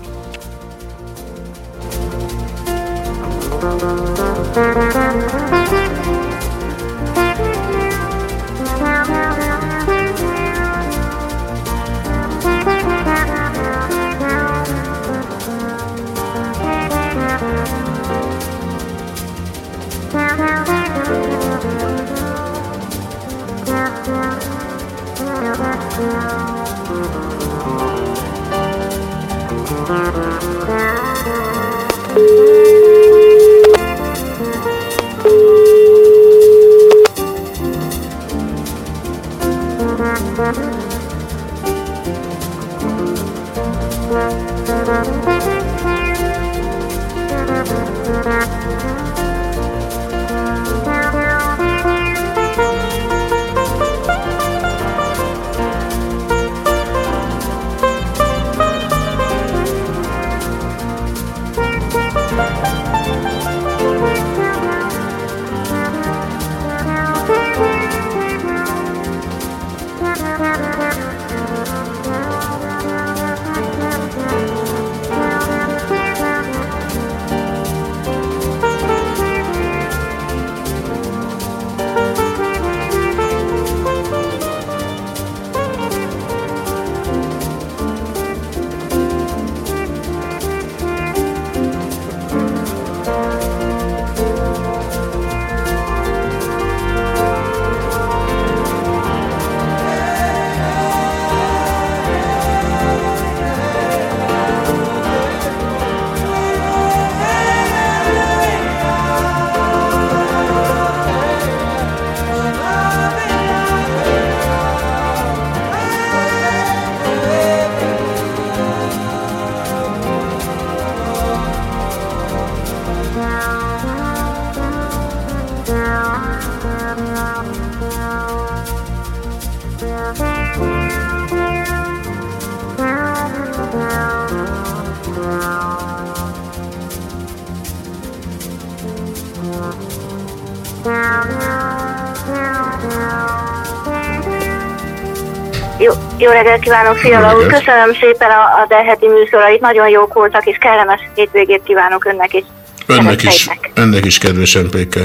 Reggelt kívánok, Fiala úr! Köszönöm szépen a, a delheti műsorait, nagyon jók voltak, és kellemes hétvégét kívánok önnek is. Önnek is, önnek is kedves Péke.